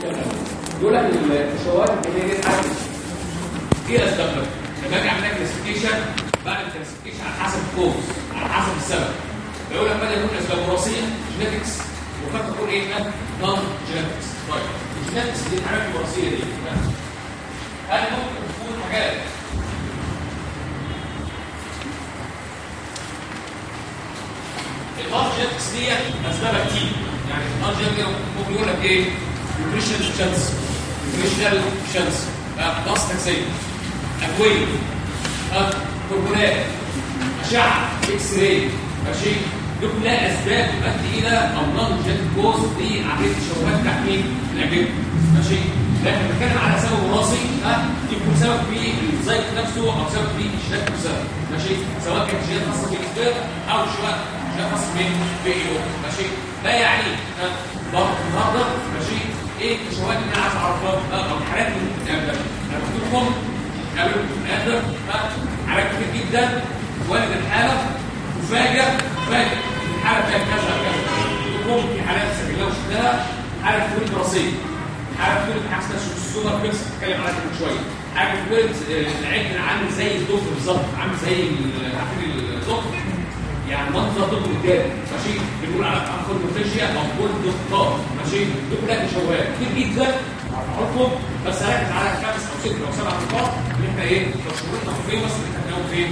لك التشوهات اللي هي حاجة إيه اسبابها؟ لما أجي أعمل classification بعمل classification على حسب ال cause على حسب السبب. فيقول لك بدل يكون اسباب وراثيه genetics وقد تكون إيه؟ non genetics طيب ال genetics دي الحاجات الوراثيه دي هل ممكن تكون حاجات. ال non genetics دي أسبابها كتير. يعني ال non genetics ممكن يقول لك إيه؟ nutrition chance nutritional chance ضغط تكسير أدوية هرمونات أشعة X-ray ماشي دي كلها أسباب تؤدي إلى أمراض جات cause دي عملية تشوهات تحميل الأجنة ماشي لكن بنتكلم على سبب وراثي ها يكون سبب في الزيت نفسه أو سبب في الجينات نفسها ماشي سواء كانت جينات خاصة بالإسباب أو شوية جينات خاصة بالإيلو ماشي ده يعني ضغط النهارده ماشي إيه؟ التشوهات اللي أنا عايز اعرفها أو الحالات اللي ممكن تقابلها أنا لكم قبل الآخر حالات كتير جدا. والد الحالة. مفاجئ مفاجئ الحالة بتاعت كذا كذا. لكم في حالات سجلها وشفتها. حالة تكون دراسيه حالة تكون حاجة اسمها السوبر بيكس بتكلم عنها من شوية. حاجة تكون العجل عامل زي الدكتور بالظبط. عامل زي عارفين الدكتور. يعني منظر ضد قدام ماشي؟ بنقول على انفورماتيشيا أو جولد دكتور ماشي؟ دي كلها تشوهات كتير جدا هحطهم بس هركز على خمس أو ست أو سبع نقاط؟ اللي إحنا إيه؟ مشهورين اللي إحنا بنقول فين؟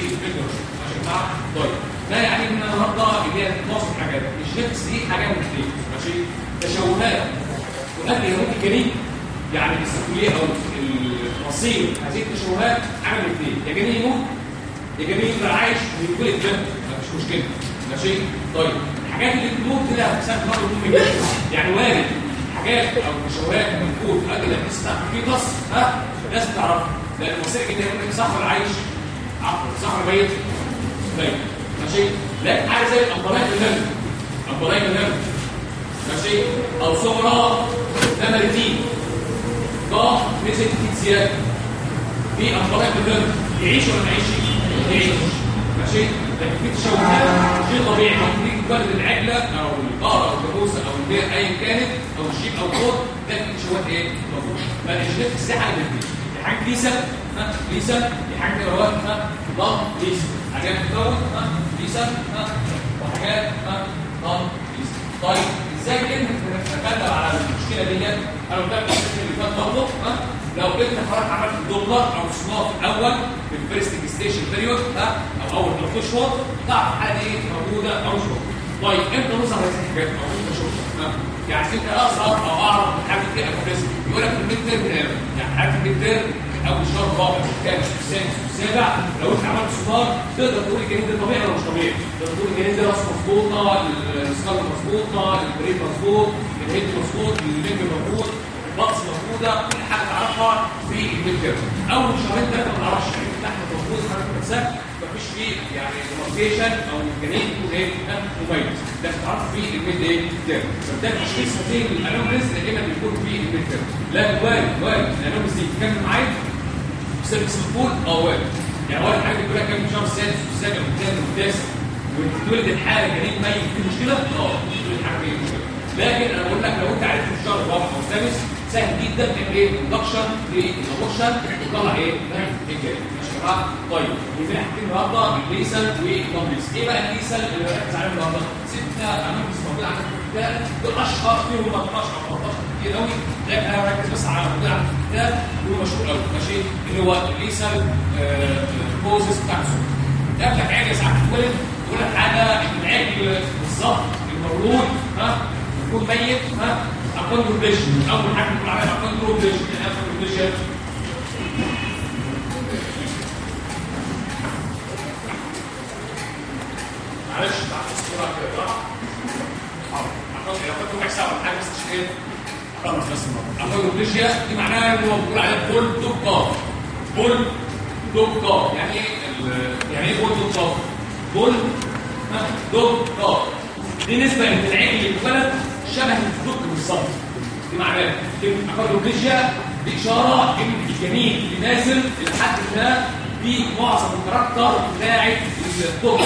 في الفيجر يا جماعة؟ طيب. ده يعني ان النهارده اللي هي معظم الحاجات الجينكس دي حاجة اثنين ماشي؟ تشوهات وقبل يموت الجنين يعني السكوليه أو المصير هذه التشوهات عامل اثنين يا جنين يموت يا جنين يبقى عايش ويتولد جنب مش مشكلة. ماشي؟ طيب الحاجات اللي بتموت كده بسبب مرض مهم جدا يعني وارد حاجات أو مشوهات قبل ان تستعمل في قص ها؟ لازم تعرفها لأن المصير كده يقول لك صح ولا عايش عفوا صح ولا ميت طيب ماشي؟ لكن حاجة زي الامبرايت النمل. امبرايت النمل. ماشي؟ أو صغرى تمرتين ضغط نسبه زيادة. في امبرايت النمل. يعيش ولا ما يعيش؟ يعيش. ماشي؟ لكن في تشوهات شيء طبيعي ممكن تولد العجله أو البقره أو الجاموسه أو البير ايا كانت أو الشيب أو القط ده في تشوهات إيه؟ موجوده فالجينات في الساحه اللي دي حاجة ليسا ها ليسا دي حاجة رواد ها ضم ليسا حاجات بتزود ها ليسا ها وحاجات ها ضم ليسا طيب إزاي كده نتكلم على المشكلة دي أنا قلت لك اللي فات برضه ها؟ لو انت حضرتك عملت الدولار أو الصناعه في الأول في الفيرستنج ستيشن بيريود ها؟ أو أول ثلاث اشهر تعرف الحاله دي موجودة أو مش موجوده طيب إمتى نظهر هذه الحاجات أو انت شفتها يعني أنت اظهر أو اعرف حاجة دي اكوفيزم يقول لك في الميد تيرم يعني حاجة ال mid term أول شهر الرابع والثالث والسادس والسابع لو انت عملت سونار تقدر تقول الجنين ده طبيعي ولا مش طبيعي؟ تقدر تقول الجنين ده راسه مظبوطة ال skull مظبوطة البريد مظبوط ال head مظبوط اللينج مظبوط البطس موجوده كل حاجة تعرفها في ال mid أول شهرين ثلاثة ما تعرفش تحت موجود حاجة نفسها مفيش فيه يعني demarcation أو الجنين يكون إيه مميز. ده تعرف فيه ال mid إيه term فبالتالي تشخيص هذه ال anomalies دائما بيكون فيه ال mid term لكن وارد وارد ال anomalies دي معاك سيرفيس الفول آه وارد يعني وارد حاجة تقول لك كام شهر السادس والسابع والثامن والتاسع وتولد الحالة جنين ميت في مشكلة آه فيه مشكلة. لكن أنا بقول لك لو أنت عرفت في الشهر الرابع أو الخامس سهل جدا تعمل إيه؟ induction لل abortion وتطلع إيه؟ الجاي ماشي يا جماعة؟ طيب يبقى حاجتين النهارده ال lethal وال complex إيه بقى ال lethal اللي بركز عليه النهارده. ستة انوميز موجوده عندك. الكتاب دول فيهم 12 أو 13 كتير قوي لكن أنا بركز بس على في الكتاب هو مشهور قوي ماشي اللي هو الليسل كوزز بتاع السكر ده بتاع عجل ساعات تتولد يقول لك حاجة ان العجل بالظبط المولود ها يكون ميت ها اكونتروبليشن اول حاجة بنقول عليها اكونتروبليشن يعني اكونتروبليشن معلش تعال الصورة كده إيه achondroplasia دي معناها ان هو بيقول عليها bulldog calf bulldog calf يعني إيه يعني إيه bulldog calf bulldog calf دي نسبه ان العجل اللي اتولد شبه ال dog بالظبط دي معناها ال achondroplasia دي اشاره ان الجنين اللي نازل لحد ما في معظم الكاركتر بتاع الدك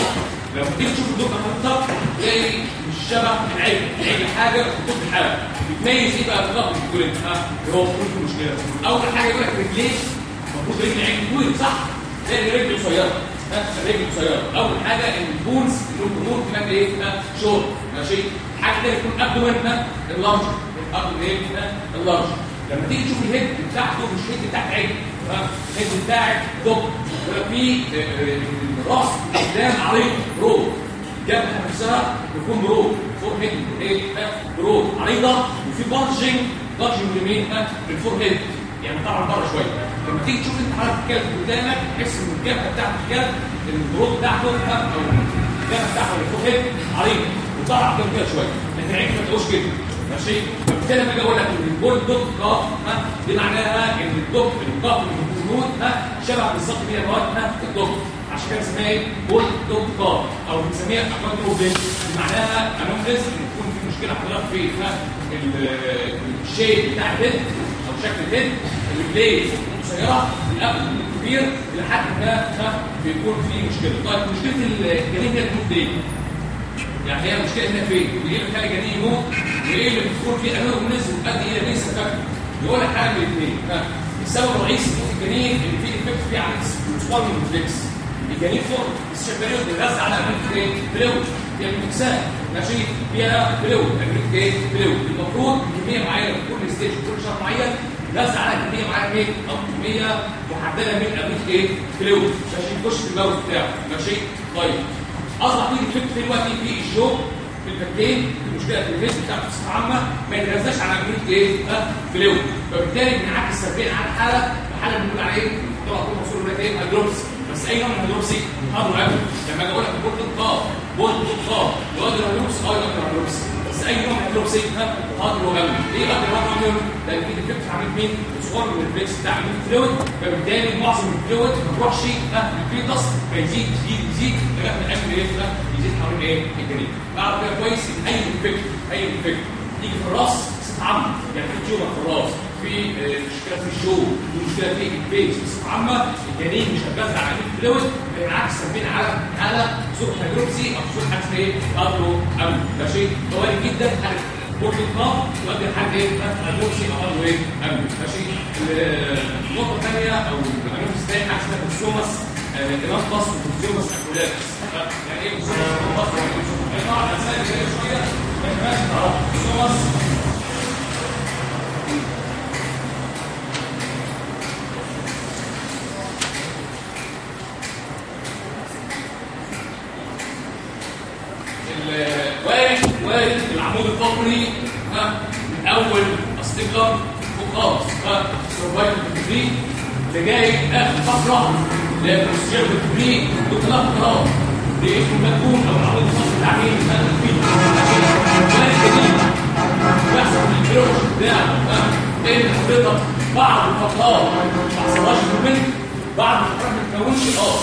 لما تيجي تشوف الدكتور حضرتك تلاقي مش شبه العين العين حاجة والدكتور حاجة بتميز إيه بقى بتقول انت ها هو في مشكلة. أول حاجة يقول لك رجليه المفروض رجل العين طويل صح تلاقي رجل قصيره ها رجل قصيره أول حاجة إن البونز الأمور كمان إيه؟ شورت ماشي حاجة تانية يكون ابدومن ها اللارج الابدومن إيه؟ ها اللارج لما تيجي تشوف ال head بتاعته مش ال head بتاعت عين ال head بتاعت dog في آه، آه، الراس قدام عريض broad الجبهه نفسها بيكون broad forehead إيه ها broad عريضة. وفي bulging bulging لمين ها لل forehead يعني طبعا بره شوية لما تيجي تشوف أنت حضرتك الكلب قدامك تحس إن الجبهه بتاعت الكلب ال broad بتاعته ها أو الجبهه بتاعته ال forehead عريض. وطلع قدام كده شوية لكن عينك ما تلاقوش كده. ماشي؟ فبالتالي لما أجي أقول لك إن البول دوت كاف ها دي معناها إن الدوت الكاف الجنود ها شبه بالظبط كده مواد ها الدوت عشان كده اسمها إيه بول دوت كاف أو بنسميها اكواد بروبلم معناها انوماليز ان يكون في مشكلة حضرتك في الشيب بتاع الهيد أو شكل الهيد الرجلين قصيره القبل كبير لحد ما بيكون في مشكلة طيب مشكلة الجنين هي الموت دي يعني هي المشكلة هنا فين؟ وايه اللي بيخلي الجنين يموت؟ وايه اللي بتكون فيه نسبه بتؤدي إلى ليس فاكر؟ يقول لك حاجة من الاثنين السبب الرئيسي في الجنين اللي فيه افكت فيه على سبورم ريفلكس الجنين فوق الشبريو بيغذى على أمريكا هي المكسات ماشي فيها فلويد أمريكا إيه؟ فلويد المفروض كميه معينه في كل ستيج كل شهر معين يغذى على كميه معينه إيه؟ أو كميه محدده من أمريكا إيه؟ فلويد ماشي يخش في الموت بتاعه ماشي طيب اصبح في ديفكت دلوقتي في الجو في الفكين في مشكله في الهيد بتاعته بصفه عامه ما يتغذاش على عمليه إيه؟ فلويد فبالتالي بنعكس سلبيا على الحاله الحاله بنقول على إيه؟ طبعا كل مسؤول لك إيه؟ هيدروبسي بس أي نوع من الهيدروبسي حاضر قوي لما أجي أقول لك بولت قاف يقدر هيدروبسي أه يقدر هيدروبسي بس أي نوع من الهيدروبسي ها؟ حاضر قوي ليه يقدر هيدروبسي لأن في ديفكت عمليه مين؟ صور من الريفلكس بتاع الفلويد فبالتالي معظم الفلويد ما بتروحش الفيتس فيزيد يزيد يزيد. لغاية ما إيه ها؟ يزيد حوالين إيه؟ الجنين. كده كويس؟ ان أي ديفكت أي ديفكت تيجي في الرأس عامه يعني في تيومر في الرأس. في آه، مشكلة في الشو في مشكلة في البيت بصفه عامه الجنين مش هتغذى على الفلويد بالعكس سمينا على على سوء هيدروبسي أو سوء حاجة إيه امن ده شيء وارد جدا. حاجة كل النار تؤدي لحد إيه؟ هيدروبسي أو قدره إيه؟ ماشي ال- النقطه الثانية أو الانوفيس الثاني حاجة اسمها السومس الانفس والسومس اكولاتس يعني إيه السومس طبعا الاسئله اللي جاية شوية ما ينفعش تعرف السومس ال- وارد وارد العمود الفقري من أول استيكر فوق خالص ها سرفايفل ديجري لغايه آخر فقره للبروسيجر ديجري بثلاث فقرات للمدفون أو العمود الفقري بتاع مين؟ هذا الفيل وارد جديد بيحصل في البيولوجي بتاعه ها ان حضرتك بعض الفقرات ما حصلهاش في بعض الفقرات ما تتكونش آه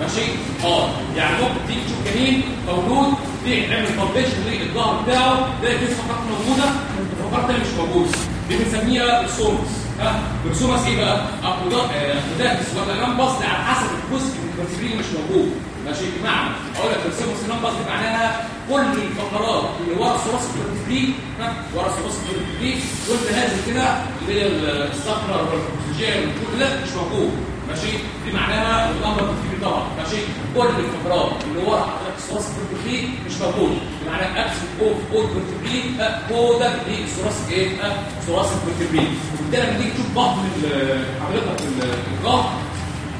ماشي آه يعني ممكن تيجي تشوف جنين مولود ليه نعمل فاونديشن للظهر بتاعه. تلاقي في فقرات موجودة الفقرات الثانية مش موجوده دي بنسميها السومس ها؟ السومس إيه بقى؟ اقوداتس ولا لمبس على حسب الجزء الكونسبرين مش موجود. ماشي؟ بمعنى أقول لك السومس لمبس دي معناها كل الفقرات اللي ورا ثلاث الكونسبرين ها؟ ورا ثلاث الكونسبرين وانت نازل كده اللي هي الصخرة ده مش موجود. ماشي؟ دي معناها الأمر الكبير طبعا ماشي؟ كل الفقرات اللي ورا حضرتك الثلاث الكونسبرين مش موجود بمعنى أكس اوف اول كونسبرين كودا للثلاث إيه؟ ثلاث الكونسبرين وبالتالي لما تيجي تشوف ال- حضرتك ال- الجهر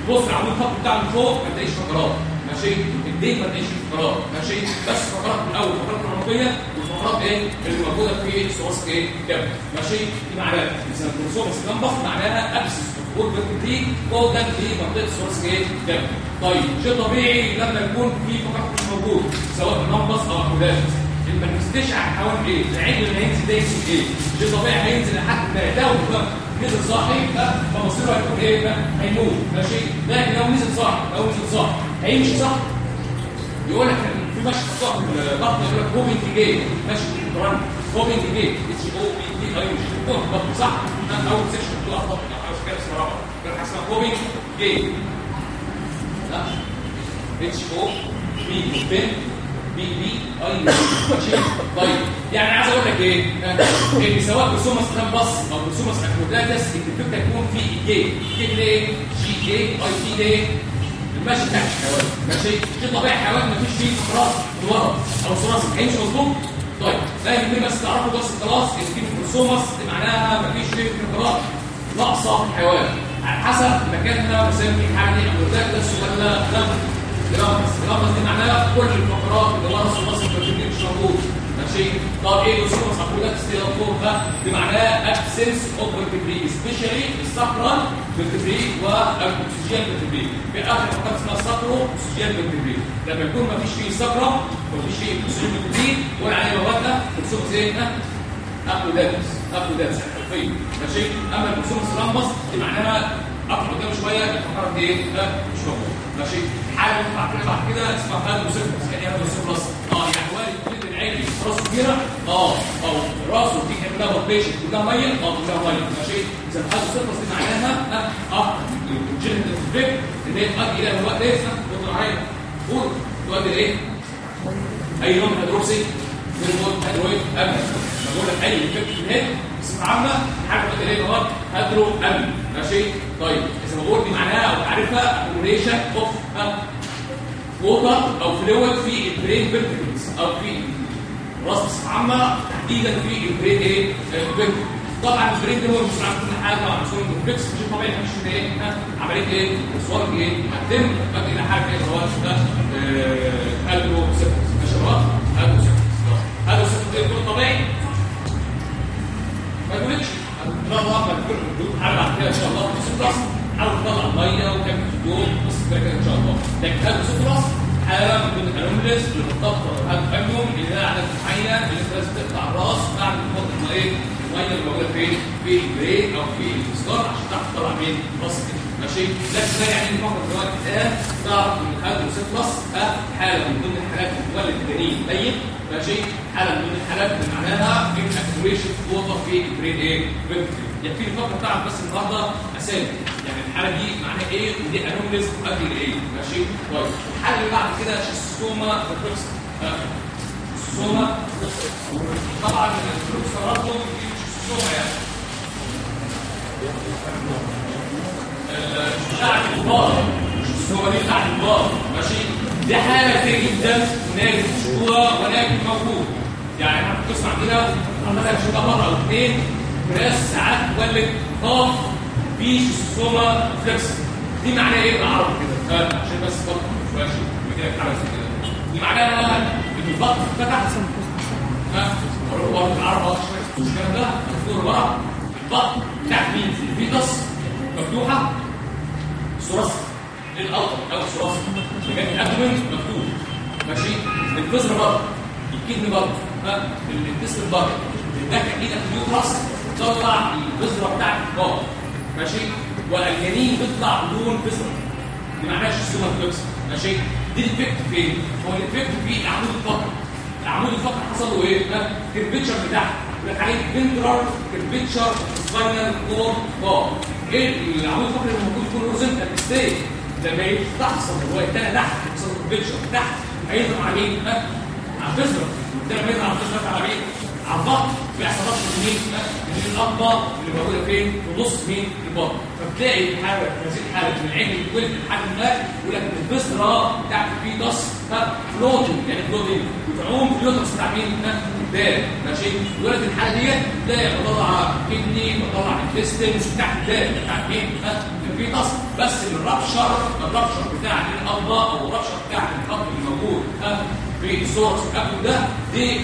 بص على الخط بتاع من فوق ما تلاقيش فقرات ماشي؟ الدين ما تلاقيش فقرات ماشي؟ بس فقرات من اول فقرات العنقيه والفقرات إيه؟ اللي موجودة في الثلاث إيه؟ كام ماشي؟ دي معناها مثلا الكروسومس جنبك معناها ابسس فور دي كودا في منطقة الثلاث إيه كام طيب شيء طبيعي لما يكون في فقرات مش موجود سواء نمبس أو اكودات المانيفستيشن هتحاول إيه؟ العين اللي هينزل ده ينزل إيه؟ شيء طبيعي هينزل لحد ما لو بقى نزل صاحي فمصيره هيكون إيه بقى؟ هيموت ماشي؟ لكن لو نزل صاحي لو نزل صاحي هيمشي صح؟ يقول لك في في الضغط الضغط يقول لك هوبنج جي ماشي رن هوبنج جي اتش أو بي دي اي مش صح؟ أول سيكشن بتبقى ضغط أو كده اسمها رابعه كان حاجة اسمها هوبنج جي ها اتش أو بي بين بي بي اي ماشي طيب يعني عايز أقول لك إيه ان سواء برسومس كان بص أو برسومس اكموداتس الديفكت هيكون في إيه كي ليه جي اي اي تي ليه المشي بتاع الحيوان ماشي شيء طبيعي حيوان مفيش فيه فقرات ورا أو ثلاثي هيمشي مظبوط طيب ده يهمني بس تعرفوا بس خلاص ان برسومس معناها مفيش فيه فقرات ناقصه في الحيوان حسب مكانها بسمي حاجة اكموداتس ولا لا جرامس جرامس دي معناها كل الفقرات اللي ورا الثلاثي البروتين مش موجود ماشي طب إيه الوسوس عقودات استيلاطور ده دي معناها ابسنس اوف فيرتبري سبيشالي الساكرال فيرتبري والأكسجين فيرتبري في آخر فقرات اسمها ساكرو أكسجين فيرتبري لما يكون ما فيش فيه ساكرا وما فيش فيه أكسجين فيرتبري ولا عليه مواد الوسوس إيه اكوداتس اكوداتس حرفيا ماشي؟ أما الوسوس رامبس دي معناها اطلع قدام شوية الفقرات دي لا مش موجوده ماشي؟ حاجة بعد بعد كده اسمها هادوسيفلس يعني إيه هادوسيفلس آه يعني والد الجلد العلوي راسه كبيرة؟ آه. أو راسه دي كلها بوبيشن كلها مية؟ آه كلها مية. ماشي؟ إذا الهادوسيفلس دي معناها آه الجلد الفيك اللي هي تؤدي إلى الوقت إيه؟ دكتور معايا قول. تؤدي لايه؟ أي نوع من الهيدروكسي هيدرويد هيدرويد ابدا. بقول لك أي فيك في الهيد بصفة عامة حاجة إلى مواد هيدرو ابدا ماشي طيب. إذا بقول دي معناها أو تعرفها اكوميشن اوف ووتر أو فلويد في البرين فيرتيكلز أو في رأس بصفة عامة تحديدا في البرين إيه فيرتيكلز طبعا ده هو مسؤول عن كل حاجة طبعا عن الفيكس مش طبيعي مش عملية إيه؟ الصور إيه؟ هتتم. تؤدي إلى حاجة إيه هو ده. هادرو سيبتس بقى هادرو سيبتس هادرو سيبتس إيه طبيعي؟ ما ان شاء الله هنكون حاجة بعد كده ان شاء الله في سيبتس حاول تطلع ميه وكم الدور بس كده ان شاء الله لكن هذا من ضمن الانوميلز اللي مرتبطه بهذا الفنيوم اللي لها عدد معين اللي انت لازم تقطع الراس بعد ما تحط الميه الميه اللي فين؟ في البريك أو في الاسكار عشان تعرف تطلع مين؟ راس كده ماشي؟ لكن ده يعني فقط دلوقتي الان تعرف إن هذا سفرس حالة من ضمن الحالات اللي بتولد جنين ميت ماشي؟ حالة من ضمن الحالات اللي معناها إن اكتويشن ووتر في البرين إيه؟ يكفيني فقط تعرف بس النهارده أسامي. يعني الحالة دي معناها إيه؟ ودي anomalies تؤدي لايه ماشي؟ طيب. الحالة اللي بعد كده schistosoma reflexus schistosoma طبعا ال reflexus برضه دي schistosoma يعني. بتاعت الكبار ال schistosoma دي الكبار ماشي دي حاله كتير جدا وناجم مشهوره وناجم موجود يعني إحنا القسم عندنا شفنا مره أو اثنين ناس ساعات تولد طاف في schistosoma reflexus دي معناها إيه بالعربي كده عشان بس برضه ماشي كده كده دي معناها ان البطن اتفتح ها هو بالعربي مش الكلام ده مذكور ورا البطن بتاعت مين ال fetus مفتوحه ثلاثي للالتر أو ثلاثي مكان ال abdomen مفتوح. ماشي؟ الفزر بره الكدن بره ها؟ الانتستين بره إيدك في اليوترس تطلع البذره بتاعت البار ماشي؟ والجنين بيطلع بدون بذره دي معناها شيستوما فلوكس ماشي؟ دي الفكت فين هو الفكت في العمود الفقري. العمود الفقري حصل له إيه؟ ده الكيرفيتشر بتاعه. يقول لك عليه فنترال كيرفيتشر سباينال كور بار إيه العمود الفقري اللي المفروض يكون اوريزونتال ستيت لما تحصل هو التاني تحت يحصل تحت هيضغط على مين؟ على البذره والتاني بيضغط على البذره على مين؟ على البطن بيحصل ربط مين من الأطباء اللي موجودة فين؟ في نص مين؟ البطن فبتلاقي حالة هذه الحالة من العين بتولد لحد ما يقول لك البذرة بتاعت الفيتوس فلوتنج يعني فلوتنج بتعوم في اليوترس بتاع مين؟ الدال ماشي؟ ولد الحالة ديت تلاقي بطلع كدني بطلع انتستنس بتاعت الدال بتاعت مين؟ الفيتوس بس الرابشر الرابشر بتاع الأطباء أو الرابشر بتاع الأب اللي موجود في السورس ده دي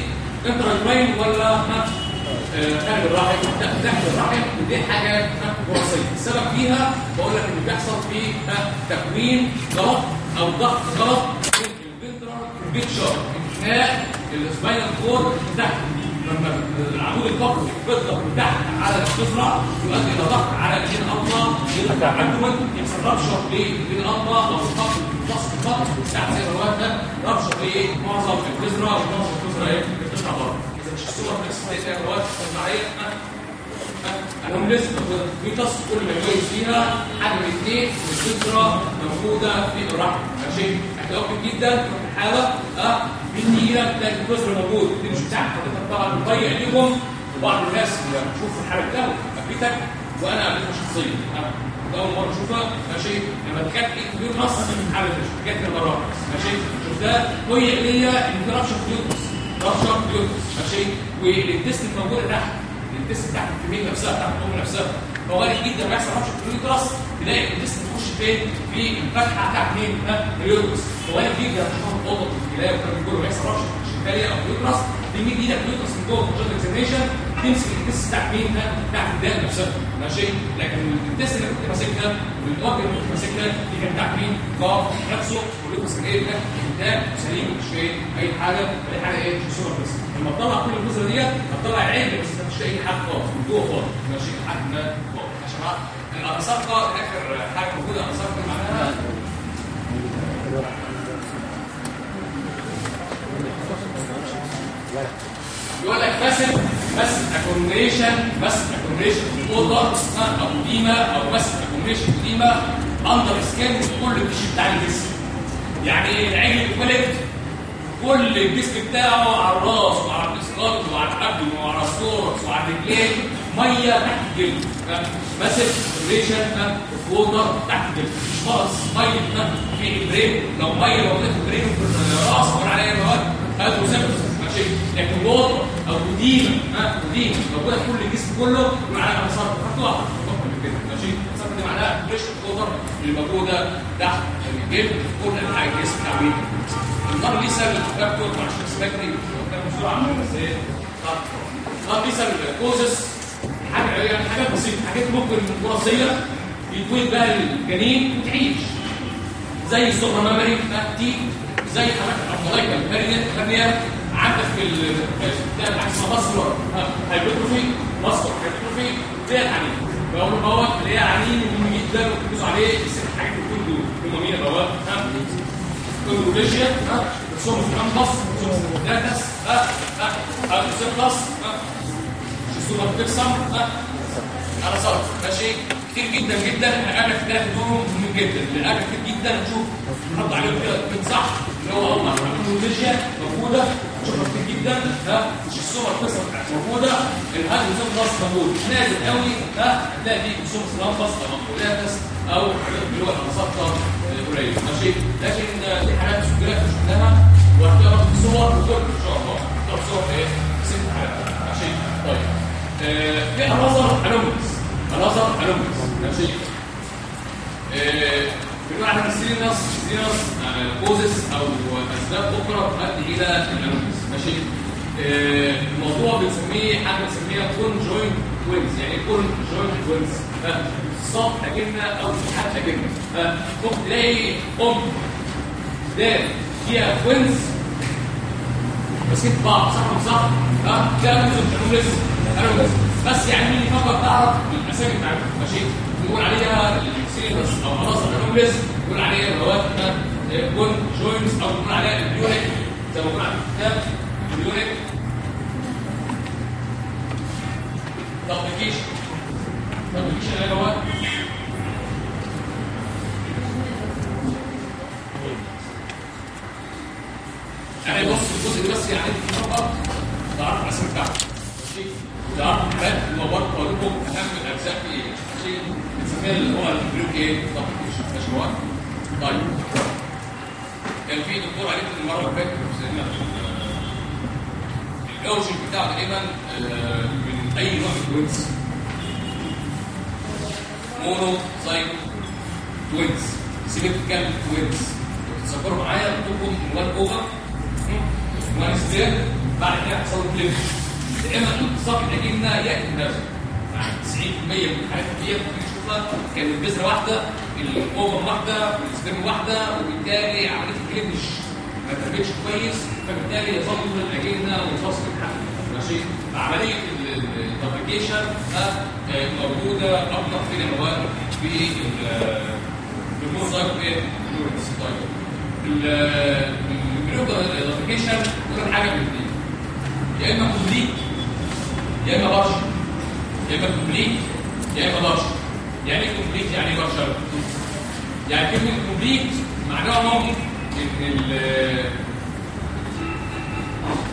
انترايتراين ولا خارج الرحم داخل الرحم دي حاجة وراثيه السبب فيها بقول لك ان بيحصل في تكوين غلط أو ضغط غلط في الفنترال بيكشر انتهاء السباينال كورد تحت لما العمود الفقري بيضغط تحت على الفزرة يؤدي إلى ضغط على الايدين الارضى الابدومن يحصل بين الارضى أو الفقر ضغط الفقر ساعات زي الوقت ده ربشه في معظم الفزرة ومعظم الفزرة إيه بتطلع بره الصور نفس الصناعيه أنا لسه في تصل كل ما يميز فيها حاجة من اثنين الفكرة موجوده في الرحم ماشي متوقف جدا الحاله آه لك تلاقي الجزر موجود دي مش بتاعت حضرتك طبعا مضيع ليهم وبعض الناس بتشوف الحاله بتاعه قابلتك وأنا قابلتها شخصيا آه. اول مره اشوفها ماشي لما لقيت كمبيوتر نص دي جت من بره ماشي شفتها هي ليا ان في رابشه رابشه كمبيوتر ماشي والتست موجوده تحت التست بتاعت الكميه نفسها بتاعت الام نفسها فوارد جدا ما يحصل رابشه كمبيوتر تلاقي التست تخش فين في الفتحه بتاعت مين؟ اليوترس فوارد جدا تشوف اوضه الكلاب والكلام ده كله ما يحصل رابشه شماليه أو اليوترس تمد إيدك اليوترس من جوه الجوجل اكزامينشن تمسك التست بتاعت مين؟ بتاعت الدم نفسها ماشي لكن التست اللي كنت ماسكها والمتوجه اللي كنت ماسكها دي كانت بتاعت مين؟ قاف نفسه واللوكس كان إيه ده؟ سليم مش إيه؟ أي حاجة أي حاجة إيه؟ مش صورة بس. لما تطلع كل الجزء ديت هتطلع العين بس أنت مش لاقي حاجة خالص من جوه خالص. ماشي لحد ما فوق عشان الانساقه آخر حاجة موجودة انساقه معناها يقول لك باسف بس اكوميشن بس اكوميشن اوضه أو ديما أو بس اكوميشن ديما اندر سكين كل التيشو بتاع الجسم. يعني العين اتولد كل الجسم بتاعه على الراس وعلى الاسقاط وعلى الابدن وعلى الثوركس وعلى الرجلين مية تحت الجلد ماسف اكوميشن ووتر تحت الجلد. خالص مية في البرين. لو مية موجوده في البرين وفي الراس بقول عليها مواد هيدروسيبتس ماشي؟ لكن ووتر أو بودينا ها؟ بودينا موجوده في كل الجسم كله معناها انصار هتقع. كده ماشي؟ الانصار دي معناها بريشر ووتر اللي موجودة تحت الجلد في كل انحاء الجسم مين؟ النار ليه سبب فاكتور بس فاكري كان بسرعة بس إيه النار ليه سبب كوزس حاجة يعني حاجات بسيطة حاجات ممكن وراثية يتولد بها الجنين وتعيش. زي السوبر ميموري تي زي حاجات الابلايكال هرنيا عندك في اسمها ماسكولار هايبرتروفي ماسكولار هايبرتروفي زي العنين بقول بواب اللي هي عنين مهم جدا وتركزوا عليه الست حاجات اللي دول هم مين البواب ها؟ كونجوليشيا ها؟ سومس كامبس سومس داتس ها؟ ها؟ السيبلس ها؟ السوبر بيكسم ها؟ على صوت ماشي؟ كتير جدا جدا. هنقابل في ثلاث دول مهم جدا. لأن كتير جدا نشوف نحط عليهم كده صح اللي هو هم الكونجوليشيا موجودة. شوفها كتير جدا ها مش السوبر بيكسم موجودة. الهاد السيبلس موجود. نازل قوي ها هتلاقي فيه سومس كامبس أو مقولاتس أو اللي هو الانسطه قليل ماشي؟ لكن في حالات سجلات شفناها. في صور وكل إن شاء الله. طب صور إيه؟ ست حالات ماشي؟ طيب. آه في انظر انوميز انظر انوميز ماشي آه بنقول على السيرينس سيرينس كوزس أو اسباب أخرى تؤدي إلى الانوميز ماشي آه الموضوع بنسميه حاجة بنسميها كون جوينت توينز يعني كون جوينت توينز صف اجنه أو حتى اجنه ممكن تلاقي ام ده فيها توينز ماسكين بعض صح صح؟ ها كده مش لسه أنا بس بس يعني مين يفكر تعرف الاسامي بتاعتهم ماشي نقول عليها السيريس أو خلاص الانوملس نقول عليها الروات كون جوينز أو نقول عليها البيونيك زي ما قلنا في الكتاب البيونيك دبليكيشن دبليكيشن اللي هو يعني بص الجزء ده بس يعني فقط تعرف الاسم بتاعته ماشي؟ تعرف اللي برضه بقول لكم أهم الأجزاء في إيه؟ ماشي؟ بنسميها اللي هو البلوك إيه؟ دبليكيشن ماشي هو طيب. كان في دكتور عليك المره اللي فاتت في سنه الاوجن بتاعه تقريبا من أي نوع من الوينز؟ مونو سايك توينز سيمتريكال توينز تتصوروا معايا بتقوم وان اوفر وان سبير بعد كده هيحصل كليك يا إما التصاق الاجنه يأتي بنفسه 90% من الحالات دي ممكن نشوفها كان البذره واحدة الأوفر واحدة والسبيرم واحدة وبالتالي عملية الكليك مش ما تربيتش كويس فبالتالي يظل الاجنه ويفصل الحمل ماشي؟ عمليه الدبليكيشن موجودة أكتر في النواه في الموزايك في النوركس الدبليكيشن كل حاجة من الاثنين يا إما كومبليت يا إما بارشل يا إما كومبليت يا إما بارشل يعني كومبليت يعني بارشل يعني كلمه كومبليت معناها ممكن إن ال-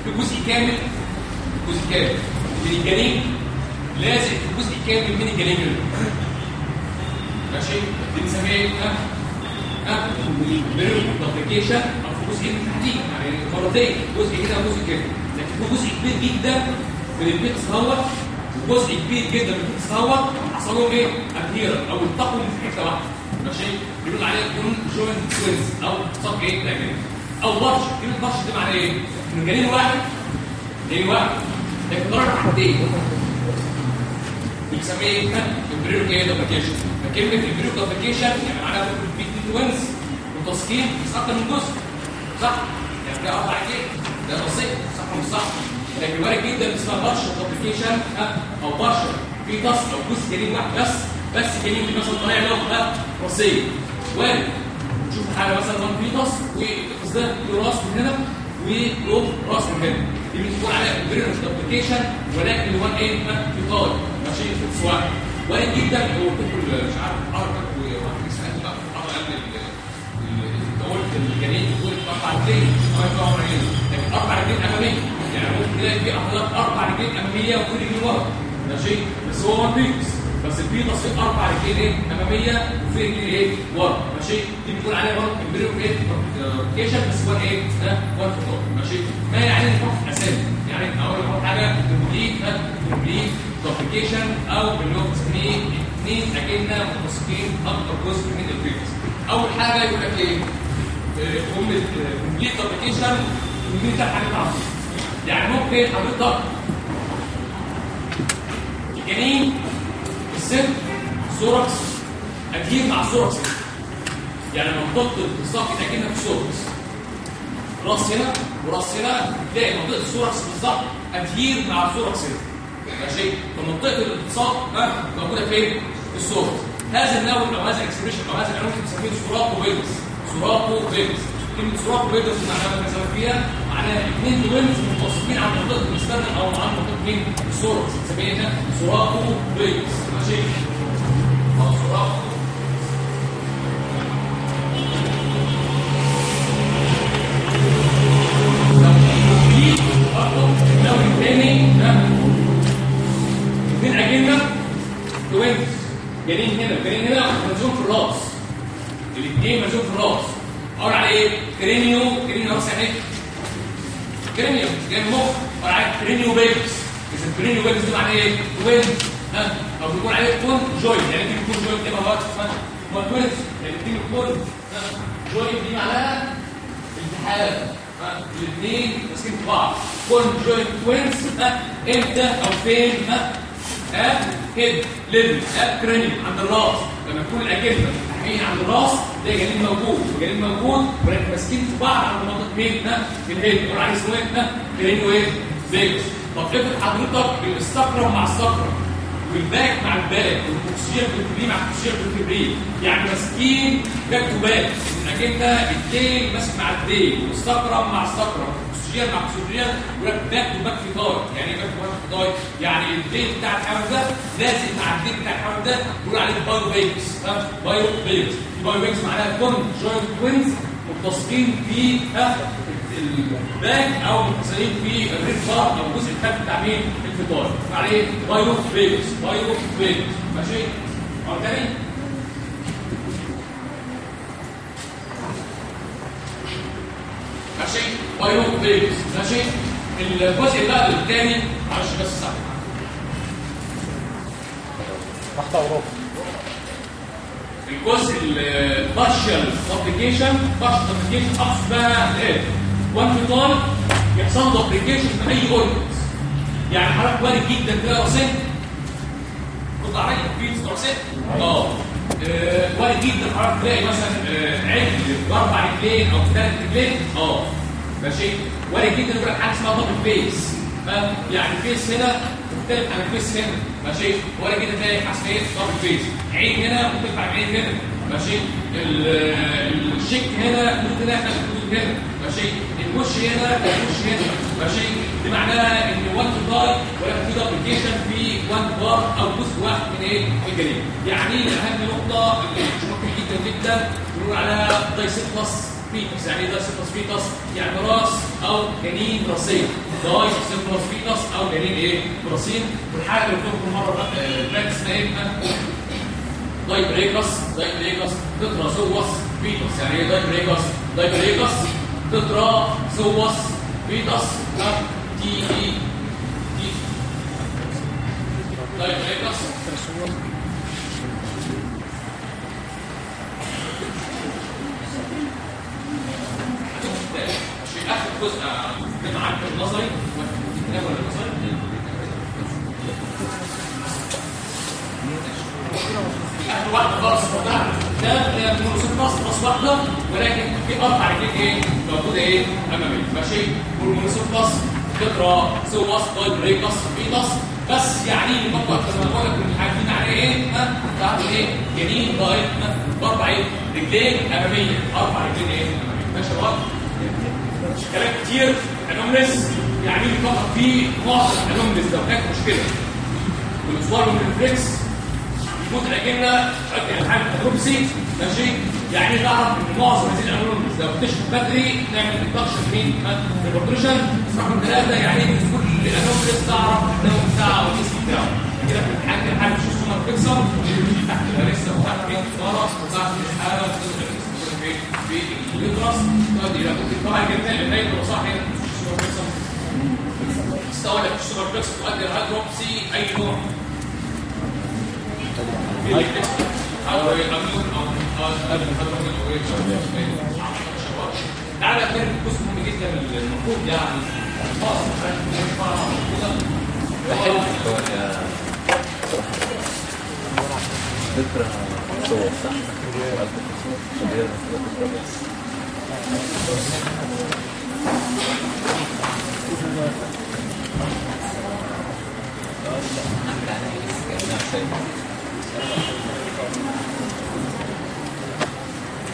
في جزء كامل جزء كامل. من الجنين. لازم في جزء كامل من الجنين. ماشي؟ دي بنسميها إيه؟ ها؟ مالتيبليكيشن أو جزء التحديد يعني مرتين. جزء كده وجزء كده لكن في جزء كبير جدا. من البيتس هو وجزء كبير جدا من البيتس هو حصل إيه؟ ابهيرا أو التقوا في حتة واحدة ماشي بيقول عليها كون جوينت توينز أو صف إيه؟ تاجر أو برش كلمه برش دي معناها إيه؟ ان جنين واحد جنين واحد لكن ضرر حدين بنسميه إيه؟ امبريو إيه دوبليكيشن فكلمة امبريو دوبليكيشن يعني معناها في تو توينز وتسكين بس أكتر من جزء صح؟ يعني ده أربع إيه؟ ده بسيط صح ولا مش صح؟ لكن وارد جدا اسمها بارشل دوبليكيشن أو بارشل في تصل أو جزء جنين واحد بس بس دي مثلا طالع له ده رأسية. وارد. نشوف حاجة مثلا وان ده له رأس من هنا وله رأس من هنا. دي بنقول عليها امبريو دوبليكيشن ولكن وان إيه؟ في طالب ماشي؟ في واحد وارد جدا هو بتدخل مش عارف حركه وواحد يسالني بقى قبل ال- أنت قلت الجنين بتقول أربع رجلين يطلع ورا عينه لكن أربع رجلين أمامية. تلاقي في احضانات أربع رجلين أمامية وكل رجل ورا. ماشي بس هو وان بيكس. بس البيضه في أربع رجلين إيه؟ أمامية وفي رجلين إيه؟ ورا. ماشي دي بنقول عليها برضه امبريو إيه؟ كيشن بس وان إيه؟ ده وان فوتو ماشي ما يعني نحط اسامي يعني أول نحط حاجة كومبليت كومبليت دوبليكيشن أو اللي هو بنسميه اثنين أجنة متسقين أكتر جزء من البيض أول حاجة يقول لك إيه؟ كومبليت دوبليكيشن ودي بتاع حاجات عظيمه يعني ممكن حضرتك الجنين الست سوركس أجيب مع سوركس يعني لما تحط الساق اجيبها في سوركس راس هنا وراس هنا تلاقي منطقة السوركس بالظبط ادهير مع السوركس هنا. ماشي؟ فمنطقة الالتصاق ها موجودة فين؟ في السوركس هذا النوع أو هذا الاكسبريشن أو هذا العنوان بنسميه سوراكو فيجس thoracopagus كلمة thoracopagus معناها بنسميها فيها؟ معناها اثنين twins متوسطين عن منطقة ال sternum أو عن منطقة مين؟ ال thorax بنسميها thoracopagus ماشي؟ أو thoraco النوع الثاني اثنين اجنه twins جنين هنا. جنين هنا مرسوم في الراس. الاثنين مرسوم في الراس. أقول عليه إيه؟ cranio cranio راس يعني إيه؟ cranio جاي المخ أقول عليه craniopagus اذا ال craniopagus دي معناه إيه؟ twins ها أو بيكون عليه conjoined يعني دي بتكون joined تبقى هو هو twins يعني دي بتكون joined دي معناها التحاب الاثنين ماسكين في بعض conjoined twins إمتى أو فين ها اب هيد ليفل اب كرينيوم عند الراس. لما يكون الاجنه تحقيق عند الراس ده جنين موجود. وجنين موجود ولكن ماسكين في بعض عند منطقه مين ها الهيد بنقول عليه اسمه إيه ها كرينيو إيه؟ فيجس طب افرض حضرتك الاستقرم مع السكرم والباك مع الباك والبوكسير بالكبري مع البوكسير بالكبري يعني ماسكين باك تو باك. الاجنه الديل ماسك مع الديل والاستقرم مع السكرم البوكسير مع البوكسير ولك باك تو باك في داي يعني باك تو باك في داي يعني الديل بتاع الحيوان ده لازم مع الديل بتاع الحيوان ده بيقول عليه بايو بيكس بايو بيكس بايو بيكس معناها كون جوينت توينز متصلين في الباك أو متصلين في الريد بار أو الجزء الخلفي بتاع مين؟ الفطار عليه بايو بيكس بايو بيكس ماشي تاني؟ ماشي؟ pygopagus ماشي؟ الجزء بقى الثاني معلش بس صح. تحت أوروبا. الجزء ال partial duplication partial duplication أقصد بقى إيه؟ one fetus يحصل له duplication في أي organs يعني حضرتك وارد جدا تلاقي رأسين؟ عليا في رأسين؟ آه آه، وارد جدا. حضرتك تلاقي مثلا آه، عجل باربع رجلين أو بثلاث رجلين. آه ماشي. وارد جدا يقول حاجة اسمها double face؟ يعني face هنا مختلف عن ال face هنا. ماشي. وارد جدا تلاقي حاجة اسمها double face عين هنا مختلف عن عين هنا. ماشي. ال- الشك هنا ممكن هنا ممكن هنا. ماشي. الوش هنا الوش هنا. ماشي؟ دي معناها ان one body ولكن في duplication في one part أو جزء واحد من إيه؟ من الجنين. يعني أهم نقطة اللي ممكن جدا جدا بنقول عليها دايسيبلس فيتس يعني دايسيفلس فيتس يعني راس أو جنين راسين. دايسيفلس فيتس أو جنين إيه؟ راسين. والحاجة اللي بتذكر مرة الباك اسمها إيه؟ دايبريكس دايبريكس تتراسوس فيتس يعني إيه دايبريكس دايبريكس تتراسوس فيتس تي اي تي دايبريكس في اخر جزء من عقد النظري والكتاب ولا النظري اخر واحدة خالص ده راس راس واحدة ولكن في أربع رجلين إيه؟ موجودة إيه؟ اماميه ماشي؟ والمنوسيت راس تقرأ سواس طيب ريكس فيتس بس يعني فقط زي ما بقول لك الحاجتين عليه إيه؟ ها؟ تعرف إيه؟ جنين ضايق باربع إيه رجلين اماميه أربع رجلين إيه؟ اماميه ماشي يا كلام كتير. انوملس يعني فقط في معظم انوملس لو كانت مشكلة. والاسوار من تؤدي إلى حاله ادروبسي ماشي يعني تعرف ان معظم هذه الانوملس لو اكتشفت بدري نعمل انتكشن مين البروتريشن رقم ثلاثة يعني كل انوملس تعرف النوم بتاعه أو الاسم بتاعه كده في الحاجة الحاله مش اسمها بتكسر تحت الهرسه وتحت إيه خلاص وتحت الحاله في اليوترس تؤدي إلى ممكن طبعا اللي نايم صح هنا استوى لك السوبر فلكس تؤدي إلى هيدروبسي اي نوع تعالى كان الجزء مهم جدا المفروض يعني خلاص بحب ذكرى صور صح؟ صغيرة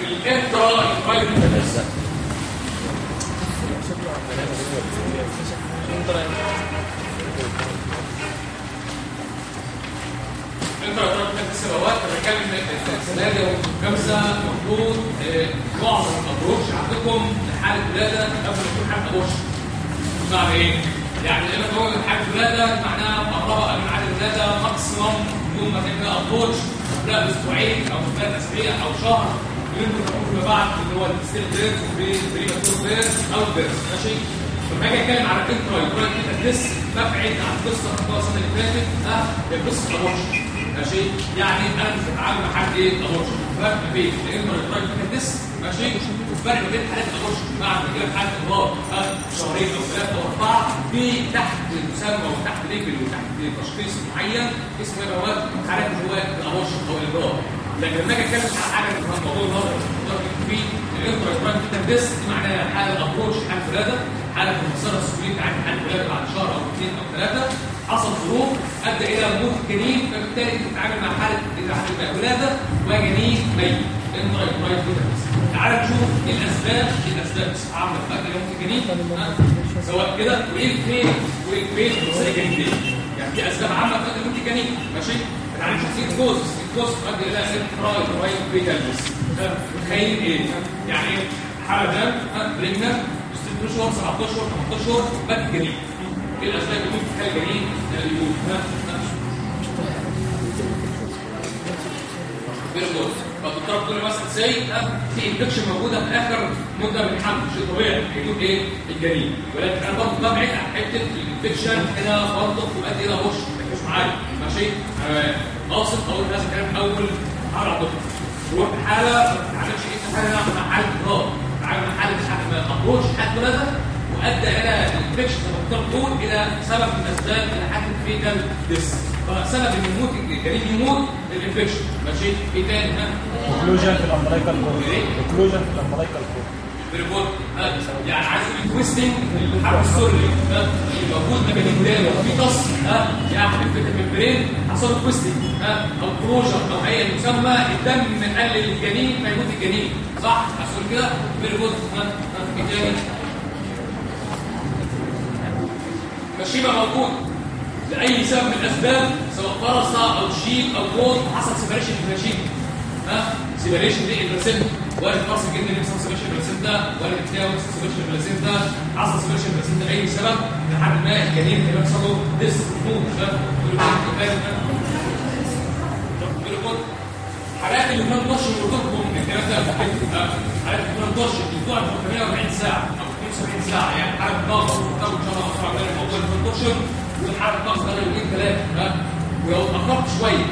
الانترا انفايرمنت انت لو طلبت منك السبوات بتكلم السنة دي خمسه المفروض معظم الابروش عندكم لحاله ولاده قبل ما يكون حاله ابورشن بمعنى؟ يعني لما بقول حاله ولاده معناها مقربة من عدد الولاده ماكسيموم يوم ما تعمل approach قبلها باسبوعين أو ثلاث اسابيع أو شهر يمكن تكون فيما بعد اللي هو ال stillbirth وال premature birth أو ال birth ماشي؟ لما أجي أتكلم على ال intrauterine death لسه ببعد عن قصة الخطوه السنة اللي فاتت؟ ها هي قصة abortion ماشي؟ يعني أنا مش بتعامل مع حد إيه abortion فرق ما بين ال intrauterine death ماشي؟ وفرق ما بين حالات abortion بعد كده حالة امراض شهرين أو ثلاثة أو أربعة في تحت مسمى وتحت label وتحت تشخيص معين اسمه هو حالات اللي هو ال abortion أو الامراض لكن لما أجي أتكلم على حاجة في الموضوع النظري في كده دي معناها حاله abortion حاله ولاده حاله المسار السكولي بتاعت حاله ولاده بعد شهر أو اثنين أو ثلاثة. حصل ظروف ادى إلى موت الجنين فبالتالي بتتعامل مع حالة ولاده وجنين ميت. intrauterine death تعال نشوف الأسباب الاسباب عامه بتاعت موت الجنين سواء كده وايه الفين وايه الفين وازاي ليه يعني في أسباب عامه بتاعت موت الجنين ماشي؟ تعال نشوف إيه ال causes ال causes تؤدي إلى intrauterine fetal death متخيل إيه؟ يعني حاله دم pregnant 6 شهور 17 شهور 18 شهور مات الجنين إيه الأسباب اللي ممكن تخلي الجنين يموت ها؟ بيرجوز فبتضرب كل مثلا سي في انفكشن موجودة في آخر مدة من الحمل شيء طبيعي هيموت إيه؟ الجنين ولكن أنا برضه ببعد عن حتة الانفكشن هنا برضه تؤدي إلى بوش مش معايا. ماشي؟ قاصد أقول هذا الكلام أول حاله عندكم روح حالة ما بتتعاملش إيه حاله مع حالة امراض بتتعامل مع حاله حاله ابروش حالة ولادة. وادى إلى الانفكشن زي ما تقول إلى سبب من أسباب إلى حاله فيتال death فسبب ان يموت الجنين يموت ال infection ماشي؟ إيه تاني ها؟ occlusion في ال umbilical cord occlusion في ال umbilical cord بريبورت يعني عايز أقول twisting الحبل السري اللي موجود ما بين البرين. و ال fetus ها؟ يعني في البرين. حصل twisting ها؟ occlusion أو أي مسمى. الدم قلل الجنين فيموت الجنين. صح؟ حصل كده؟ بريبورت ها؟ ها؟ مشيمه موجود لأي سبب من الأسباب سواء فرصة أو شيل أو موت حصل سيبريشن المشيمه ها؟ سيبريشن دي البلاسينتا وارد فرص جدا ان يحصل سيبريشن البلاسينتا وارد تلاقي يحصل سيبريشن البلاسينتا حصل سيبريشن البلاسينتا لاي سبب؟ لحد ما الجنين هيبقى يحصل له ديس موت حالات اللي ضش ويرتبطوا من الكلام ده حالات اللي كان ضش الأسبوع 48 ساعة. 72 ساعه يعني حاله ان شاء الله اسرع من الموضوع ضش والحاله ثلاثة اتاخرت شوية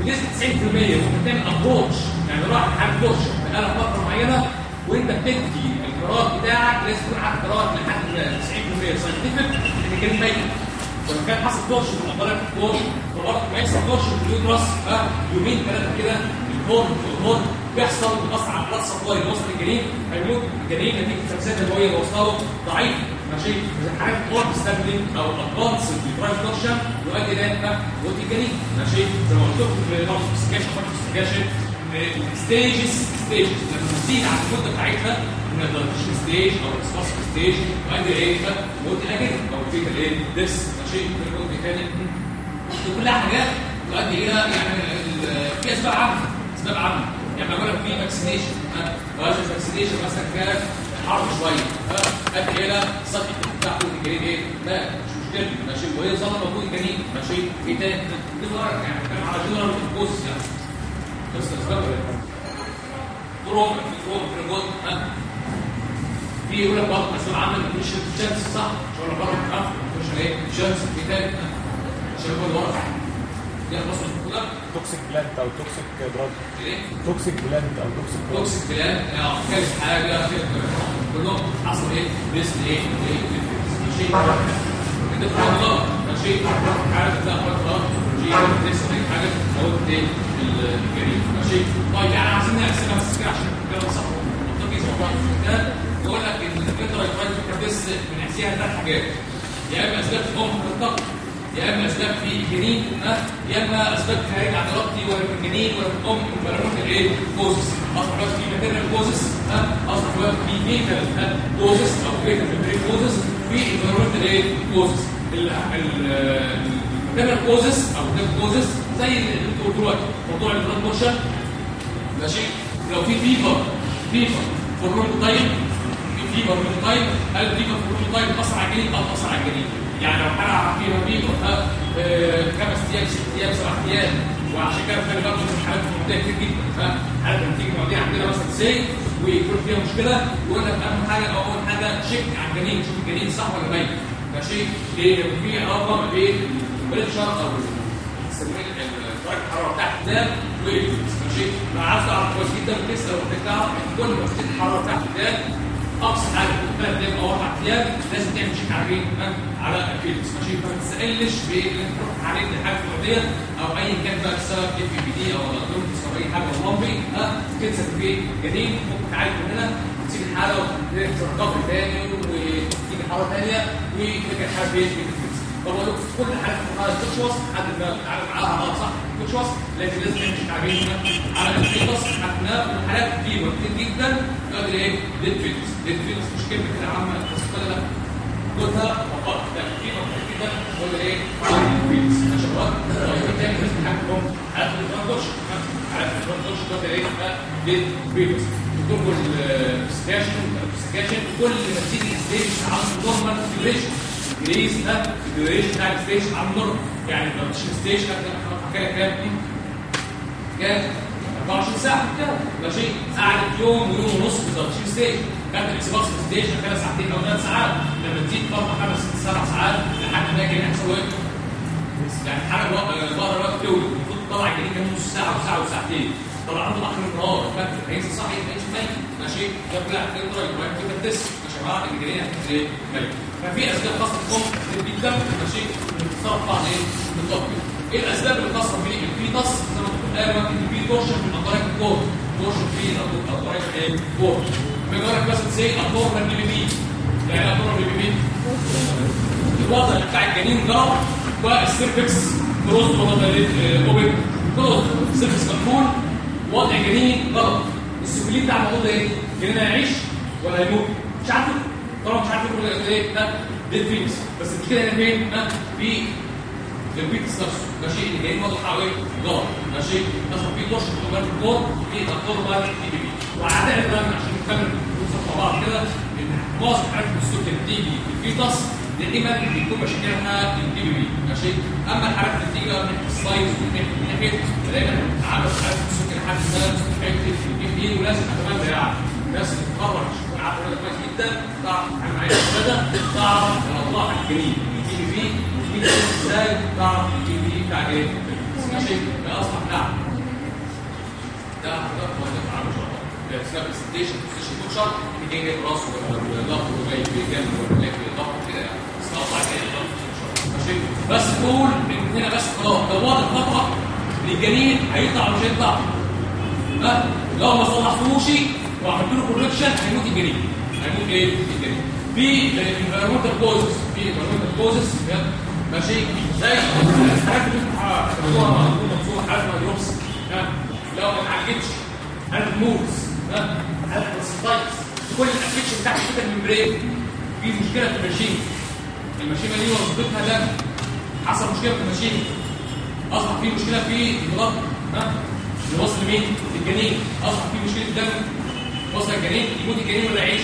بنسبه 90% ممكن تعمل ابروتش يعني راح حاله ضش بقالها فتره معينه وانت بتدي القرار بتاعك لازم تكون عارف قرارك لحد 90% ساينتفك ان كان ميت لما كان حصل دورش في الأمبارات دورش فبرضه ما يحصل دورش في ها يومين ثلاثة كده الهون الهون بيحصل بيأثر على البلاد سبلاي اللي وصل الجنين هيموت الجنين نتيجة التمثيل الهوية اللي وصله ضعيف. ماشي؟ حاجات هون بيستخدم أو أدفانس الدرايف دورشن يؤدي إلى موت الجنين. ماشي؟ زي ما قلت لكم في نقطة السكاشن ستيجز ستيجز لما تزيد عن المدة بتاعتها من الدرجيشن ستيج أو الاسباسك ستيج وعند إيه موت الاجل أو في الايه ديس ماشي؟ في الثاني. دي كلها حاجات تؤدي إلى يعني في أسباب عامة. اسباب عامه يعني بقول لك في فاكسينيشن وهذا الفاكسينيشن مثلا كان حرب شوية أدي إلى سطح بتاع الجنين إيه؟ لا مش مشكلة ماشي؟ وهي ظل موجود الجنين ماشي؟ في تاني دي ورق يعني كان على جنرال بوست يعني. بس اسباب طرق في طرق في ها؟ في يقول لك برضه مسؤول عامل مش الشمس صح شغل بره ها مش إيه الشمس في تاني عشان يكون ورق دي خلاص كده توكسيك بلانت أو توكسيك دراج توكسيك بلانت أو توكسيك توكسيك بلان آه كانت حاجة كلهم حصل إيه؟ ريسك إيه شيء ده شيء ريسك حاجة أو إيه؟ ماشي طيب يعني عايزين نقسمها بس كده عشان الكلام صح ده يقول لك إن الانترايترايت بس بنحسيها ثلاث حاجات. يا إما أسباب أم الطاقه يا إما أسباب في الجنين ها؟ يا إما أسباب خارج عن ارادتي ولا في الجنين ولا في الأم ولا ممكن إيه كوزس أصبح في ماتيريال كوزس ها؟ أصبح في ميتال كوزس أو ميتال كوزس في انفيرمنتال إيه كوزس الماتيريال كوزس أو الديف كوزس زي اللي أنتوا قلتوا دلوقتي موضوع البلاد بوشن ماشي لو في فيفر فيفر فورمول طيب في فيفر من طيب هل فيفر فورمول طيب اثر على الجنين؟ أو اثر على الجنين. يعني لو فيفر ها آه، خمس أيام ست أيام سبع أيام وعشان كده خلي بالكم من الحالات المعديه كتير جدا ها حالات لما تيجي معديه عندنا مثلا سي ويكون فيها مشكلة يقول لك أهم حاجة أو أول حاجة تشيك على الجنين شوف الجنين صح ولا ميت ماشي ليه؟ في علاقه ما بين البريشر أو درجه الحرارة بتاعت الدم والفلوس ماشي أنا عايز أعرف كويس جدا لو تعرف إن كل ما الحراره بتاعت الدم اقصى حاجة ثلاث أيام أو أربع لازم تعمل تشيك على مين؟ على الفيلوس ماشي فما تسألش بان انت تروح عليه الحاجة الفرديه أو ايا كان بقى السبب اف بي دي أو دورتس أو أي حاجة. لمبي ها؟ كنسر في جنين ممكن تعالج من هنا وتسيب الحالة وترجع تاني وتيجي حراره ثانية وترجع الحاله بيت فبقول لكم كل حالات الحاله تشوص لحد ما نتعامل معاها آه صح. تشوص لكن لازم نمشي تعبير على الفيتوس حتى الحالات دي كتير جدا. تقدر إيه؟ ديد فيتوس ديد فيتوس مش كلمة كده عامة لا قلتها فقط مكتوب كده ولا إيه؟ وقت طيب تاني لازم نحكم حالات الفرندوش حالات الفرندوش ده إيه؟ ديد فيتوس تدخل السكاشن السكاشن كل ما تيجي ستيج عن نورمال ديوريشن جريس ده الديوريشن الستيج عن نورمال يعني لو مش ستيج كام كام دي كام 24 ساعه كده ماشي قعدت يوم ويوم ونص في 13 ستيج كانت الاكسباس ستيج كده ساعتين أو ثلاث ساعات لما تزيد أربع خمس ست سبع ساعات لحد ما يجي يحصل إيه؟ يعني حاجة ظهر الوقت تولد المفروض تطلع الجنين كان نص ساعه وساعه وساعتين طلع عنده اخر النهار فاكر هينزل صح ما يبقاش ماشي ده طلع انترايت وهي كده تس عشان معاها الجنين إيه؟ ميت ففي أسباب خاصة بالام جدا ماشي بتتصرف بعض إيه؟ بالضبط إيه الأسباب اللي خاصه بالفيتس زي ما كنت قايل ان في تورشن من اطراف الكور تورشن في اطراف إيه؟ الكور لك بس زي اطراف البي بي؟ يعني اطراف البي بي؟ الوضع بتاع الجنين ضرب والسيرفكس كلوز ولا أوبن كلوز سيرفكس مقفول. وضع جنين السكوليت بتاع الموضوع ده إيه؟ جنين هيعيش ولا هيموت؟ مش عارف طبعا مش عارف يقول إيه ده ديد فينس بس المشكلة هنا فين؟ في البيتس نفسه ماشي اللي جايين واضحه إيه جار ماشي لازم في طش كمان الكور في تطور بقى تي بي بقى عشان نكمل نوصل مع بعض كده إن معظم حالات السوق اللي بتيجي في الفيتس دائما بيكون مشاكلها الدي بي بي ماشي أما الحالات اللي بتيجي بقى من السايز ومن ناحية دايما عامل حالات السوق لحد ما حتة الدي بي ولازم اتمنى يعني الناس اللي ده كويس جدا تعرف تتعامل معايا كده تعرف الاوضاع الجديد الدي بي بي وفي إزاي تعرف بي بي بتاع إيه ماشي ده أصلا نعم ده ده هو ده عامل شرط اسمها برزنتيشن بوزيشن بوكشر بيجي جاي راسه ولا ضغط وجاي بجنب ولا جاي ضغط كده يعني طلع كده ضغط ماشي بس تقول ان هنا بس خلاص ده واضح فتره الجنين هيطلع مش هيطلع ها لو ما صلحتوش وعملت له correction هيموت الجنين هيموت إيه؟ الجنين في environmental causes في environmental causes ماشي؟ زي الحاجات اللي حاجة microbes ها لو ما اتعالجتش هل موز ها هل بروستايتس كل الافكشن بتاعت كده الممبرين في مشكلة في الماشين. الماشين دي وظيفتها دم حصل مشكلة في الماشين. أصبح في مشكلة في الضغط ها اللي وصل مين؟ الجنين أصبح في مشكلة دم وصل الجنين يموت الجنين ولا يعيش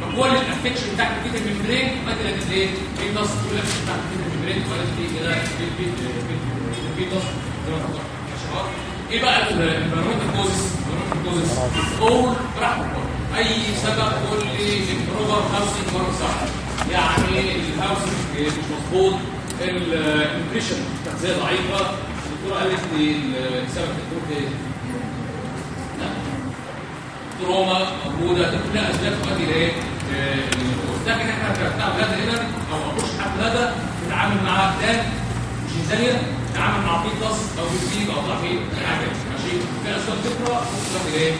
فكل الافكشن بتاعت كده الممبرين ادت لايه في تص كل الافكشن بتاعت كده الممبرين وادت إيه. كده في في في في شباب إيه بقى البارامتر كوزس؟ البارامتر كوزس. قول براحتك أي سبب قول لي البروفر هاوسنج مره صح؟ يعني الهاوسنج مش مظبوط الإمبريشن تغذيه ضعيفة. الدكتورة قالت لي السبب الدكتور إيه؟ تروما موجودة كلها اسباب تؤدي لايه؟ لكن إحنا كبتاع بلاد هنا أو اخش حد بلاد بنتعامل مع دان مش إنسانية نتعامل مع فيتس أو بيسيب أو ضعفين حاجة ماشي؟ في اسباب تقرا تؤدي لايه؟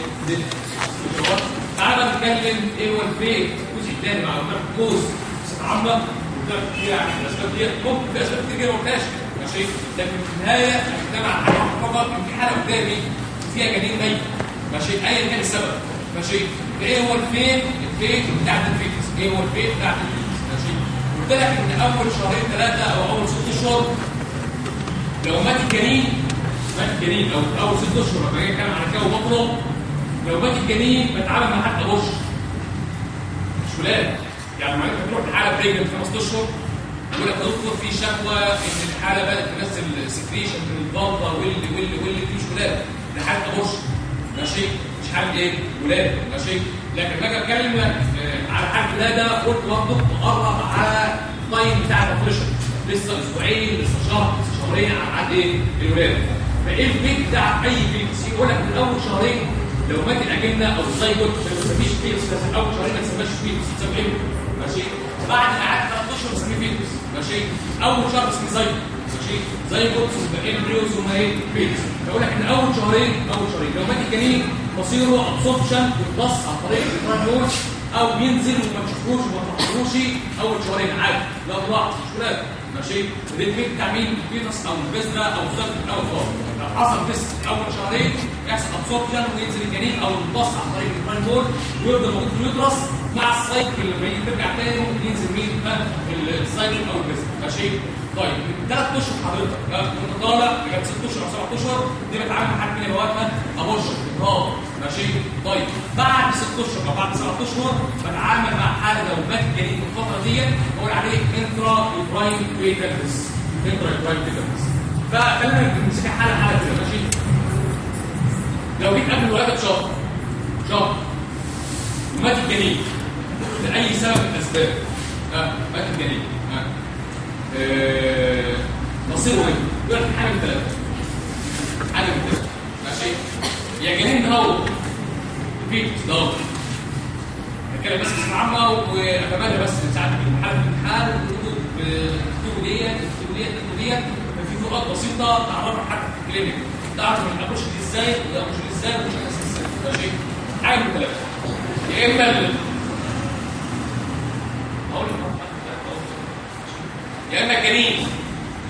تعالى نتكلم إيه هو الفيت الجزء الثاني مع الكوز بصفه عامه يعني الاسباب دي ممكن في أسباب كتير ما قلتهاش ماشي؟ لكن في النهاية المجتمع فقط ان في حاله قدامي فيها جنين ميت. ماشي؟ ايا كان السبب. ماشي؟ إيه هو ال fate ال fate بتاع ال fetus إيه هو ال fate بتاع ال fetus ماشي؟ قلت لك إن أول شهرين ثلاثة أو أول ست اشهر لو مات الجنين مات الجنين. أو أول ست اشهر لما أجي اتكلم عن كده وبطلب لو مات الجنين بتعامل مع حد abortion مش ولاد. يعني ما انت تروح لحاله pregnant خمس أشهر. يقول لك دكتور في شكوى إن الحالة بدأت تمثل secretion من الضغطه واللي واللي واللي دي مش ولاد. ده abortion ماشي؟ مش حاله إيه. ولاد ماشي؟ لكن باجي اتكلم لك على حاله ولاده قلت برضه مقرب على ال time بتاع ال parturition لسه أسبوعين لسه شهر لسه شهرين على عد إيه؟ الولاده فإيه ال fate بتاع أي fetus؟ يقول لك من اول شهرين. لو مات الاجنه أو الزيجوت ما تسميش fetus لازم اول شهرين ما تسميش fetus تسميه ماشي؟ بعد ما قعد ثلاث اشهر تسميه فيتس ماشي؟ أول شهر تسميه زيجوت ماشي زيجوت ثم امبريو ثم إيه؟ فيتس بقول لك إن أول شهرين أول شهرين. لو مات الجنين مصيره ابسوربشن يمتص عن طريق الترانيول أو ينزل وما تشوفوش وما تحطوش أول شهرين عادي. طلعت مش ولاد. ماشي؟ الريتميت بتاع مين الفيتس أو البذره أو الزفت الأول خالص لو حصل بس أول شهرين يحصل ابسوربشن وينزل الجنين أو يمتص عن طريق الترانيول ويفضل موجود في اليوترس مع السايكل لما يجي ترجع تاني ممكن ينزل مين السايكل أو البذره ماشي طيب ثلاث أشهر حضرتك كنت طالع بجد ست أشهر أو سبع أشهر دي بتعامل مع حد من الوقت ابوشر برافو ماشي طيب بعد ست أشهر أو بعد سبع أشهر بتعامل مع حاله مات الجنين في الفترة دي بقول عليه إنترا يوتراين فيتالس إنترا يوتراين فيتالس فخلينا نمسك حاله حاله كده ماشي؟ لو جيت قبل الولاده بشهر شهر ومات الجنين لاي سبب من الأسباب. ها مات الجنين ها. مصيره إيه؟ يقول لك حاجة من ثلاثة. حاجة من ثلاثة. ماشي؟ يا جنين ده فيتوس ده بتكلم بس بصفه عامه واتمنى بس ساعات في الامتحان الامتحان الكتب ديت الكتب ديت الكتب ديت في نقط بسيطة تعرفك حتى في الكلينيك. تعرف ال approach إزاي وده approach دي إزاي ومش إزاي. ماشي؟ حاجة من ثلاثة. يا إما هقول لك يا اما الجنين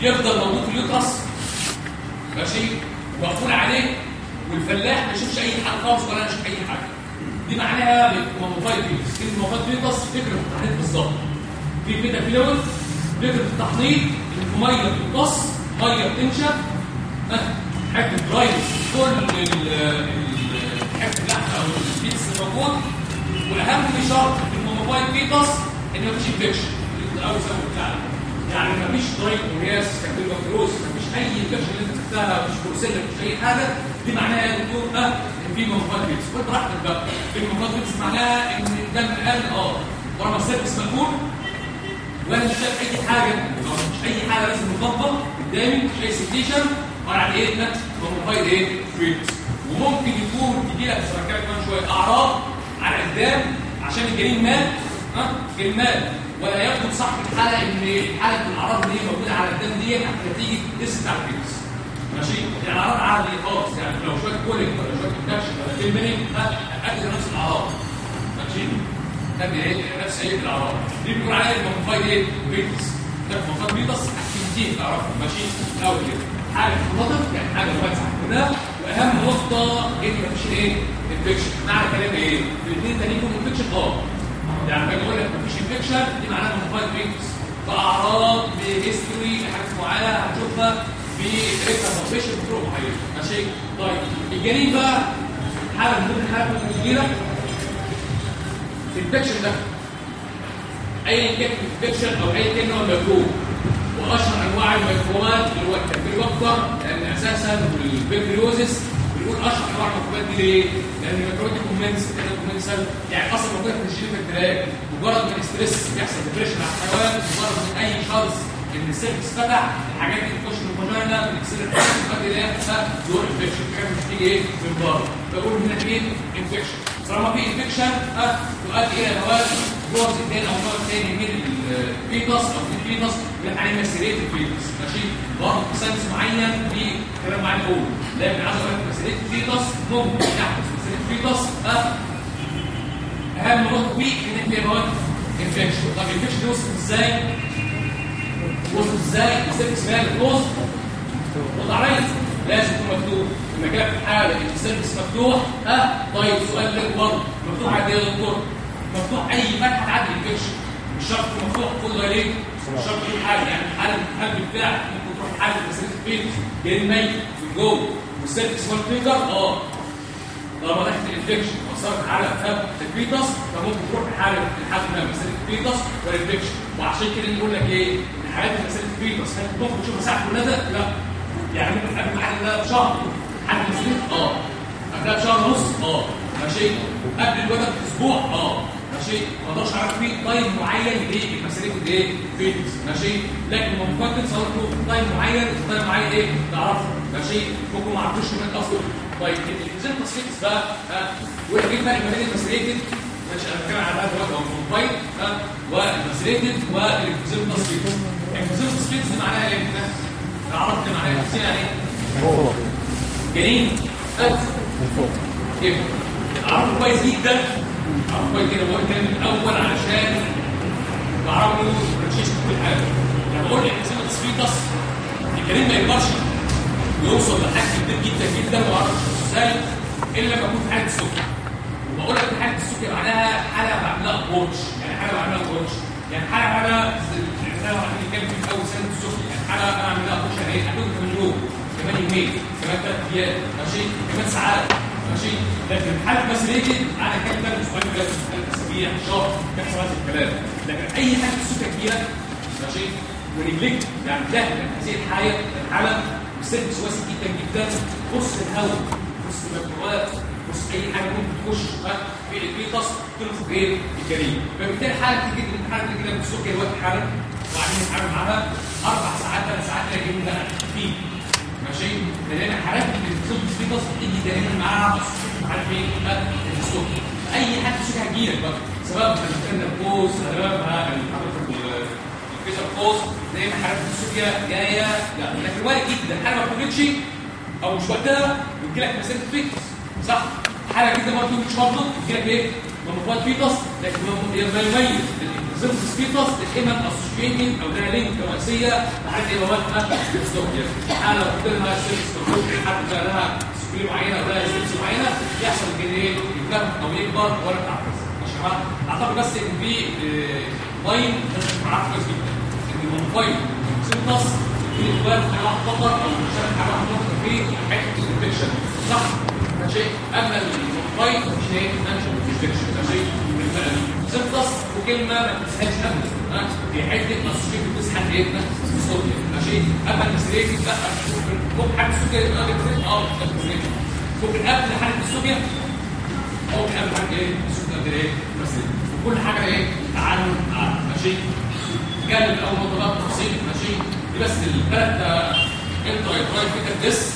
يفضل موجود في ال uterus. ماشي؟ مقفول عليه. والفلاح ما يشوفش أي حاجة خالص ولا يشوف أي حاجة. دي معناها mummified fetus كلمه mummified fetus فكرة التحنيط بالظبط. في fetal fluid فكره التحنيط الميه بتمتص مية بتنشف حتة دراينس كل ال- ال- حتة اللحمه أو البيتس الموجود وأهم شرط في الموبايل بيتس إن مفيش إنفكشن. أو سبب بتاعنا يعني مفيش درايك ورياس كابيلوفيروس مفيش أي انفكشن اللي أنت خدتها مفيش بروسيلا مفيش أي حاجة. دي معناها يا دكتور آه إن في بيتس. وانت براحتك بقى. بيتس معناها إن الدم قل آه ورا مقفول وأنا مش شايف أي حاجة. مش أي حاجة لازم تطبق قدامي مش اي سيتيشن وعلى إيه؟ ده موبايل إيه؟ بيتس وممكن يكون تجي لك شوية. أعراض على قدام عشان الجنين مات ها الجنين مات ولا ياخد صح الحالة إن حالة الأعراض هي موجودة على الدم دي نتيجه تيست بتاع الفيروس. ماشي؟ يعني اعراض عادية خالص يعني لو شوية كوليك ولا شوية إنفكشن ولا تلمني أكيد نفس الأعراض. ماشي؟ ده نفس إيه الأعراض. دي بيقول عليها المونفايد إيه؟ بيتس ده المونفايد بيتس اكتيفيتي تعرفها ماشي؟ الأول كده. حاجة خطط يعني حاجة واسعه كده واهم نقطة ان مفيش إيه؟ إنفكشن. معنى كلام إيه؟ الاثنين تانيين إنفكشن آه. يعني لما بقول لك مفيش انفكشن دي معناها مونفايد بيتس باعراض بهيستوري حاجات معينه هتشوفها في ريكتا سبريشن بطرق معينه ماشي طيب. الجنين بقى حالة من ضمن الحالات الكبيرة الانفكشن ده. ايا كان الانفكشن أو ايا كان نوع الميكروب وأشهر أنواع الميكروبات اللي هو الكامبيلوبتر لأن أساسا البكتيريوزيس بنقول اشهر انواع الميكروبات دي ليه؟ لأن الميكروبات دي كومنس كده يعني أصلا موجوده في الجين البكتيريا مجرد ما الإستريس بيحصل ديبريشن على الحيوان مجرد من أي شخص إن السيرفس فتح الحاجات دي بتخش من الفاجينا بتكسر الحاجات بتؤدي إلى دور انفكشن حاجات بتيجي إيه؟ من بره فبقول هنا إيه؟ انفكشن طالما في انفكشن ها تؤدي إلى مواد جوه الثاني أو نوع ثاني من الفيتوس أو في اللي إحنا مسيريت الفيتوس ماشي؟ برضه ساينس معين في كلام معين أقول لكن عايز أقول لك مسيريت الفيتوس ممكن. يحدث مسيريت الفيتوس ها؟ أهم نقطة فيه إن في مواد انفكشن طب الانفكشن يوصل إزاي؟ وصل إزاي؟ السيرفس مان كلوز رد عليا؟ لازم يكون مفتوح. في حالة إن السيرفس مفتوح ها؟ طيب سؤال لك برضه. مفتوح عادي يا دكتور. مفتوح أي فتحة تعدي الانفكشن مش شرط مفتوح كل ليه؟ مش شرط يكون حاجة يعني حاله القلب بتاعك ممكن تروح حاله مسيرة فين جاي ميت في جوه والسيرفس هو الفينجر آه. طالما دخلت الإنفكشن. وأثرت على فم الفيتس فممكن تروح لحاله لحد ما مساله الفيتس والانفكشن وعشان كده نقول لك إيه؟ إن حالات مساله الفيتس هل تشوفها ساعه الولادة؟ لا. يعني ممكن ما الولاده بشهر حد مساله آه. قبلها بشهر ونص؟ آه. ماشي قبل الولادة بأسبوع؟ آه. ماشي؟ ما أقدرش اعرف فيه تايم معين لمساله الايه؟ الفيتس ماشي؟ لكن ممكن تصور له تايم معين تايم معين إيه؟ تعرفه ماشي؟ ممكن ما اعرفوش من أصلا طيب الانزيم تصفيكس بقى ها؟ وإيه الفرق ما بين المسريتد ماشي أنا بتكلم على الوقت أو الموبايل ها؟ والمسريتد والانزيم تصفيكس الانزيم تصفيكس دي معناها إيه؟ تعرف دي معناها إيه؟ يعني إيه؟ جنين قد كيف؟ اعرفه كويس جدا. كويس جدا بقول الكلام الأول علشان بعرفه برانشيش كل حاجة. لما بقول الانزيم تصفيكس الجنين ما يقدرش يوصل لحد كبير جدا جدا ما أعرفش إزاي الا لما اكون في حاله السكر. وبقول لك في حاله السكر معناها حاله بعملها كوتش يعني حاله بعملها كوتش يعني حاله بعملها إحنا بنتكلم في أول سنة السكر. يعني حاله أنا بعملها كوتش يعني إيه؟ هتقول كمان يوم كمان يومين كمان ثلاث أيام ماشي؟ كمان ساعات. ماشي. لكن حاله مسريتي أنا كان ده أسبوعين ثلاث اسابيع شهر بيحصل هذا الكلام. لكن أي حاله السكر كبيرة ماشي. ورجليك يعني جهل هذه الحالة. الحاله السيرفس واسع جدا جدا. بص الهواء بص الميكروبات بص أي حاجة ممكن تخش في الفيتس تنفخ إيه الجريمة. فبالتالي حالة تيجي الامتحان تيجي لك السكر الوقت حاله وبعدين نتعامل معاها أربع ساعات ثلاث ساعات الجريمه ده فيه ماشي؟ لأن حالات اللي بتصيب الفيتس بتيجي دايما معاها عارف إيه؟ السكر أي حاجة السكر هتجيلك بقى. سواء كان الكوز سواء الفيتر كوز زي ما حالات السوريا جاية. لا لكن وارد جدا. حاله ما بتولدش أو مش وقتها بتجي لك مساله فيتس صح. حاله جدا ما بتولدش برضه بتجي لك إيه؟ ممفات فيتس لكن يميز. الزمس فيتس الايمن اسوشيتنج أو ده لينك رئيسيه إيه مواد السوريا حاله كده ما سيرفس حد لها سكري معينه أو لها سيرفس معينه يحصل كده إيه يتكبر أو يكبر ولا تعرف ماشي اعتقد بس ان في تعرف كويس جدا الموبايل سيمتاس في اخوات حاجة فقط أو مشارك حاجة فقط في حتة الانفكشن صح ماشي اما الفايت مش إيه مش الانفكشن ماشي سيمبلس وكلمه ما تسهلش ابدا؟ في حتة نصيب بتسحب إيه الصوت ماشي؟ أما المسريتي لا ممكن حاجة السوكيه يبقى بتفرق آه ممكن قبل حاجة السوكيه أو قبل حاجة إيه قبل إيه المسريتي وكل حاجة إيه تعامل مع ماشي؟ جانب نقطه بقى تفصيل. ماشي؟ دي بس الثلاث انت رايت فيتر ديس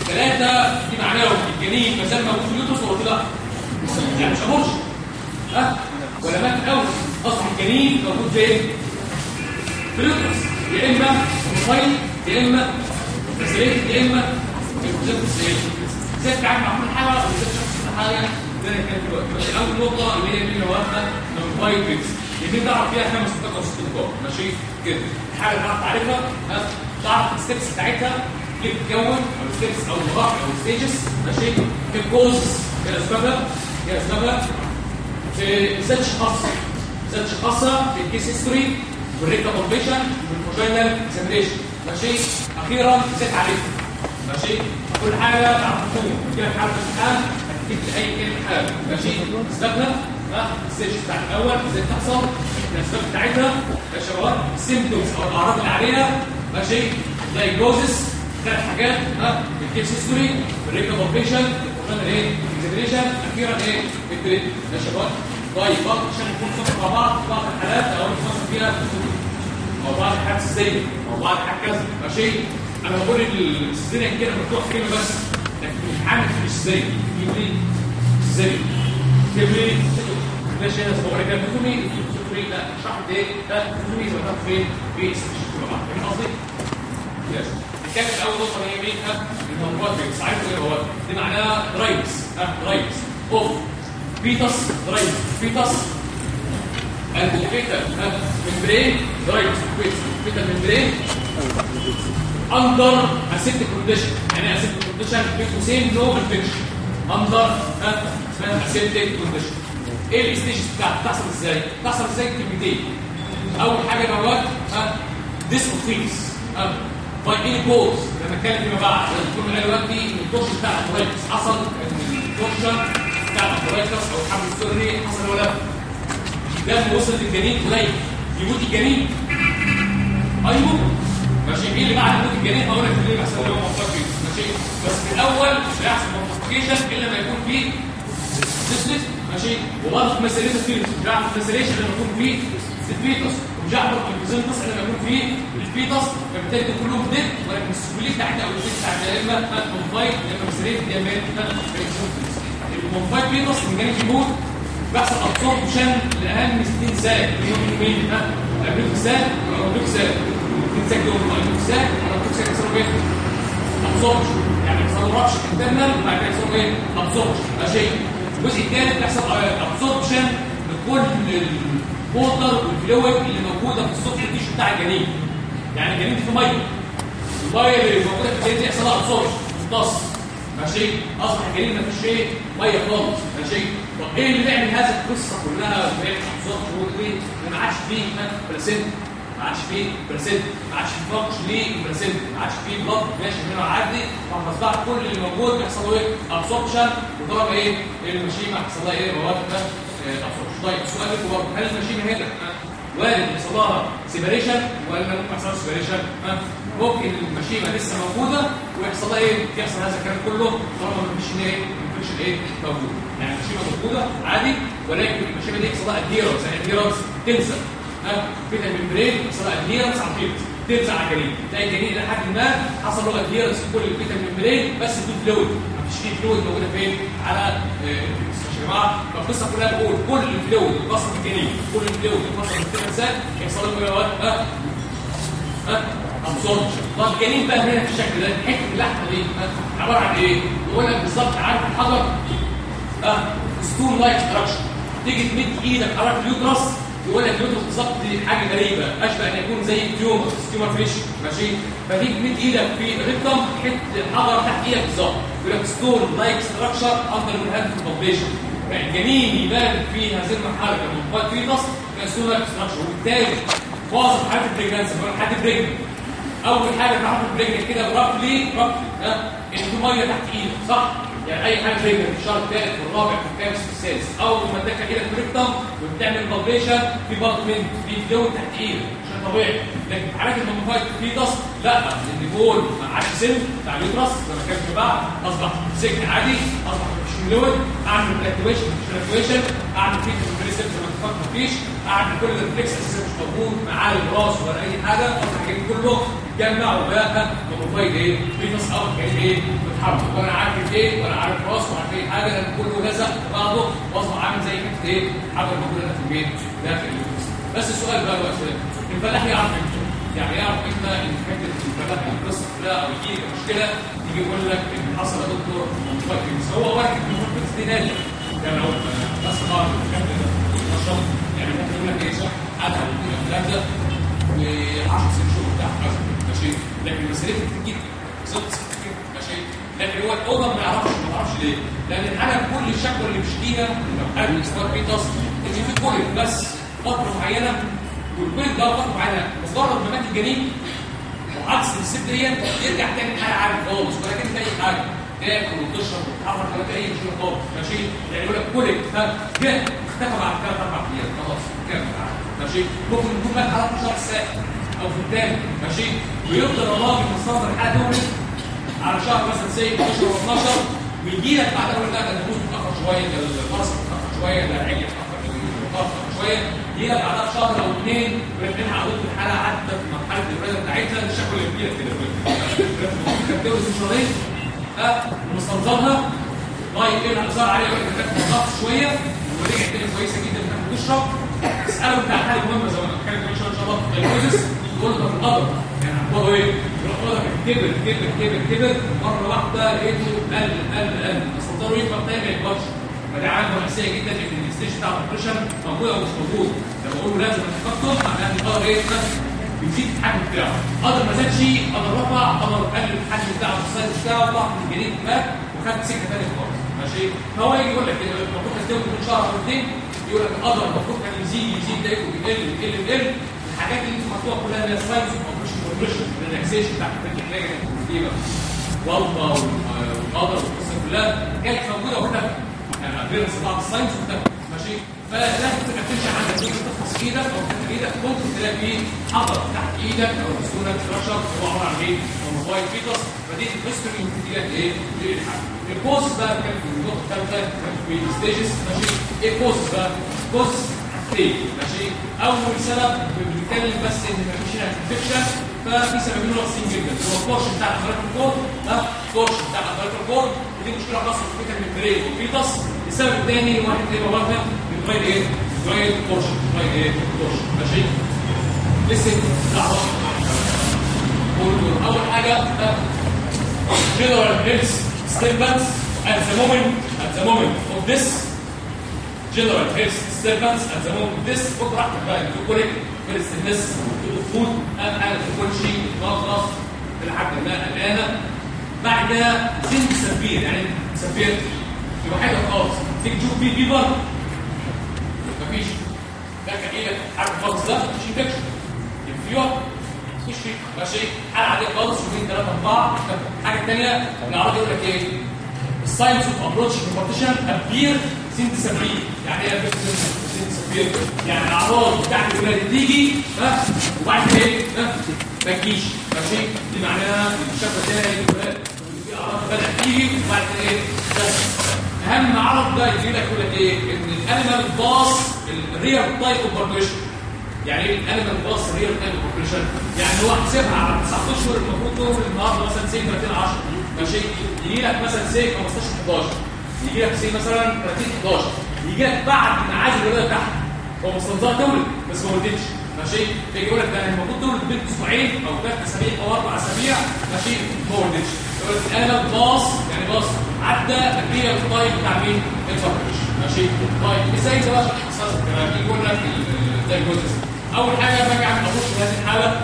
الثلاثة دي معناهم الجنين ما زال موجود في اليوتوس ولا لا يعني مش هبورش ها ولا مات الأول اصبح الجنين موجود فين؟ في اليوتوس يا إما موبايل يا إما فاسيليت يا إما الكونسيبت إزاي تتعامل مع كل حاجة؟ وازاي تشخص كل حاجة؟ زي ما كان دلوقتي أول نقطة اللي هي اللي واخده من موبايل بيكس يمكن تعرف فيها خمس نقاط أو ست نقاط ماشي؟ كده. الحاجة اللي تعرف تعرفها ها؟ تعرف الستبس بتاعتها؟ كيف تتكون أو الستبس أو المراحل أو الستيجز ماشي؟ كيف كوز اسبابها إيه اسبابها في إزاي تشخصها إزاي تشخصها في الكيس هيستوري والريكا كومبيشن والفوجينال اكزامينيشن ماشي؟ أخيرا إزاي تعرفها ماشي؟ كل حاجة تعرفوها كده حاله الامتحان هتكتب أي كلمة حاجة. ماشي؟ ها؟ الستيج بتاع الأول إزاي تحصل. الأسباب بتاعتها. يا شباب السيمبتومز أو الأعراض اللي عليها. ماشي؟ دايجنوزس ثلاث حاجات. ها؟ الكيس هيستوري الريكا كومبيشن وقلنا إيه اكزامينيشن أخيرا إيه التريت يا شباب طيب برضه عشان نكون صف مع بعض في بعض الحالات أو نفصل فيها أو بعض الحالات السيئه أو بعض الحالات كذا ماشي أنا بقول السيزيريا كده مفتوح كلمه بس لكن الامتحان مش إزاي يجيب لي إزاي يجيب لي ماشي أنا بقول لك بتقولي بتقولي لا إيه لا بتقولي زي ما فين في استشفاء فاهم قصدي يس كانت اول نقطة هي مين؟ ها؟ المنبوط ساعات إيه هو دي معناها درايفز ها؟ درايفز أوف. فيتس درايفز فيتس الفيتا ممبرين. درايفز فيتا ممبرين. أندر اسيتيك كونديشن يعني اسيتيك كونديشن بين قوسين نو أنفكشن. أندر اسمها اسيتيك كونديشن إيه الستيج بتاعتها بتحصل إزاي؟ بتحصل إزاي؟ كلمتين. أول حاجة دوت ها؟ اوف فيس ها؟ اني كوز لما اتكلم فيما بعد الدكتور قال دلوقتي إن الدوش بتاع الفرايتس حصل الدوشن بتاع الفرايتس أو الحمل السري حصل ولا لا. دم وصل للجنين قليل يموت الجنين. أيوه ماشي إيه اللي بعد موت الجنين؟ هقول لك ليه بيحصل له مفكك ماشي بس في الأول مش هيحصل مفكيشن إلا لما يكون فيه سيستم ماشي وبرضه مسيريشن فيه مش مسيريشن لما يكون فيه الفيتوس ومش هيعمل الفيزنتس لما يكون فيه الفيتوس فبالتالي دول كلهم ديد ولكن السكوليه بتاعتها أو الفيت بتاعتها يا اما مونفايت يا اما مسيريشن يا اما المونفايت فيتوس من جانب يموت بيحصل ابسوربشن لأهم 60 ساعه اللي هم مين ها؟ الابريك ساعه والابريك ساعه الابريك ساعه دول الابريك ساعه والابريك ساعه يحصلوا إيه ابسوربشن يعني يحصلوا رابش انترنال وبعد كده يحصلوا إيه ابسوربشن ده شيء. الجزء الثالث بيحصل ابسوربشن لكل الووتر والفلويد اللي موجودة في السوفت تيشو بتاع الجنين يعني الجنين في مية. المية اللي موجودة في الجنين دي يحصل لها ابسوربشن امتص ماشي. أصبح الجنين ما فيش إيه مية خالص. ماشي. طب إيه اللي بيعمل هذه القصة كلها؟ وبيعمل ابسوربشن وايه وما عادش فيه برسنت ما عادش فيه برسنت ما عادش فيه ليه برسنت ما عادش فيه بلط ماشي منه عادي فاصبح كل اللي موجود بيحصل له إيه؟ ابسوربشن وضرب إيه؟ المشيمة؟ يحصل لها إيه؟ مواد ابسوربشن طيب سؤال لكم برضه هل المشيمة هنا وارد يحصل لها سيبريشن ولا ممكن ما يحصلش سيبريشن ممكن المشيمة لسه موجودة ويحصل لها إيه؟ يحصل هذا الكلام كله طالما ما فيش إيه؟ الإنفكشن إيه؟ موجود. يعني المشيمة موجودة عادي ولكن المشيمة دي يحصل لها adherence يعني adherence تنزل. ها؟ كده ال membrane يحصل لها adherence على ال fetus تنزل على الجنين. تلاقي الجنين إلى حد ما حصل له adherence في كل ال fetal membrane بس بدون fluid فيه fluid موجودة فين؟ على ال fetus يا جماعة كلها بقول كل ال fluid الخاص بالجنين كل ال fluid الخاص بال placenta يحصل له إيه ها؟ ها؟ absorption طب الجنين بقى هنا في الشكل ده حتة اللحمه دي عبارة عن إيه؟ يقول لك بالظبط عارف الحجر؟ آه ستون لايك ستراكشر تيجي تمد إيدك على اليوترس يقول لك اليوترس بالظبط دي حاجة غريبة. أشبه إن يكون زي التيومر ستيومر فيش ماشي؟ فتيجي تمد إيدك في الريكتم تحط الحجر تحت إيدك بالظبط. يقول لك ستون لايك ستراكشر اندر الهاند كومبليشن فالجنين يبان في هذه المرحلة من قوات فيتس ستون لايك ستراكشر وبالتالي معظم حالات البريجنسي حد بريجن أول حاجة بنعرف برجلك كده رفلي رفلي ها ان في مية تحت إيدك صح؟ يعني أي حاجة في الشهر الثالث والرابع والخامس والسادس أول ما تدخل في الريكتم وبتعمل بالبيشن في برضه من في تحت إيدك عشان طبيعي. لكن في حالات الموميفايد فيتس لا لأن بول ما عادش سن بتاع اليوترس زي ما كان في بعض أصبح سجن عادي أصبح مش فلويد أعمل اكتيفيشن مش اكتيفيشن أعمل فيتس بريسبت زي ما مفيش. أعمل كل الريفلكس أساسا مش موجود معاه الراس ولا أي حاجة الحاجات كله اتجمع وبقى موميفايد إيه فيتس أو كان إيه بتحرك وأنا عارف إيه ولا عارف راس ولا عارف أي حاجة لأن كله لزق في بعضه وأصبح عامل زي حتة إيه حاجة موجوده في البيت داخل بس السؤال بقى دلوقتي الفلاح يعرف يعني يعرف إمتى ان حتة الفلاح القصة كلها أو يجي لك مشكلة يجي يقول لك إن حصل يا دكتور مفكس هو واحد من المفكس دي يعني لو بس بعض الكلام ده. نشاط يعني ممكن يقول لك إيه صح أنا واثنين ثلاثة و10 ست شهور بتاع ماشي لكن مسألة بتجيب ست ست كتير ماشي لكن هو الاوضه ما يعرفش ما يعرفش ليه. لأن الحاله كل الشكوى اللي بيشتكيها لو حد سواء بيتصل إن في كل بس فترة معينة والبيض ده فتره معينه مجرد ما مات الجنين وعكس الست دي يرجع تاني حاله عادي خالص. ولا في اي حاجة. تاكل وتشرب وتتحرك ولا في أي مشكله خالص. ماشي؟ يعني يقول لك كلك ها جه. اختفى بعد ثلاث أربع أيام. خلاص كمل ماشي؟ ممكن يكون مات على شهر السابع أو في الثاني ماشي؟ ويفضل الراجل مستنظر الحاله دول على شهر مثلا سي 11 و 12 ويجي لك بعد أول ده ده النفوس متأخر شوية ده الفرس متأخر شوية ده العجل متأخر متاخر شوية لك بعدها بشهر أو اثنين ولكن عدد الحاله عدت مرحله الولاده بتاعتها الشكوى اللي بتجيلك كده كانت تولد شهرين ها ومستنظرها طيب إيه الانظار عليها وقت كانت متاخر شوية ورجعت تاني كويسه جدا انها بتشرب اساله بتاع حاله مهمه زي ما أنا بتكلم ان شاء الله في ال diagnosis تقول له في ال udder يعني اخباره إيه؟ يروح كبر كبر كبر كبر مره واحدة لقيته قل قل قل استنظاره يكبر تاني ما يكبرش فده عنده حساسيه جدا إن ال stage بتاع ال parturition موجود أو مش موجود. لما أقول له لازم تفكر معناها ان ال udder إيه؟ بيزيد الحجم بتاعه. قدر ما زادش قدر رفع قدر قل الحجم بتاعه السايز بتاعه ضعف الجنين مات وخد سكة ثانية خالص. ماشي؟ فهو يجي يقول لك المفروض تستوي من شهر أو اثنين يقول لك القدر المفروض كان يزيد يزيد ده يقل يقل يقل. الحاجات اللي أنتوا مكتوبه كلها اللي هي ساينس اوبريشن اوبريشن الريلاكسيشن بتاعت الرجل والقدر والقصة كلها كانت موجودة واختفت يعني ابيرنس بعض الساينس ماشي؟ فلازم تبقى تمشي عندك ممكن تفحص إيدك أو تحت إيدك ممكن تلاقي حضر تحت إيدك أو بسهوله ترشر هو عباره عن إيه؟ موبايل فيتس فدي الهيستوري ممكن لك إيه؟ إيه الحاجة الكوز بقى كان في النقطة الثالثة في الستيجز. ماشي؟ إيه كوز بقى؟ كوز حاجتين ماشي؟ أول سبب بنتكلم بس إن مفيش هنا انفكشن ففي سببين رئيسيين جدا. هو الكورش بتاع الامريكان كورد ها الكورش بتاع الامريكان كورد. ودي مشكله خاصه في البريد والفيتس السبب الثاني واحد زي ما قلنا بتغير إيه؟ بتغير كورش بتغير إيه؟ كورش ماشي؟ لسه لحظة. أول حاجة general health disturbance at the moment at the moment of this. general health disturbance at the moment of خد راحتك بقى أنتوا كل فيرست الناس فود اهم حاجة كل شيء مخلص لحد ما الان بعد سن سفير يعني سفير يبقى حاجة خالص. تيجي تشوف فيه فيبر مفيش. ده كان إيه؟ حاجة خالص. ده مش انفكشن الفيور مفيش فيه ماشي. حاجة عادية خالص يومين ثلاثة أربعة. الحاجة الثانية العرض يقول لك إيه؟ الساينس اوف ابروتش كومبتيشن ابير سنت سفير يعني إيه سنت سفير يعني الاعراض بتاعت الولاده تيجي ها؟ وبعد كده إيه؟ ها؟ ما تجيش. ماشي؟ دي معناها الشكوى ده في أعراض بدات تيجي وبعد كده إيه؟ أهم عرض ده يجي لك يقول لك إيه؟ إن ال animal pass the real time of يعني إيه ال animal pass the real time of يعني هو حسبها على 9 اشهر المفروض تقول النهارده مثلا سي 30 10 ماشي؟ يجي لك مثلا سي 15 11 يجي لك سي مثلا 30 11 يجي لك بعد ميعاد الولاده بتاعها هو مستنظر تولد بس ما ولدتش ماشي؟ تيجي يقول لك ده المفروض تولد من أسبوعين أو ثلاث اسابيع أو أربع اسابيع ماشي؟ ما ولدتش يقول لك أنا pass يعني pass عدى ال real time بتاع مين؟ ال parturition ماشي؟ طيب إزاي ده بقى حصل الكلام يقول لك الجزء. أول حاجة باجي اعمل أبص في هذه الحالة.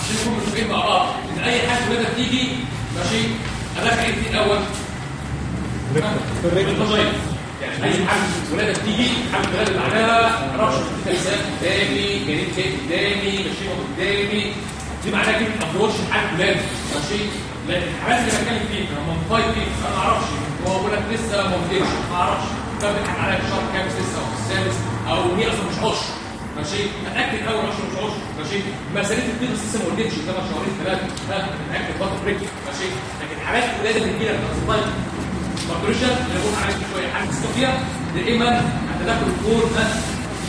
عشان نكون متفقين مع بعض إن أي حاجة ولاده تيجي ماشي؟ أدخل إيه الأول؟ في الرجل. يعني اي حاله ولاده بتيجي حاله ولاده معناها رش لسان قدامي جنين جاي قدامي مشيمه قدامي. دي معناها كلمة أبروش حاله ولاده ماشي؟ لكن الحالات اللي بتكلم هم فايت فيك أنا ما أعرفش. هو بيقول لك لسه ما ولدتش ما أعرفش. طب بيضحك عليا في الشهر الخامس لسه أو السادس أو هي أصلا مش عشر ماشي؟ اتاكد أول 10 مش عشر ماشي؟ مساله البيض لسه ما ولدتش قدامها شهرين ثلاثة. ها؟ اتاكد برضه بريك ماشي؟ لكن حالات الولاده اللي بتجي لك ماتريشن اللي بقول عليك شوية حاجة تستوفيا دائما هتدخل الكور ها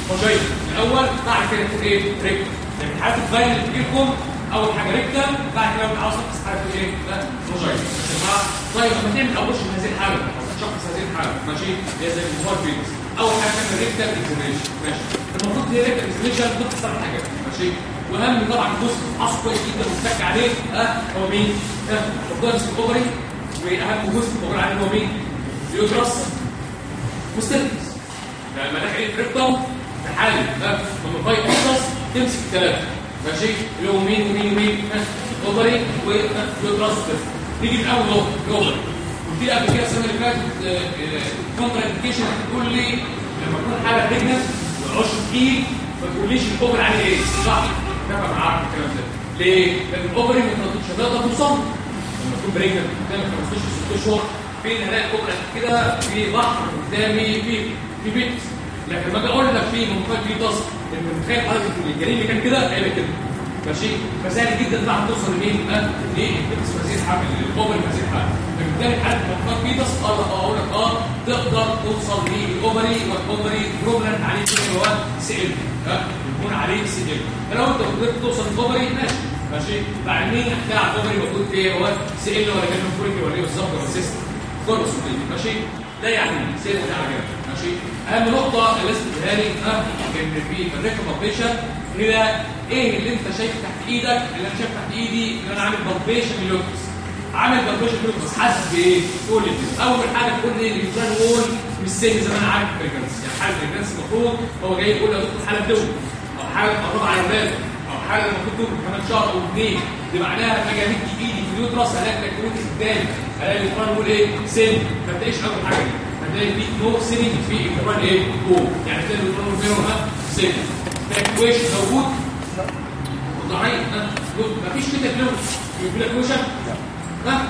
فاجاي الأول بعد كده تكون إيه؟ بريك لكن حالات الفايل اللي بتجي لكم أول حاجة ريكتا بعد كده لو عاوز تقص حاجة إيه؟ ده جماعة طيب لما تعمل من هذه الحالة. أو تشخص هذه الحالة. ماشي؟ هي زي الهوار فيتس أول حاجة تعمل ريكتا اكزامينشن ماشي. المفروض هي ريكتا اكزامينشن تقص ثلاث حاجات ماشي؟ وأهم طبعا جزء حصل كويس جدا متك عليه. ها؟ هو مين؟ ها؟ الضغط الاوفري واهم جزء بقول عليه هو مين؟ اليوترس والسيرفكس لما نحكي الكريبتوم في حاله ها لما فايت يوترس تمسك الثلاثه ماشي؟ اللي هو مين ومين ومين؟ ها الاوفري واليوترس نيجي من اول أهو. الاوفري قلت قبل كده السنة اللي فاتت كونترا انديكيشن تقول لي لما تكون حالة بريجننت والعش تقيل ما تقوليش الأوفر عليه إيه؟ صح. اتفق معاك الكلام ده. ليه؟ لأن الاوفري مش هتقدر توصل تكون بريجننت قدامك 15 6 شهور فين هلاقي الاوفر كده في بحر قدامي في في بيت. لكن لما أجي أقول لك في منطقه في تصل أنت متخيل حضرتك الجريمة اللي كان كده؟ هيبقى كده. ماشي؟ فسهل جدا تعرف توصل لمين؟ مزيد حمل للاوفر مزيد حمل فبالتالي حالة منطقه في تصل آه أقول لك آه تقدر توصل للاوفري والاوفري بروبلم عليه كده اللي هو؟ سي ال يكون عليه سي ال فلو أنت قدرت توصل للاوفري ماشي. ماشي؟ بعد مين هتلاقي على الاوفري موجود إيه؟ هو سي إل ولا كان فوريكي ولا إيه بالظبط ولا سيستم كورس ماشي؟ ده يعني سير على جنب ماشي؟ أهم نقطة اللي لازم تديها لي إن في الريكومنديشن هي إيه اللي أنت شايفه تحت إيدك؟ اللي أنا شايف تحت إيدي إن أنا عامل بالبيشن للوكس عامل بالبيشن للوكس حاسس بإيه؟ تقول لي أول حاجة تقول لي الانسان وول مش سن زي ما أنا عارف البريجنس يعني حاله البريجنس المفروض هو جاي يقول يا دكتور حالة دول أو حالة قرب على البال أو حاله المفروض تكون كمان شهر أو اثنين دي معناها امد إيدي في اليوترس ألاقي الكروت قدامي ألاقي الانسان يقول إيه؟ سن. ما تلاقيش أول حاجة. هتلاقي في نو سيلينج في الكمان إيه؟ جوه يعني تلاقي الانسان بينهم ها سن. الاكويشن موجود. ضعيف. ها؟ مفيش كده فلوس يقول لك وشك ها؟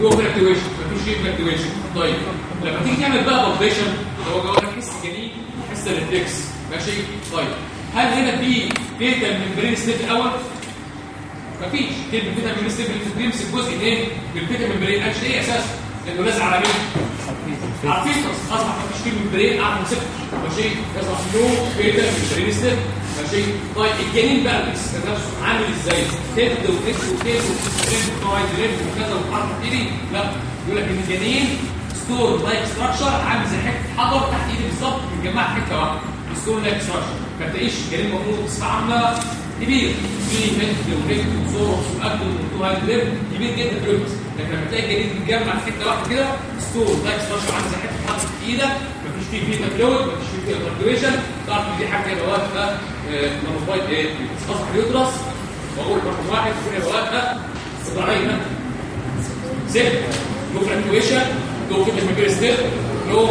جوه الاكتيفيشن مفيش شيء اكتيفيشن طيب. لما تيجي تعمل بقى بابليشن هو جوه لك حس جنين حس الريفلكس ماشي؟ طيب. هل هنا في بيتا من برين ستيب الأول مفيش كلمه بيتا من ستيب اللي بتمسك جزء اثنين من بيتا من برين اكشن إيه أساسا لأنه لازم على مين عارفيتس اصبح مفيش كلمه برين قاعد مسكت ماشي يصبح نو بيتا من برين ستيب ماشي طيب الجنين بقى الاكسس نفسه عامل إزاي تبد وتبد وتبد وتبد وعايز يلف وكذا وتحرك ايدي لا يقول لك ان الجنين ستور لايك ستراكشر عامل زي حتة حجر تحت ايدي بالظبط متجمعه في حتة واحدة ستور لايك ستراكشر ما تلاقيش الجنين المفروض عامله كبير في هيد وريك وصور واكل وهايد ليف كبير جدا الوقت لكن لما تلاقي الجنين متجمع في حتة واحدة كده ستور لايك ستراكشر عامل حتة حجر في إيدك. مفيش فيه فيه فلويد مفيش فيه فيه ترانسفيريشن تعرف إن دي حاجة يبقى واقفه مانوفايد إيه؟ اصبح اليوترس. واقول رقم واحد يبقى واقفه صداعيه ست لو فلكتويشن لو كده ميكروستيل لو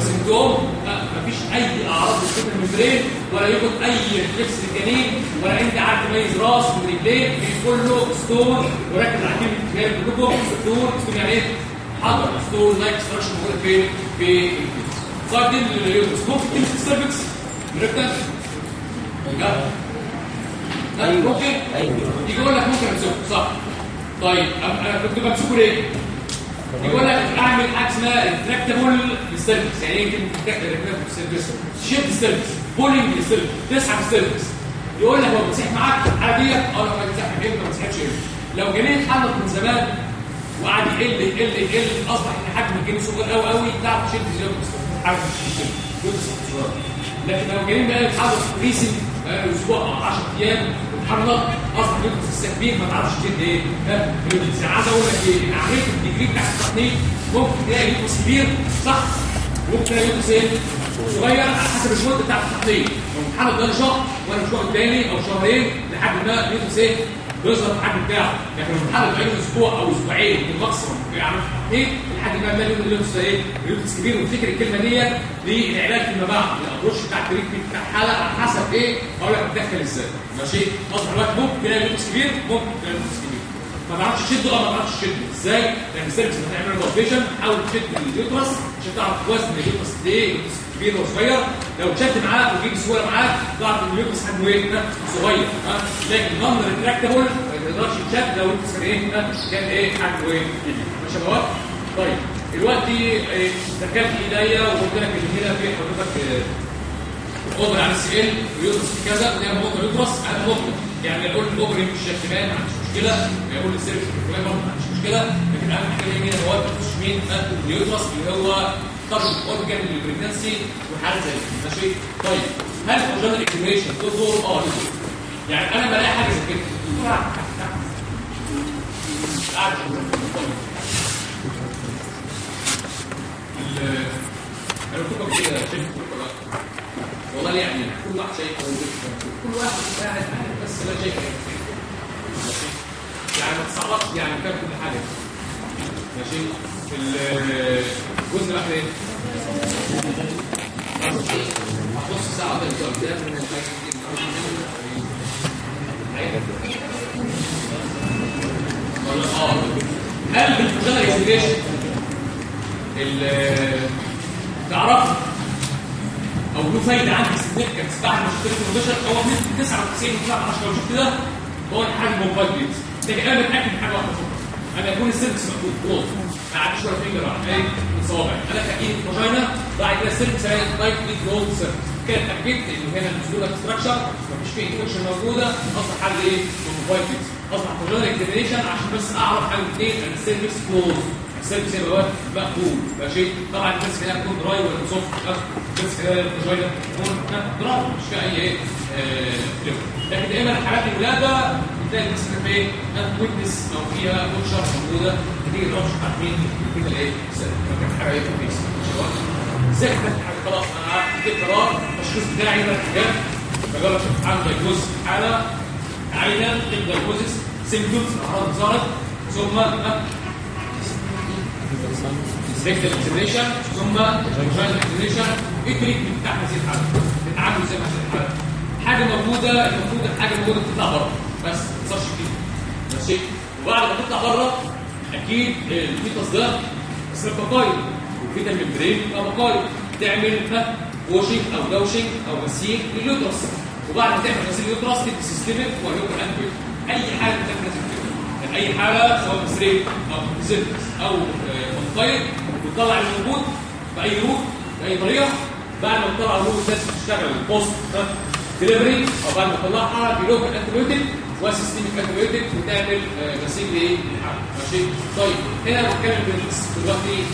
سيمتوم مفيش أي أعراض للكتر الممبرين ولا يوجد أي ريفلكس للجنين ولا انت عارف تميز راس ورجلين كله stone وركز على كلمة جاي كلكم stone stone يعني إيه؟ حجر stone like structure موجوده فين في طيب دي ال uterus ممكن تمسك ال cervix مركز؟ لا ممكن يجي يقول لك ممكن امسكه صح. طيب أنا كنت بمسكه ليه؟ يقول لك أعمل حاجة اسمها retractable لل cervix يعني إيه كلمه retractable للسيرفكس شد السيرفكس بولينج للسيرفكس تسحب السيرفكس يقول لك هو بتسحب معاك على ديت آه لو بتسحب إمتى ما بتسحبش إمتى لو جنين اتحرك من زمان وقعد يقل يقل يقل أصبح إن حجم الجنين صغير قوي قوي تعرف تشد السيرفكس حجم الجنين لكن لو جنين بقى يتحرك ريسنت أسبوع أو 10 أيام. وتحرك اصبح في السكبين ما تعرفش تشد إيه. ها عايز أقول لك إيه عملية الديجري بتاعت التقنيق ممكن تلاقي يوتس كبير صح؟ ممكن تلاقي يوتس إيه صغير على حسب المده بتاعت التقنيق لو ده شهر مش واخد بالي أو شهرين لحد ما يوتس إيه بيظهر الحجم بتاعه لكن لو الحجم بقاله أسبوع أو أسبوعين الماكسيموم بيعمل إيه؟ الحجم بقى مالي اللوتس إيه اللوتس كبير وافتكر الكلمة دي للعلاج فيما بعد الابروش بتاع التريتمنت بتاع الحاله على حسب إيه؟ أقول لك بتدخل إزاي. ماشي؟ اصبح الوقت ممكن تلاقي لوتس كبير ممكن تلاقي لوتس كبير ما تعرفش تشده آه ما تعرفش تشده إزاي؟ لأن السيرفس لما تعمل موتيفيشن حاول تشد اليوترس عشان تعرف وزن اليوترس قد إيه كبير ولا صغير لو شد معاك وجيب بسهوله معاك تعرف ان اليوترس حجمه إيه؟ صغير ها لكن نون ريتراكتبل ما يقدرش يتشد لو اليوترس كان إيه؟ كان إيه؟ حجمه إيه؟ ماشي يا شباب؟ طيب دلوقتي إيه، دخلت إيديا وقلت لك إن هنا في حضرتك أوبر على إل ويدرس في كذا وده ممكن يدرس أنا ممكن يعني أقول الاوبر مش احتمال ما عنديش مشكلة يقول السيرفس برضه ما عنديش مشكلة لكن أهم حاجة هنا هو مش مين اليوترس اللي هو طبعا اورجان للبريجنسي وحاجه زي كده ماشي؟ طيب هل فوجان الاكتيفيشن دور آه يعني أنا بلاقي حاجة زي كده. قاعد قاعد ال- أنا كنت كده والله يعني كل واحد شايف كل واحد قاعد بس لا شايف يعني ما تصعبش يعني كان كل حاجة. ماشي؟ في ال- الجزء الآخر إيه؟ نص ساعة ده الجواب ده من الحاجات دي. ولا آه هل بالفوجنال اكسبريشن تعرف؟ أو له فايدة عندي سيجنفكنس بعد ما شفت الكونديشن هو بنسبه 99 و 10 لو شفت ده هو الحجم موبايل بيت. لكن أنا متأكد من حاجة واحدة. فقط أنا يكون السيرفكس مقفول. كلوز ما عنديش ولا فينجر على إيه من صوابعي أنا كايد فاجينا بعد كده السيرفكس هي لايك بيت كلوز سيرفكس كده اتأكدت إن هنا النزوله ستراكشر مفيش فيه انفكشن موجودة. أصبح حل إيه؟ أصبح فاجينا اكزامينيشن عشان بس أعرف حاجة اثنين ان السيرفكس يبقى واقف مقفول ماشي؟ طبعا الناس هنا بتكون دراي ولا سوفت الناس هنا الفاجينا بتكون دراي مش فيها أي إيه آه،. لكن دايما حالات الولادة بتلاقي في إيه ويتنس أو فيها بوشر موجودة بتيجي بتاعت مين كده الإيه حاجة إيه إزاي حاجة خلاص أنا عارف دي قرار التشخيص بتاعي ده حاجات بجرب أشوف عنده دايجنوز حاله عينه دايجنوزس symptoms أعراض ظهرت ثم آه، rectal examination ثم vaginal examination بتاع هذه الحاله؟ بتتعامل إزاي مع هذه الحاله؟ حاجة موجودة المفروض الحاجة موجودة بتطلع بره. بس ما تصيرش فيه ماشي وبعد ما تطلع بره أكيد ال fetus ده اسمه بقايا. وال fetal membrane يبقى بقايا. تعمل washing أو douching أو غسيل لل uterus. وبعد ما تعمل غسيل اليوترس تدي سيستمك انتي أي حاجة بتعمل أي حالة سواء سرير أو سيرفكس أو منطقه بتطلع الموجود بأي روت بأي طريقة بعد ما تطلع الروت لازم تشتغل البوست ديليفري أو بعد ما تطلعها بلوك انتيبيوتيك وسيستميك أنتيبيوتيك وتعمل آه، غسيل لايه؟ للحالة ماشي طيب هنا بتكلم دلوقتي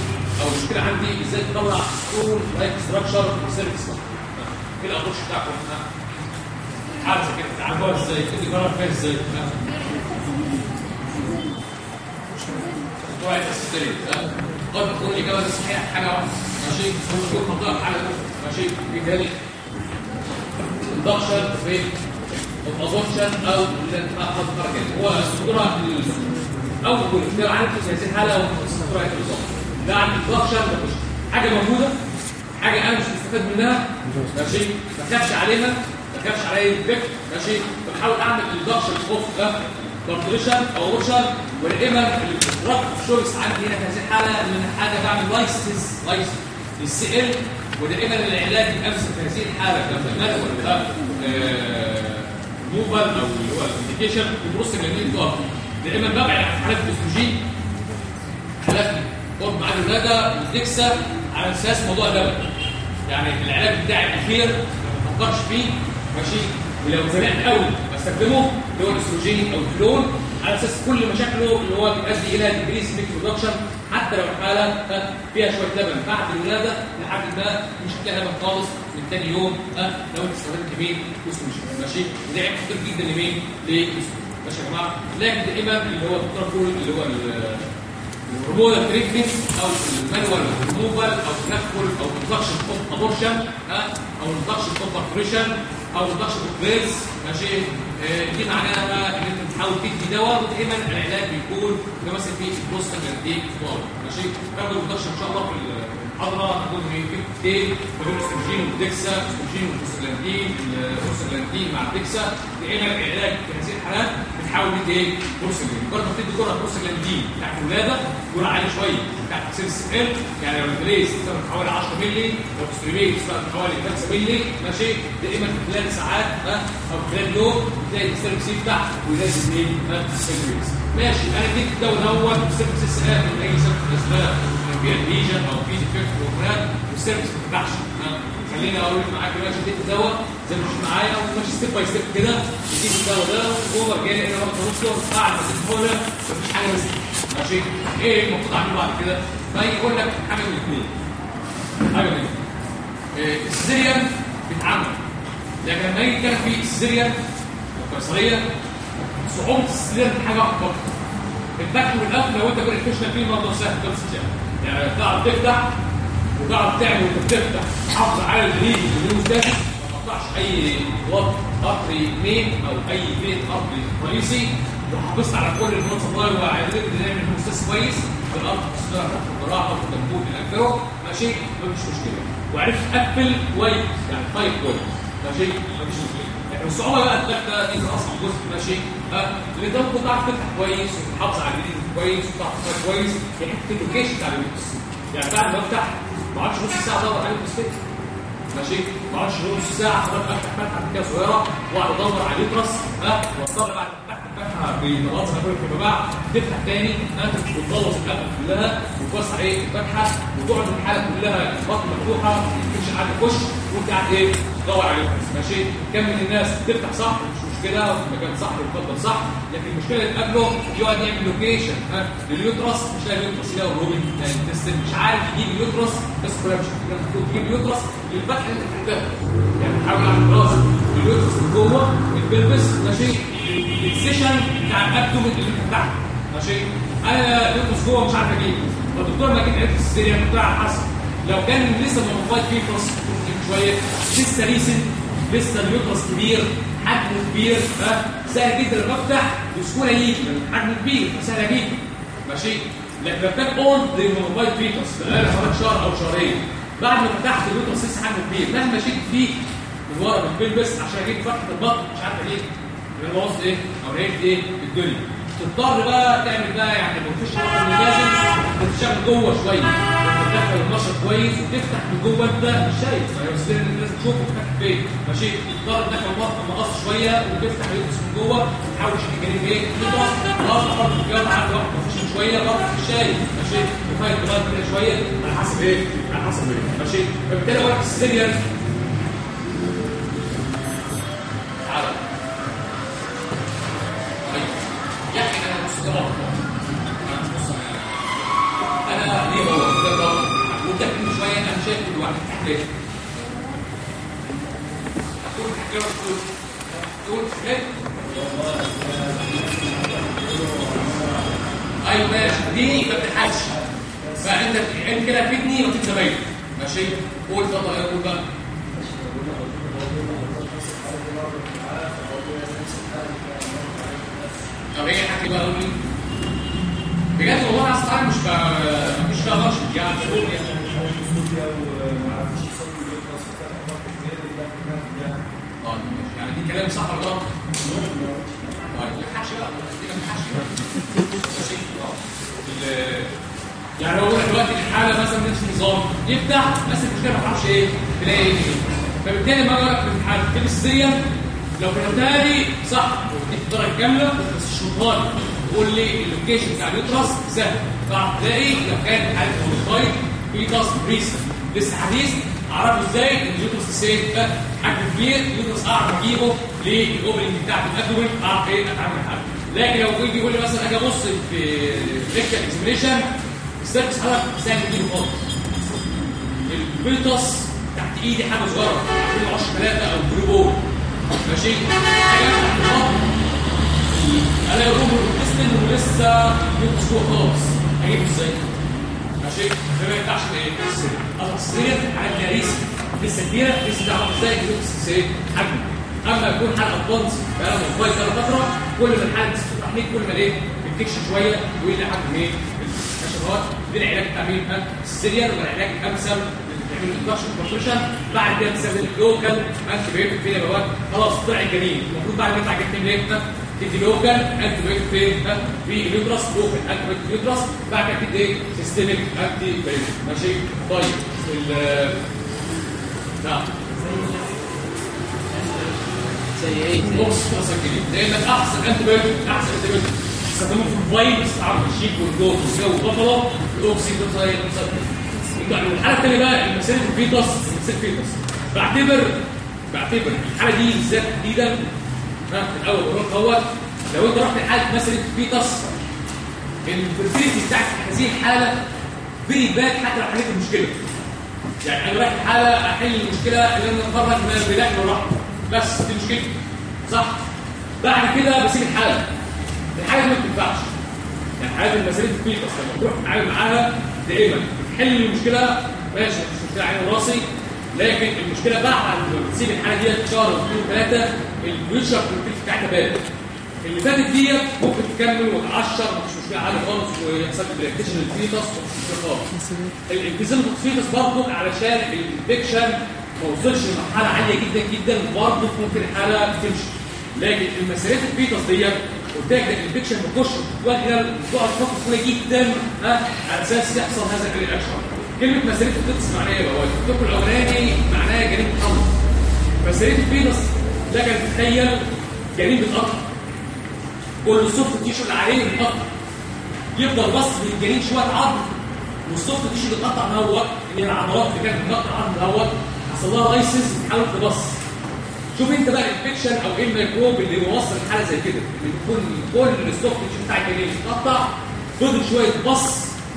أو المشكلة عندي إزاي تطلع طول لايك ستراكشر في سيرفكس إيه الابروش بتاعكم؟ زي كده تعرفوها إزاي؟ تدي فيها إزاي؟ موضوع التسجيل قد تكون الإجابة الصحيحة حاجة واحدة. ماشي؟ ممكن تكون حاجة أخرى ماشي؟ بالتالي الضغشة في الأبورشن أو الأخذ مركز هو الصورة أول اختيار عندك في هذه الحالة هو الصورة بالظبط ده عندك الضغشة مفيش حاجة موجودة؟ حاجة أنا مش مستفاد منها؟ ماشي. ما تخافش عليها؟ ما تخافش عليها الفكر ماشي. بحاول أعمل الضغشة الخوف ده. كونتريشن أو اورشن والإمر الرقم شويس عندي هنا في هذه الحالة ان أنا حاجة بعمل لايسنس لايسنس للسي ال والإمر العلاج امسك في هذه الحالة كمان ولا موفال أو اللي هو الانديكيشن البروس الجميل تقف دائما ببعد عن حالات الاستروجين حالات قرب مع الولادة بتكسر على أساس موضوع دواء يعني العلاج بتاعي الأخير ما بفكرش فيه ماشي؟ ولو زنقت قوي بستخدمه اللي هو الأستروجين أو الكلون. على أساس كل مشاكله اللي هو بيؤدي إلى decrease milk production حتى لو الحالة فيها شوية لبن. بعد الولادة لحد ما مش هتلاقي لبن خالص من ثاني يوم لو أنت استخدمت مين استروجين ماشي؟ عيب خطير جدا لمين؟ للاستروجين ماشي يا جماعة؟ لكن دائما اللي هو الدكتور اللي هو ال- الهرمونال تريتمنت أو المانوال ريموفال أو تدخل أو induction of abortion أو induction of parturition أو induction of birth ماشي؟ آه، دي معناها إن أنت بتحاول تدي دواء ودائما العلاج بيكون ده مثلا في بروستاجلاندين فلار ماشي؟ برضه ال induction إن شاء الله في المحاضره هنقول ان في كتير ما بين الاستروجين والدكسا الاستروجين والبروستاجلاندين البروستاجلاندين مع الدكسا دائما العلاج في هذه الحالات بتحاول تدي إيه بروستاجلاندين برضه بتدي جرعه بروستاجلاندين بتاعت الولاده جرعه عالية شوية بتاعت 6 إل يعني لو بتستخدم حوالي 10 مللي لو بتستخدم حوالي 5 مللي ماشي؟ دائما في خلال ساعات ها؟ أو خلال يوم تلاقي ال cervix يفتح وينزل ها؟ ال cervix. ماشي. أنا اديت الدواء دوت ال cervix لسه قافل من اي الاسباب كان فيها lesion أو في defect هرمونات وال cervix ما ها؟ خليني أقول معاك دلوقتي اديت الدواء زي ما مش معايا وماشي step by step كده اديت الدواء ده وهو جاي أنا رحت نصه بعد ما له مفيش حاجة مسكت ماشي؟ إيه المفروض اعمله بعد كده؟ فيقول لك حاجة من الاثنين حاجة من الاثنين إيه، ال cesarean بيتعمل. لكن لما يجي كان في ال cesarean والقيصريه صعوبة السيريان حاجة أكبر. الفتح والقفل لو أنت كنت تشتغل فيه الموضوع سهل خالص يعني تعرف تفتح وتعرف تعمل وانت بتفتح حافظ على الريد والنيوز ده ما تقطعش أي وقت قطري مين أو أي بيت قطري رئيسي وحافظت على كل البلاد سبلاي وعرفت نعمل بروسيس كويس. في الأرض تصدر تحت الجراحه والتنبوت إلى آخره. ماشي مفيش مشكلة. وعرفت اقفل كويس يعني طيب كويس. ماشي مفيش مشكلة. لكن الصعوبه بقى الثالثه دي أصعب جزء ماشي ها اللي انت ممكن تعرف تفتح كويس وتحافظ على الجديد كويس وتعرف تفتح كويس. حتة اللوكيشن بتاع يعني بعد ما افتح ما نص ساعة ادور عليه في السكه ماشي؟ ما نص ساعة. حضرتك افتح فتحه كده صغيرة واقعد ادور على اليوترس ها؟ واضطر بعد بنقاط زي ما فيما بعد تفتح تاني ها؟ وتخلص الفتحه كلها وتوسع إيه؟ الفتحة وتقعد الحاله كلها البطن مفتوحة ما يمكنش حد يخش وانت قاعد إيه؟ تدور ال uterus ماشي؟ كم من الناس. تفتح صح؟ مشكله وفي مكان صح ويفضل صح لكن المشكلة اللي تقابله يقعد يعمل location ها؟ لل uterus مش لاقي ال uterus يلاقي ال rumen ال intestine مش عارف يجيب ال uterus بس كلها مش المفروض تجيب ال uterus للفتحه اللي تحتها يعني حاول اعمل دراسه ال uterus من جوه ال pelvis ماشي؟ ال incision بتاع ال abdomen اللي تحت ماشي؟ أنا اليوترس جوه مش عارف اجيبه. فالدكتور ما جيت عرفت السيريا بتاع حسن لو كان لسه موفايد فيترس شوية. لسه ريسن لسه اليوترس كبير. حجمه كبير سهل جدا لما افتح بسهولة يجي. حجمه كبير فسهل اجيبه ماشي؟ لكن لو كان اولد موبايل فيترس بقاله حوالي شهر أو شهرين. بعد ما فتحت اليوترس لسه حجمه كبير. مهما شلت فيه من ورا من البين بس عشان أجيب فتحه البطن مش عارف أجيب. يبقى بوظت إيه؟ أو ريت إيه؟ الدنيا. تضطر بقى تعمل بقى يعني من لازم تشتغل جوه شوية. تدخل النشر كويس وتفتح من جوه انت مش شايف. فهي بس انت لازم تشوف تفتح فين ماشي؟ تضطر تدخل مقص شوية وتفتح يدرس من جوه. وتحاول تشوف الجنين إيه؟ تضغط خلاص تحط الجامعة عند واحد تخش شوية برضه مش شايف ماشي؟ وفايت كده شوية. على حسب إيه؟ على حسب إيه؟ ماشي؟ فبالتالي وقت السيريال شايف تحت إيه تقول تحت تقول تقول إيه أيوه ماشي دي ما بتضحكش فانت انت كده فيتني وفيت زمايلي ماشي قول يا قول بقى طب إيه حكي بقى قول لي بجد والله اصل أنا مش ب... مش فيها نشط يعني بقول يعني آه. يعني دي كلام صح ولا غلط؟ طيب ما حدش بقى كده ما آه ال- يعني قلنا دلوقتي الحاله مثلا نفس النظام. يفتح بس المشكلة ما تعرفش إيه تلاقي إيه. فبالتالي ما بقى في الحالة تلبس السيريال لو كتبتها لي صح وديك الدرجه كاملة بس لي تقول لي ال location بتاع ال uterus سهل تعرف تلاقي لو كان حاله mummified fetus recent لسه حديث اعرفه إزاي ان ال uterus ده حجم كبير ال uterus اعرف اجيبه لل opening بتاعت ال abdomen اعرف إيه اتعامل معاه لكن لو يجي يقول لي مثلا أجي ابص في rectal examination ال cervix حضرتك سهل تجيبه خالص البيتس تحت ايدي حاجة صغيره 10 3 أو بلو بول ماشي؟ حاجة تحت البطن الاقي الروبر بتستن ولسه جوه خالص. هجيبه إزاي؟ السرير حاجة كارثه لسه كبيره لسه تعرف إزاي تجيب السرير حجم. أما يكون حاله ادفانس بقى موبايل بقى فترة كل ما الحاله تفتح ليك كل ما الإيه؟ بتكش شوية ويجي لحد ما إيه؟ الكشفات دي العلاج بتاع مين؟ ال caesarean والعلاج الأمثل بتعمل induction conception بعد كده بتستخدم local antibiotic فين يا بابا خلاص طلع الجنين. المفروض بعد ما يطلع الجنين؟ ها؟ تدي local anti فين؟ في ال uterus local anti ال uterus بعد كده تدي إيه؟ systemic anti ماشي؟ طيب ال نعم زي إيه بوكس مسكنين لانك احسن antibiotic احسن antibiotic استخدموه في الفايروس عرض الشيك والجوت والجو بفلو الاوكسي بتاعي يعني الحاله الثانية بقى المسائل الفيتوس المسائل الفيتوس بعتبر بعتبر الحاله دي بالذات تحديدا ها الأول بروح هو لو أنت رحت لحاله مساله فيتوس الفيرتيليتي بتاعت هذه الحالة فيري باد حتى لو حليت المشكلة. يعني أنا رايح الحالة أحل المشكلة اللي أنا أتفرج من البدايه للراحه بس دي مشكلتي صح؟ بعد كده بسيب الحالة. الحالة دي ما بتنفعش. يعني حالة ال macerated fetus لما تروح تتعامل معاها دائما تحل المشكلة. ماشي مش مشكلة عيني وراسي. لكن المشكلة بعد ما بتسيب الحالة ديت شهر واثنين وثلاثه ال future بروتكت بتاعتها bad اللي فاتت ديت ممكن تكمل وتعشر مفيش مشكلة عادي خالص ويحصل بريكتيشن لل fetus مفيش مشكلة خالص. ال emphysema fetus برضه علشان ال infection ما وصلش لمرحلة عالية جدا جدا برضه ممكن الحالة تمشي. لكن ال macerated fetus ديت قلت لك ال infection بيخش جوه الهلال بتقعد فتره طويله جدا ها على أساس يحصل هذا ال reaction كلمة macerated fetus معناها إيه بقى؟ الدكتور الأولاني معناها جنين محمد macerated fetus ده كان تتخيل جنين بيتقطع كل ال soft tissue اللي عليه بيتقطع يفضل بس بالجنين شوية عظم. وال soft tissue اللي اتقطع دوت اللي هي العضلات اللي كانت بتقطع العظم دوت حصل لها lysis بتتحول ل pus. شوف انت بقى ال infection أو إيه الميكروب اللي بيوصل حالة زي كده. بيكون كل ال soft tissue بتاع الجنين اتقطع فضل شوية pus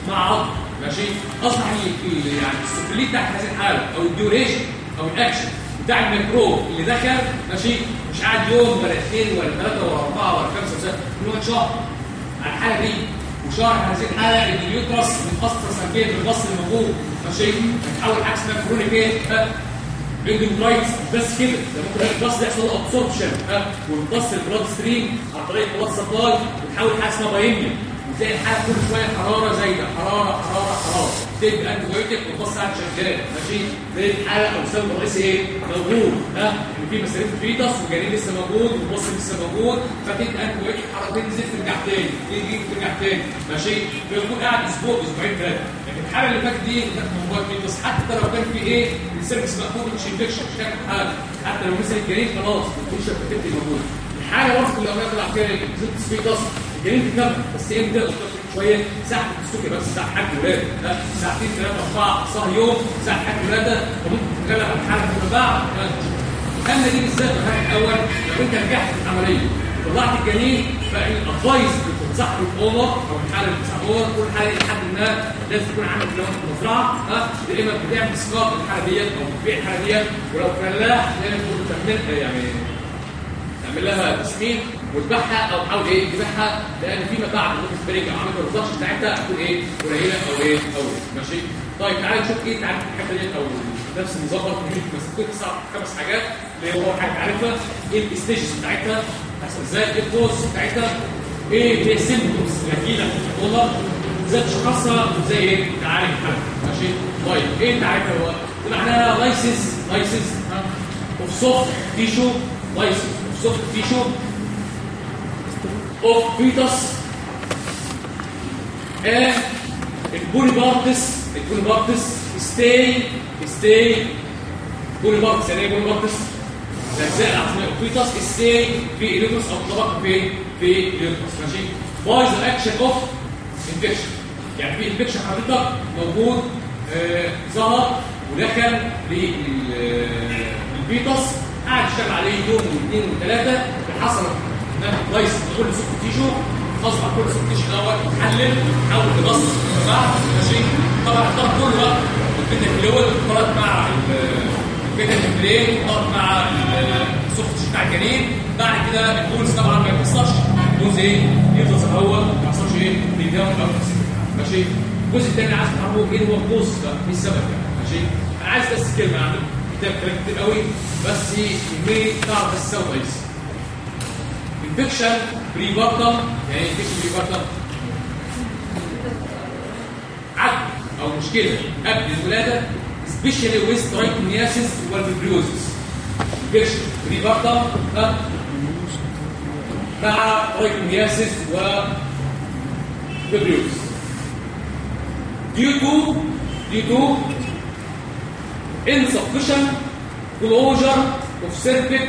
مع عظم. ماشي؟ اصبح يعني ال severity بتاعت هذه الحالة أو ال duration أو الأكشن. بتاع الميكروب اللي دخل ماشي؟ مش قاعد يوم ولا اثنين ولا ثلاثة ولا أربعة ولا خمسة ولا سته يقعد شهر على الحالة دي. وشهر هذه الحالة إن ال uterus متاثر سلبيا بال pus الموجود ماشي؟ هتحول حاجة اسمها chronic إيه endometritis بس كده. ده ممكن ال pus ده يحصل له absorption ها؟ ويمتص ال bloodstream عن طريق ال blood supply وتحول حاجة اسمها pyemia وتلاقي الحالة كل شوية حرارة زايدة حرارة حرارة حرارة. تبقى antibiotic وال pus قاعد شغال ماشي؟ زي الحالة أو السبب الرئيسي إيه؟ موجود ها؟ ان في macerated fetus وجنين لسه موجود وال pus لسه موجود فتبقى انت بايوتيك حراره تنزل ترجع تاني تيجي ترجع تاني ماشي؟ فيكون قاعد أسبوع أسبوعين ثلاثة. لكن الحالة اللي فاتت دي كانت موجوده فيتس حتى لو كان في إيه؟ السيرفكس مقفول مش إنفكشن مش حاجة حتى لو مثلا الجنين خلاص الفيشر بتبقى موجود الحاله برضه اللي أولاد طلع فيها الزيت فيتس الجنين تكمل بس إيه بتقدر شوية ساعة السكر بس ساعة حاج ولاده. لا ساعتين ثلاثة أربعة صار يوم ساعة حاج ولاده. وممكن تتغلب على الحاله فيما بعد اما دي بالذات الحاجة الأول لو أنت نجحت في العملية طلعت الجنين فالادفايس بتنصح الاوفر أو الحالة اللي الاوفر كل حالة لحد ما لازم تكون عندك لو أنت مزرعة ها يا إما بتعمل اسقاط الحالة ديت أو بتبيع الحالة ديت ولو فلاح لازم تكون يعني. لها تسمين وتبيعها أو تحاول إيه تبيعها لأن فيما بعد ممكن تبريك أو عملت الريزلتس بتاعتها تكون إيه قليلة أو إيه أو ماشي؟ طيب تعالى نشوف إيه تعرف الحته ديت أو نفس النظام بس كنت تسع خمس حاجات اللي هو حاجة عارفها. إيه ال stages بتاعتها؟ تحصل إزاي؟ إيه ال cause بتاعتها؟ إيه هي ال symptoms اللي هتجيلك والله إزاي تشخصها؟ وازاي إيه تعالج ماشي؟ طيب إيه انت عارفها هو؟ دي معناها lysis lysis of soft tissue lysis of soft tissue of fetus and البوليبارتس البوليبارتس stay stay بوليبارتس يعني إيه bony parts؟ الاجزاء العظميه ال fetus stay في ال uterus أو طبقه في في ال uterus ماشي by the action of infection يعني في infection حضرتك موجود آه، ظهر ودخل لل fetus قاعد يشتغل عليه يوم واثنين وثلاثة. حصلت كويس. كل soft tissue اصبح كل soft tissue دوت يتحلل يتحول ل pus بعد ماشي طبعا اختار كل وقت. ال fetal fluid اختلط مع ال fetal fluid اختلط مع ال soft tissue بتاع الجنين. بعد كده ال bones طبعا ما يتكسرش ال bones إيه؟ يفضل زي ما هو. ما يحصلش إيه؟ breakdown أو ماشي الجزء الثاني عايز تعرفه إيه هو ال cause ده؟ إيه السبب يعني؟ ماشي أنا عايز بس كلمة عندكم ده كلام كتير قوي بس يهمني تعرف كويس infection prepartum يعني إيه infection prepartum عدل أو مشكلة. قبل الولادة specially with trichomoniasis وال vibriosis infection prepartum مع trichomoniasis و vibriosis due to due to insufficient closure of cervix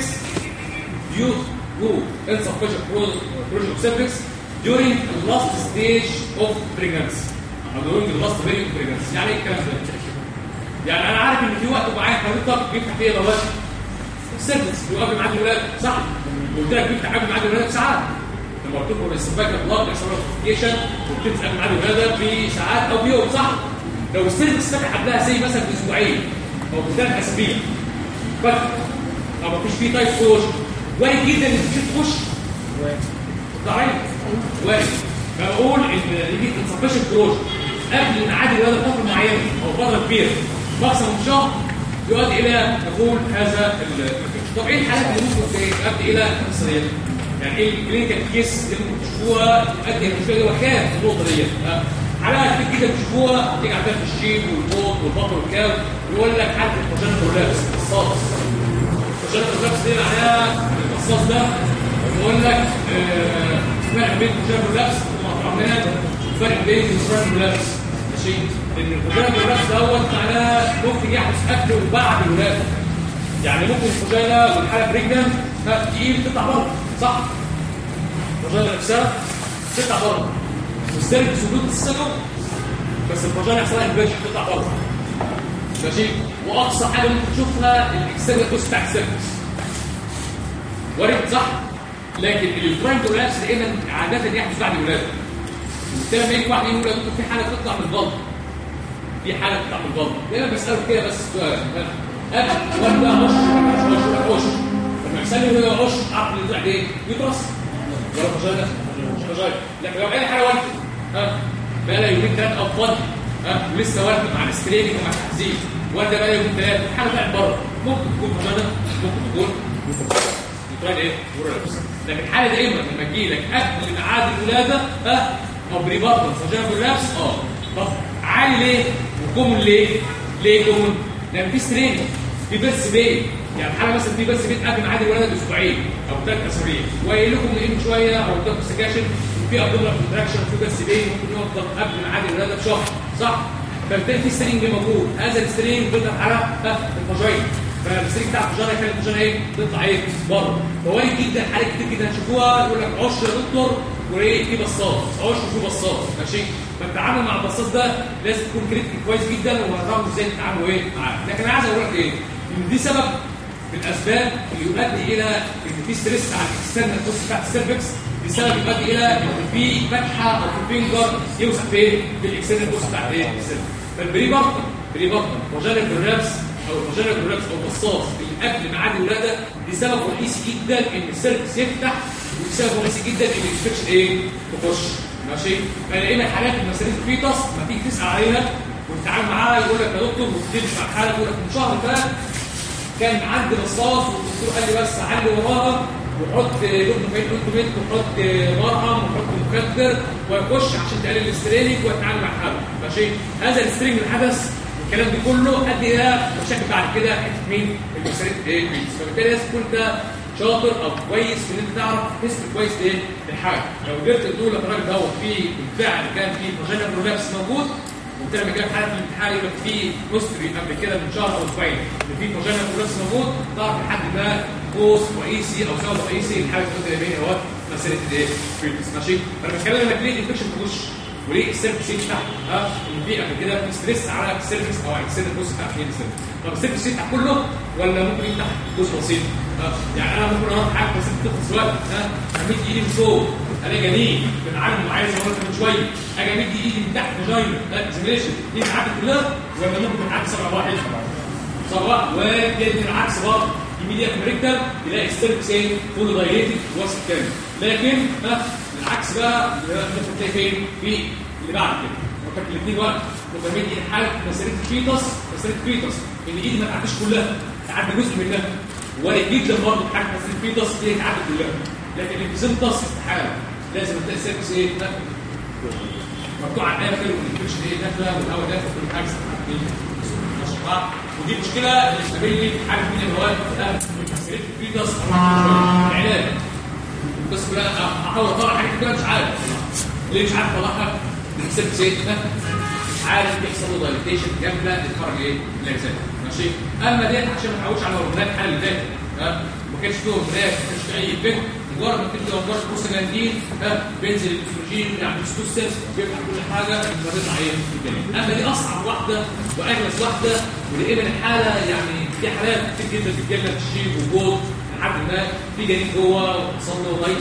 due to insufficient closure of cervix during the last stage of pregnancy أو during the last period of pregnancy يعني إيه الكلام ده؟ يعني أنا عارف إن في وقت معين حضرتك بيفتح فيه بوابه ال cervix اللي هو قبل ميعاد الولاده صح؟ قلت لك بيفتح قبل ميعاد الولاده بساعات لما لكم الاستفاده اطلاق بيحصل له liquefaction وبتنزل قبل ميعاد الولاده بساعات أو بيوم صح؟ لو السيرفكس فتح قبلها زي مثلا بأسبوعين أو بثلاث اسابيع فتح أو مفيش فيه تايب كلوجر وارد جدا ان تخش تخش ضعيف وارد فبقول ان يجي انسفشن كلوجر قبل ميعاد الولاده بفتره معينه أو فتره كبيره ماكسيموم شهر يؤدي إلى دخول هذا طب إيه الحالات اللي ممكن تؤدي إلى السرير يعني إيه الكلينيكال كيس اللي ممكن تشوفوها تؤدي إلى المشكلة دي وكان في النقطه ديت حالات كتير كده بتشوفوها بتيجي عندها في الشيب والبوط والبطن والكاو يقول لك حاله الفاجينا برولابس القصاص. الفاجينا برولابس دي معناها القصاص ده؟ يقول لك آه، فرق بين الفاجينا برولابس ومطعمات وفرق بين الفاجينا برولابس ماشي؟ ان الفاجينا برولابس دوت معناها ممكن يحدث قبل وبعد الولاده. يعني ممكن الفاجينا والحاله بريجنان تقيل تطلع بره صح؟ الفاجينا نفسها تطلع بره. والسيرفكس وجود السبب بس الفاجينا يحصل لها تطلع بره ماشي واقصى حاجة ممكن تشوفها الاكسترنال كوست بتاع السيرفكس وارد صح لكن الفرايند كولابس دايما عاده يحدث بعد الولاده وبالتالي لما يجي واحد يقول دكتور في حاله بتطلع من البطن في حاله بتطلع من البطن دايما بساله كده بس سؤال قبل ولا غش ولا غش لما يسالني هو غش عارف اللي طلع إيه يدرس ولا فاجينا لكن لو اي حاجة والده ها؟ بقى لها يومين ثلاثة أو فاضي. ها؟ ولسه والده مع الاستريننج ومع التحذير. والده بقى يومين ثلاثة الحاله طلعت بره. ممكن تكون فاجينا ممكن تكون يطلع إيه ورلبس لكن الحاله دايما لما تجي لك قبل ميعاد الولاده ها؟ أو فاجينا برولابس آه. طب عالي ليه؟ وكومن ليه؟ ليه كومن؟ لأن في سترين في بيرس بين يعني حاله مثلا في بيرس بين قبل ميعاد الولاده باسبوعين أو ثلاث أسابيع. وقايل لكم من شوية أو اداكم سكاشن في ابدومينال كونتراكشن في بيرس بين ممكن يفضل قبل ميعاد الولادة بشهر صح؟ فبالتالي في سترينج موجود هذا السترينج بيضغط على ها، الفاجينا فالسترينج بتاع الفاجينا كان الفاجينا إيه؟ تطلع إيه بره فوارد جدا حالات كتير جدا. هتشوفوها يقول لك عش يا دكتور وإيه؟ في بصاص عش وفي بصاص ماشي؟ فالتعامل مع البصاص ده لازم تكون critical كويس جدا وهتعرفوا إزاي تتعاملوا إيه؟ معاه. لكن أنا عايز أقول لك إيه؟ إن دي سبب من الأسباب اللي يؤدي إلى إن في stress على ال external os بتاعت ال cervix بسبب ان في فتحة أو في finger يوسع فين في ال external os بتاعت إيه فال pre-partum pre-partum vaginal prolapse أو ال vaginal prolapse أو البصاص اللي قبل ميعاد الولاده دي سبب رئيسي جدا إن ال cervix يفتح وسبب رئيسي جدا إن ال infection إيه تخش ماشي؟ فلقينا حالات ال macerated fetus ما تيجي تسأل عليها وتتعامل معاها يقول لك يا دكتور وتمشي مع الحاله يقول لك من شهر فات كان عندي بصاص والدكتور قال لي بس علي وراها. وحط ointment ointment وحط مرهم وحط مخدر ويخش عشان تقلل ال straining وتتعامل مع الحاله ماشي؟ هذا الاسترينج اللي حدث الكلام ده كله أدي إلى مشاكل بعد كده حتة مين؟ المساريد إيه؟ فبالتالي لازم تكون انت شاطر أو كويس إن أنت تعرف تسم كويس إيه الحاجة لو قدرت تقول لك الراجل دوت في بالفعل كان في فاجينا برولابس موجود لما جالك حاله الامتحان لك في هيستوري قبل كده من شهر أو أسبوعين ان في فاجينا برولابس موجود تعرف لحد ما كوز رئيسي أو سبب رئيسي الحاله اللي بين هو مسألة الايه ماشي فأنا بتكلم إنك ليه الانفكشن تخش وليه السيرفكس يفتح ها؟ إن في قبل كده ستريس على السيرفكس أو على السيرفكس بص بتاع فين السيرفكس طب السيرفكس يفتح كله ولا ممكن يفتح جزء بسيط؟ ها؟ يعني أنا ممكن أروح حاجة بس طفل سواء ها؟ امد إيدي من فوق الاقي جنين بنعلم عايز أقول من شوية. أجي امد ايدي من تحت فاجينا اكزامينشن دي بتعدي كلها ولا ممكن تعدي سبع واحد. سواء وجد العكس برضه يميديا كوريكتر تلاقي السيرفكس إيه؟ فول دايليتد واسع كامل. لكن العكس بقى ممكن تلاقي فين؟ في اللي بعد كده. ممكن الاثنين وقت إيدي حاله مسيره الفيتس مسيره الفيتس إن إيدي ما تعديش كلها تعدي جزء منها. وارد جدا برضه حاجة بس الفيتس دي تعدي كلها. لكن البيزنتس استحاله لازم تلاقي سيرفس إيه ده مفتوح على الآخر والانفكشن إيه داخله والهواء داخل كل حاجة صح؟ ودي مشكله اللي بتقابلني في حاجة من المواد سيرفس الفيتس العلاج بس لا أحاول أطلع حاجة كده مش عارف. ليه مش عارف أطلعها؟ السيرفس إيه عارف بيحصل له دايليتيشن جامدة للخرج إيه؟ الاجزاء ماشي؟ أما ديت عشان ما تعودش على هرمونات فات ها؟ ما كانش فيه هرمونات ما كانش فيه أي افكت مجرد ما بتدي مجرد بروستاجلاندين ها بينزل الاستروجين يعني الستوستس بيفتح كل حاجة فبيطلع إيه الجنين أما دي أصعب واحدة واجلس واحدة ودائما الحاله يعني في حالات كتير جدا بتجيلنا تشيب وجود لحد ما في جنين جوه وحصل له وكل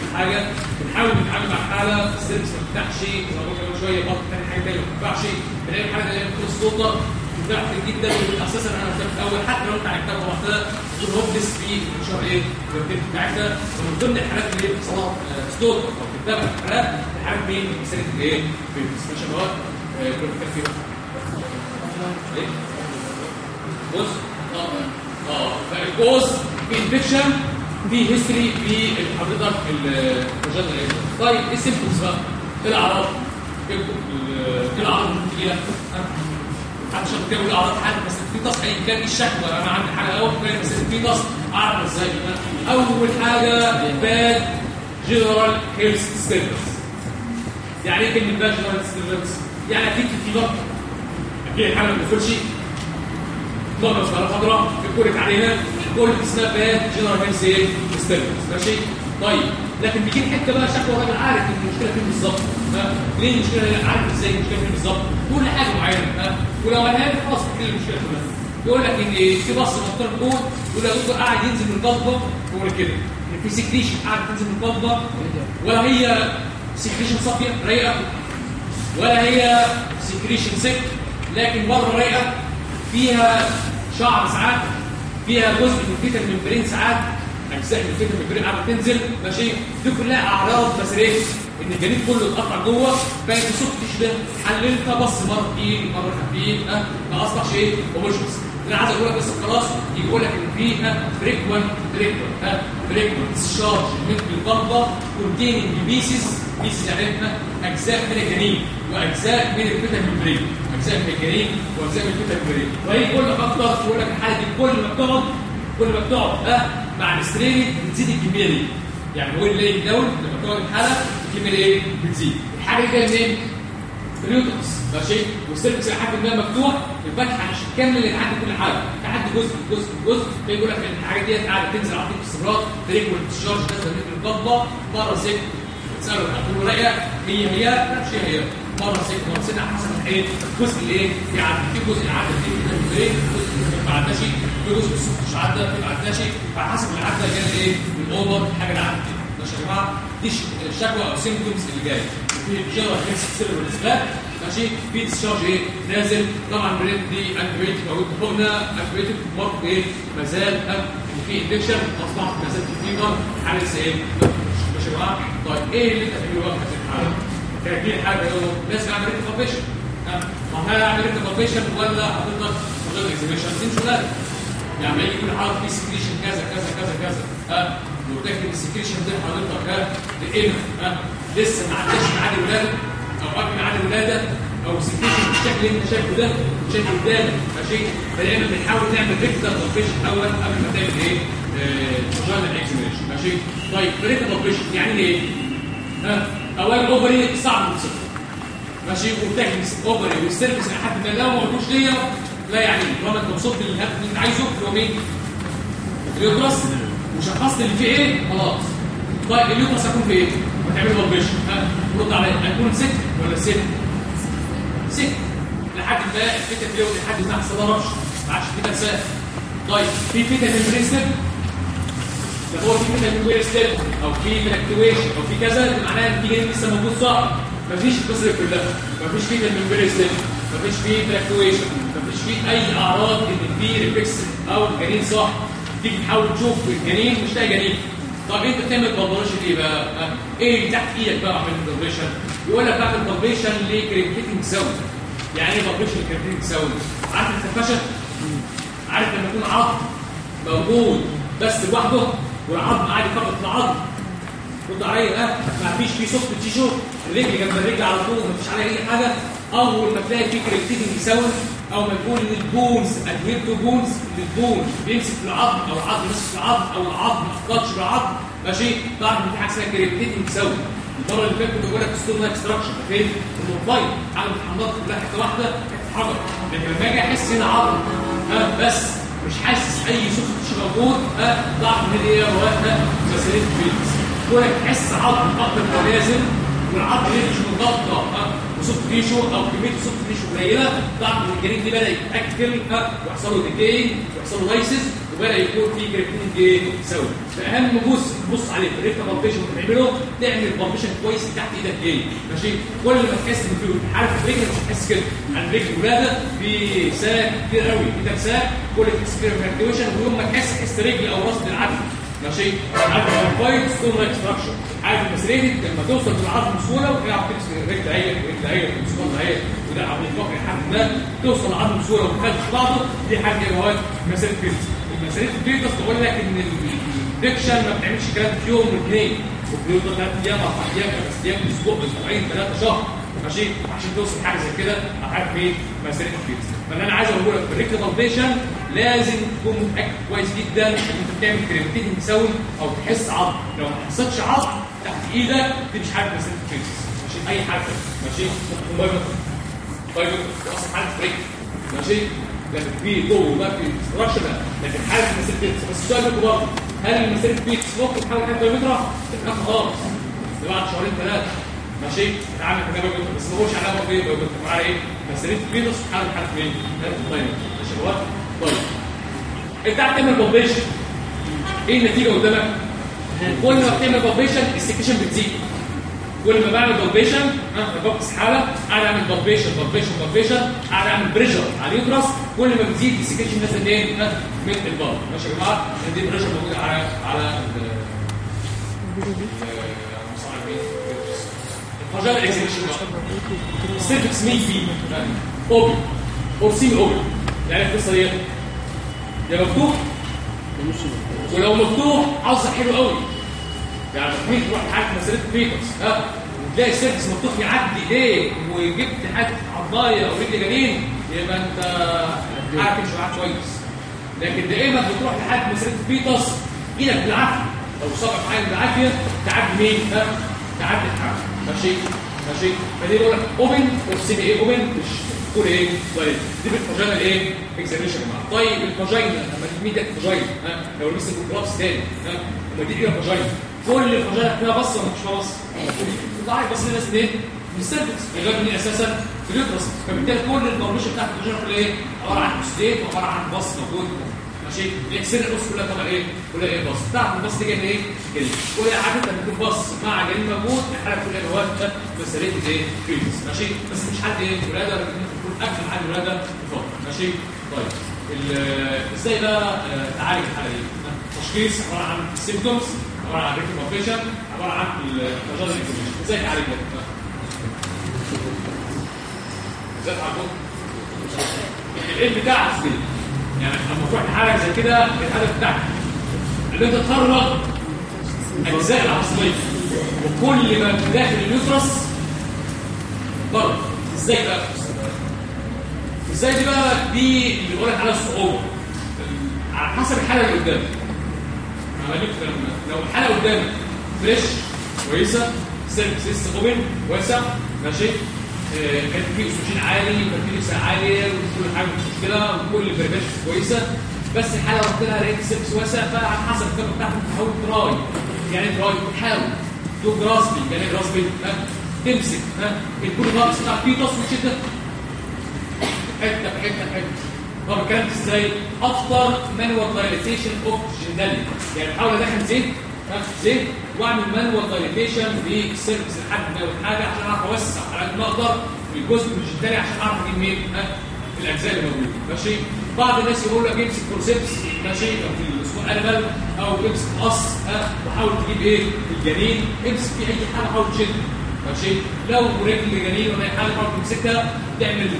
كل حاجة. بنحاول نتعامل مع الحاله السيرفس ما بتفتحش ونقول كمان شوية برضه تاني حاجة تانية ما بتفتحش. بنلاقي الحاله اللي هي بتكون السلطة بتفتح جدا أساسا أنا قلت في الأول حتى لو أنت عرفتها لوحدها تكون هوبلس في الشهر إيه الروتين بتاعتها ومن ضمن الحالات اللي هي بتحصل لها ستوك أو بتتابع الحالات الحالات مين مساله الايه في المستشفيات كنا بنتكلم فيها ليه؟ بص آه آه فالكوز في انفكشن في هيستوري في حضرتك إيه طيب إيه السيمبتومز بقى؟ إيه الأعراض؟ إيه إيه الأعراض اللي بتجي لك؟ محدش يقول لي أعراض حد بس في تص اي كان الشكوى أنا عندي حاجة. أول بس في تص أعرف إزاي. أول حاجة باد جنرال هيلث ستيتس يعني إيه كلمة باد جنرال ستيتس؟ يعني أكيد في ضغط أكيد الحاله ما ضغط على خضراء بتكورك علينا كل اسمها باد جنرال هيلث ستيتس ماشي؟ طيب. لكن بيجي حتة بقى شكوى. راجل عارف المشكلة فين بالظبط. ليه المشكلة عارف إزاي المشكلة فين بالظبط؟ كل حاجة معينة ولو لي خلاص بتحل المشكلة كلها يقول لك إن في بص مختار جول يقول لك قاعد ينزل من القبضة يقول كده. ان في سكريشن قاعد تنزل من القبضة ولا هي سكريشن صافية رايقة ولا هي سكريشن سك لكن بره رايقة. فيها شعر ساعات فيها جزء من الفيتال ممبرين ساعات أجزاء من الفيتال ممبرين قاعدة تنزل. ماشي؟ دي كلها أعراض بس إيه إن الجنين كله اتقطع جوه بقت السكتش ده؟ حللتها بص مرة تقيل مرة خفيف ها؟ ما اصبحش إيه homogenous أنا عايز أقول لك بس خلاص يقول لك إن في ها؟ فريكوانت فريكوانت ها؟ فريكوانت ديسشارج من القبضه containing pieces يعني ها؟ أجزاء من الجنين وأجزاء من ال fetal membrane أجزاء من الجنين وأجزاء من ال fetal membrane وهي يقول لك أكتر يقول لك الحاله دي كل ما بتقعد كل ما بتقعد ها؟ مع ال straining بتزيد الكمية دي. يعني هو اللي داون لما تقعد الحاله الكميه إيه بتزيد. الحاجة جاية منين اليوترس ماشي والسيرفكس لحد ما مفتوح. الفتحة مش كامله اللي تعدي كل حاجة. تعدي جزء جزء جزء. فيقول لك إن الحاجات دي قاعدة تنزل على طول باستمرار فريكوينت ديسشارج نازله من القبضه مرة سك تساله هتقول له رايقه هي هي لا هي مرة سك مرة سك على حسب إيه الجزء اللي إيه؟ يعني في جزء عدى في إيه؟ جزء ما عداش في جزء مش عدى في ما عداش على حسب اللي عدى جاي إيه؟ الاوفر حاجة عدت ماشي يا جماعة دي الشكوى أو سيمبتومز اللي جاية في جنرال هيلث سيرفر اسباب ماشي؟ في ديسشارج إيه؟ نازل. طبعا بريد دي انتبيوتيك أو قلنا انتبيوتيك برضه إيه ما زال في انفكشن اصبحت ما زالت الفيبر حالة إيه ماشي يا جماعة طيب إيه اللي أنت بقى؟ في الحاله كانت دي الحاجة لازم اعمل كومبيشن ما هو اعمل كومبيشن ولا هتفضل من غير اكزيبيشن تمشي لا. يعني يجي حاله في سكريشن كذا كذا كذا كذا. وتكتب السكريشن ده حضرتك ها لامتى ها؟ لسه ما عداش ميعاد الولادة. أو قبل ميعاد الولادة. أو سكريشن بالشكل اللي أنت شايفه ده. شايف قدامك ماشي. فدايما بنحاول نعمل ريكتر كومبيشن اول قبل ما تعمل إيه؟ فاجينال اكزيبيشن ماشي؟ طيب ريكتر كومبيشن يعني إيه؟ ها؟ اولا الاوفري صعب توصفه ماشي؟ والتكنيكس اوفري والسيرفيس لحد ما لو ما قلتوش ليا لا يعني. طالما أنت وصلت اللي أنت عايزه اللي هو وشخصت اللي فيه إيه؟ خلاص. طيب اليوترس هيكون في إيه؟ هتعمل بلبش ها؟ رد عليا هيكون ست ولا ست؟ ست لحد ما الفكرة دي لحد ما ما ضربش ما عادش في تنساه طيب في فيتا ميمبرين ستيب؟ ده هو في fetal membrane slip أو في fluctuation أو في كذا ده معناه إن في جنين لسه موجود صح. مفيش القصة دي كلها. مفيش fetal membrane slip. مفيش فيه fluctuation مفيش فيه أي أعراض إن في reflex أو الجنين صح. تيجي تحاول تشوف الجنين مش لاقي جنين طب أنت بتعمل palpation إيه بقى؟ إيه اللي تحت إيدك بقى اعمل palpation؟ يقول لك بعمل palpation ل crepitating sound يعني إيه palpation ل crepitating sound؟ عارف الفرفشه؟ عارف لما يكون عظم موجود بس لوحده والعظم قاعد يخبط في العظم رد عليا آه ما فيش فيه سوفت تيشو الرجل جنب الرجل على طول ما فيش عليها أي حاجة أول ما تلاقي فيه كريبتيتنج يساوي أو ما يكون البونز ادهير تو بونز البون بيمسك العظم أو العظم في العظم أو العظم ما افتقدش بالعظم ماشي تعرف ان في حاجة اسمها كريبتيتنج يساوي المرة اللي فاتت كنت بقول لك ستون اكستراكشن فين؟ في الموبايل. حاجة بتحمض كلها حتة واحدة حجر. لكن لما أجي أحس هنا عظم ها بس مش حاسس أي سوفت تيشو موجود ها ضعف من إيه هو ها مسالين فيلز كونك تحس عظم أكتر من لازم والعظم مش متغطى ها. وسوفت تيشو أو كمية سوفت تيشو قليلة ضعف من الجريد دي بدأ يتأكل ها ويحصل له ديكي ويحصل له لايسيس وبدأ يكون في جريتين يساوي فأهم جزء تبص عليه. في الريكتا بالبيشن وتعمله تعمل بالبيشن كويس تحت إيدك جاي ماشي؟ كل ما تحس ان عارف الرجل مش هتحس كده؟ عن رجل ولادة في ساك كتير قوي. إيدك ساك كل تحس ويوم ما تحس تحس رجل أو راس بالعدل ماشي؟ عارف الفايت ستون اكستراكشن عارف المسريد لما توصل للعظم بسهولة وتعرف تمسك الرجل اهي والرجل اهي والسكون اهي وده عظم الفقري لحد ده توصل للعظم بسهولة وما بعضه. دي حاجة هو مسيره فيلز مسيره الفيلز تقول لك إن الدكشن ما بتعملش كلام في يوم واثنين. وبيفضل ثلاث أيام أربع أيام خمس أيام أسبوع أسبوعين ثلاثة شهر. ماشي؟ عشان توصل حاجة زي كده هتعرف إيه مسيره الفيلز فاللي أنا عايز أقول لك في لازم تكون متأكد كويس جدا إن أنت بتعمل كريمتين تساوي أو تحس عظم لو ما حسيتش عظم تحت إيدك مش حاجة مسيره الفيلز ماشي؟ أي حاجة. ماشي؟ بايبر بايبر أصلا حاله فريك ماشي؟ لكن في جوه ما في استراكشر لكن حاله مسيره الفيلز بس السؤال ده برضه هل المسيره الفيلز ممكن تحاول حاجة بايومترا؟ تبقى خلاص. بعد شهرين ثلاثة. ماشي؟ نتعامل في بايومترا بس ما هوش علامه إيه بايومترا معاها إيه؟ مسيره الفيلز حالة حاله مين؟ طيب ماشي هو؟ طيب. أنت قاعد تعمل بوبيشن إيه النتيجة قدامك؟ كل ما بتعمل بوبيشن السكشن بتزيد. كل ما بعمل بوبيشن ها ببقس حالة قاعد اعمل بوبيشن بوبيشن بوبيشن قاعد اعمل بريشر على اليوترس كل ما بتزيد السكشن نازل؟ ها من البار. ماشي يا جماعة؟ دي بريشر موجوده على على الفاجال اكزيكشن السيرفكس مين فيه؟ اوبن اور سيمي اوبن يعني القصة دي يا مفتوح ولو مفتوح عاوز حلو قوي يعني ممكن تروح لحد مسيره فيتوس ها وتلاقي السيرفكس مفتوح يعدي ايديك وجبت حتة عضايه أو رجل جنين يبقى انت عارف تمشي معاك كويس لكن دائما بتروح لحد مسيره فيتوس إيدك بالعافيه لو صابك حاجة بالعافيه تعدي مين؟ ها تعدي الحاجة ماشي؟ ماشي؟ فدي بقول اوبن والسي بي اي اوبن مش تقول إيه طيب دي بالفاجينا الايه اكزاميشن معاك طيب الفاجينا لما تميد الفاجينا ها؟ لو لسه كلابس تاني ها؟ لما تيجي الفاجينا كل الفاجينا فيها بصة ولا مش بصة. ضاعت بس الناس ليه من السيرفكس الغاب دي أساسا؟ في اليوترس فبالتالي كل البرمجه بتاعت الفاجينا كلها إيه عبارة عن ستيت وعبارة عن بص موجود ماشي الاكسير القص كلها طبعا إيه؟ كلها إيه؟ بص. تعرف البص دي جاية إيه؟ جري كل عاده لما يكون بص مع جري موجود الحاله كلها هو مسألة إيه؟ فيلز ماشي؟ بس مش حد إيه؟ ولادة لكن تكون أكثر حد ولادة فوق ماشي؟ طيب. إزاي بقى تعالج الحالة دي؟ تشخيص عبارة عن symptoms عبارة عن rectal palpation عبارة عن اكزيبيشن إزاي تعالج ده؟ إزاي تعالجه الايه بتاعك كده يعني لما تروح لحالك زي كده الهدف بتاعك. ان انت تخرج أجزاء العظمية. وكل ما داخل ال uterus بره إزاي بقى؟ إزاي دي بقى؟ دي اللي بقول لك عليها الصعوبة. على حسب الحالة اللي قدامك. لو الحالة قدامك فريش كويسة سيرفكس لسه اوبن واسع ماشي؟ كان في أكسجين عالي وكان في عالية وكل حاجة مش مشكلة وكل البريباش كويسة. بس الحالة رحت لها لقيت السيرفس واسع فعلى حسب الكاميرا بتاعتك تحاول تراي يعني try تحاول do grasping يعني grasping تمسك ها؟ الكل ناقص بتاع تصل شده حتة حتة حتة. طب الكلام إزاي؟ after manual dilatation of genitalia يعني بحاول ادخل زيت زيت واعمل manual dilatation لل cervix لحد ما حاجة عشان أعرف أوسع على قد ما أقدر الجزء الجداري عشان أعرف أجيب مين ها؟ الأجزاء اللي موجودة. ماشي؟ بعض الناس يقول لك امسك forceps ماشي؟ أو في الأسبوع انيمال أو امسك قص وحاول تجيب إيه؟ الجنين. امسك فيه أي حاجة حاول تشد. ماشي؟ لو رجل جنين ولا أي حاجة حاول تمسكها تعمل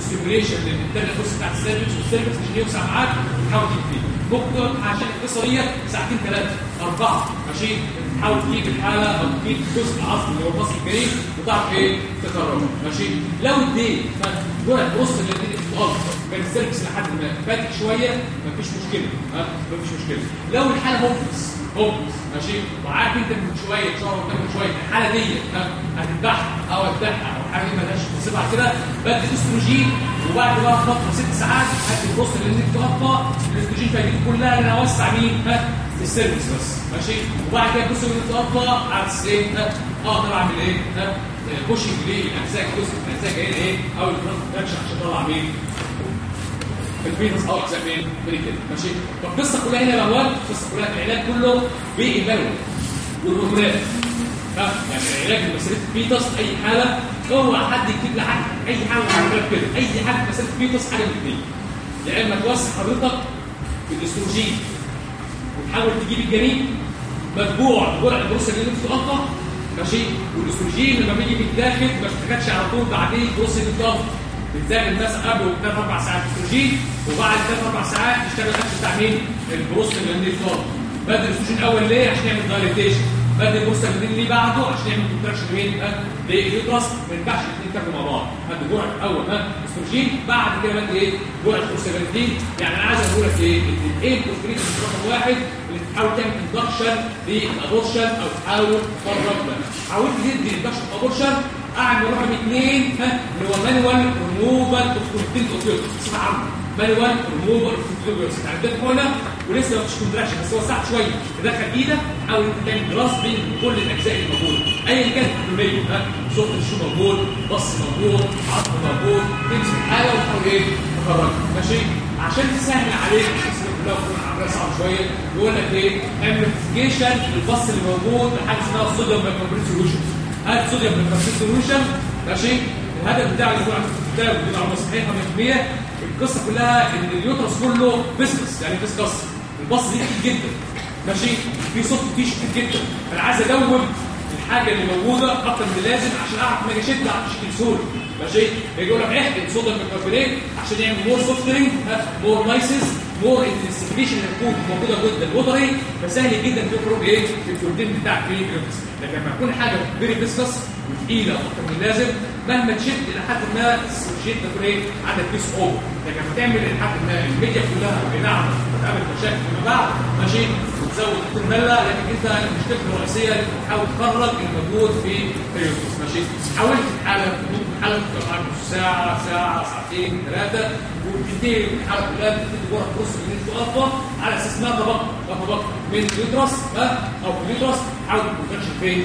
ستيميوليشن للانترنال فورس بتاعت السيرفكس والسيرفكس عشان يوسع معاك وتحاول تجيب فيه تقعد عشان ديت ساعتين ثلاثة أربعة. ماشي؟ تحاول تجيب الحالة أو تجيب جزء عصبي اللي هو الفصل الجنين وتعرف إيه؟ تكرره ماشي؟ لو اديت جرعه اديت غلط بين السيرفكس لحد ما. فاتك شوية مفيش مشكلة. ها؟ مفيش مشكلة. لو الحالة هوبلس هوبلس ماشي؟ وعارف انت من شوية شهر وتاخد شوية الحالة دي ها هتذبحها أو هتذبحها أو دي مالهاش على كده. بدي استروجين وبعد بقى فتره ست ساعات هدي البوست اللي انت تقطع الاستروجين فايدته كلها ان أنا اوسع مين؟ ها؟ السيرفيس بس ماشي؟ وبعد كده البوست اللي تقطع عكس إيه؟ أقدر اعمل إيه؟ بوشنج الاجزاء جزء من الاجزاء جاية إيه؟ أو الكونتراكشن عشان اطلع مين؟ الفيروس أو اجزاء من من كده. ماشي؟ فالقصة كلها هنا الأول القصة كلها العلاج كله بالمنوي ها؟ يعني العلاج لمساله الفيتوس أي حالة اوعى حد يكتب لحد أي حاله هعملها كده. أي حاجة مسألة الفيتوس حاجة من الاثنين يا إما توسع حضرتك بالاستروجين وتحاول تجيب الجنين متبوع جرعة أنت تقطع ماشي؟ والاستروجين لما بيجي بيتاخد ما بيتاخدش على طول بعدين البروس اللي بتلاقي الناس قبل ثلاث أربع ساعات استروجين وبعد ثلاث أربع ساعات يشتغل الاكل بتاع مين؟ البروستاجلاندين فور بدل الاستروجين الأول ليه؟ عشان يعمل دايليتيشن بدل البروستاجلاندين ليه بعده عشان يعمل كونتراكشن مين؟ لليوترس ما ينفعش الاثنين يتاخدوا مع بعض هدي جرعة الأول ها استروجين بعد كده بدي إيه؟ جرعة بروستاجلاندين يعني أنا عايز أقول لك إيه؟ الايه بروستاجلاندين رقم واحد اللي بتحاول تعمل اندكشن للابورشن أو تحاول تفرج حاولت تدي اندكشن ابورشن اعمل رقم اثنين ها؟ اللي هو مانوال ريموفال اوف كونتنت يوترس اسمع عنه؟ مانوال ريموفال اوف كونتنت اوف يعني ده هنا ولسه ما فيش كونتراكشن بس هو ساعه شوية. تدخل إيدك إنت تعمل جراس بين كل الأجزاء اللي موجودة. ايا كانت الكليه ها؟ صوت الشو موجود pus موجود عظم موجود تمسك حاجة وتحاول إيه؟ تخرجها. ماشي؟ عشان تسهل عليك تكون عمليه صعبه شوية يقول لك إيه؟ اعمل investigation لل pus اللي موجود بحاجه اسمها sodium bicarbonate solution هات sodium bicarbonate solution ماشي؟ الهدف هو عند الكتاب ودي معلومه صحيحه 100% القصة كلها إن ال uterus كله viscous يعني viscous ال pus دي كتير جدا ماشي؟ في صوت كتير كتير جدا. أنا عايز ادوب الحاجة اللي موجودة أكتر من اللازم عشان أعرف ما أجي اشد اعرف اشيل بسهوله ماشي؟ يقول لك احقن صودا بالكربونات عشان يعمل مور سوفترنج مور نايسز مور انتنسيفيكيشن للكود موجوده جدا وتري فسهل جدا تخرج إيه؟ في الكونتين بتاعك في لكن لما تكون حاجة فيري فيسكس وثقيله أكتر من اللازم مهما تشد إلى حد ما الشد تكون إيه؟ عندك بيس اوفر لكن لما تعمل لحد ما الميديا كلها بنعم وتقابل مشاكل فيما بعد ماشي؟ وتزود الترمله لكن انت مشكلتك الرئيسيه اللي بتحاول تخرج الموجود في اليوتيوب ماشي؟ حاولت تبقى معاك نص ساعة ساعة ساعتين ثلاثة وبتنتهي الحاله كلها بتبتدي جوه البروس اللي انت تقفها على أساس انها طبقه طبقه من اليوترس ها؟ أو اليوترس حاول ما فين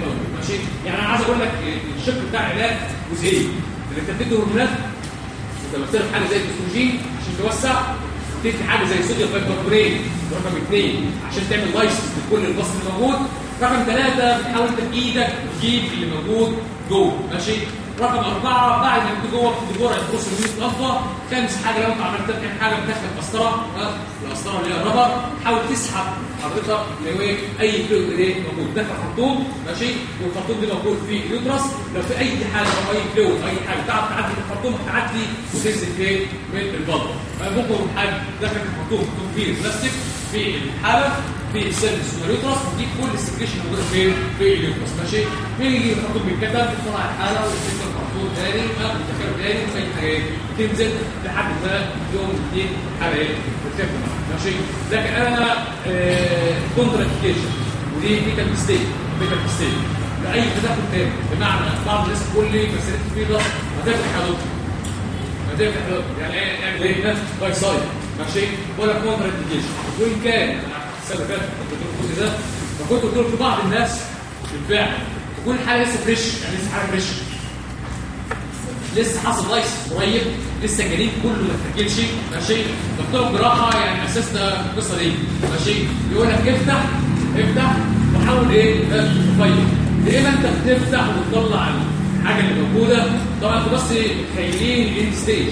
موجود ماشي؟ يعني أنا عايز أقول لك الشق بتاع العلاج جزئين اللي أنت بتدي هرمونات أنت بتعمل حاجة زي الاستروجين عشان توسع وتدي حاجة زي sodium bicarbonate رقم اثنين عشان تعمل lysis لكل ال pus اللي موجود. رقم ثلاثة بتحاول انت تجيب اللي موجود جوه ماشي؟ رقم أربعة بعد ما انت جوه في جرعة بروس الميوت الأفضل خامس حاجة لو انت عملت تعمل حاجة بتدخل قسطرة القسطرة اللي هي ال rubber حاول تسحب حضرتك إيه أي fluid إيه؟ موجود. داخل خرطوم ماشي؟ والخرطوم ده موجود في ال uterus لو في أي حاجة أو أي fluid أي حاجة تعرف تعدي الخرطوم تعدي وتنزل فين من البلطة. ممكن حاجة داخل الخرطوم خرطوم كبير بلاستيك في الحالة في ال cervix وال uterus ودي كل ال secretion موجوده فين في ال uterus ماشي؟ بيجي الخرطوم بالكتب بتطلع الحالة وتنزل الخرطوم تاني بتدخله تاني حاجات تنزل لحد ما يوم اثنين الحاله إيه بتكمل ماشي؟ لكن أنا contraindication ودي بيتا ميستيك بيتا ميستيك لأي تدخل تاني بمعنى بعض الناس تقول لي مساله الفيضه هتفتح حدود هتفتح حدود يعني اعمل إيه باي سايد ماشي؟ ولا كونتراكتيشن وإن كان السنة اللي فاتت كنت قلت الجزء ده فكنت قلت في بعض الناس بالفعل تكون الحاله لسه فريش يعني لسه حاجة فريش لسه حصل لايس قريب لسه الجديد كله ما اتاكلش ماشي؟ دكتور جراحه يعني أساس ده القصة دي ماشي؟ يقول لك افتح افتح وحاول إيه؟ تفيض يا اما أنت بتفتح وتطلع الحاجة اللي موجودة. طبعا أنتوا بس متخيلين ال end stage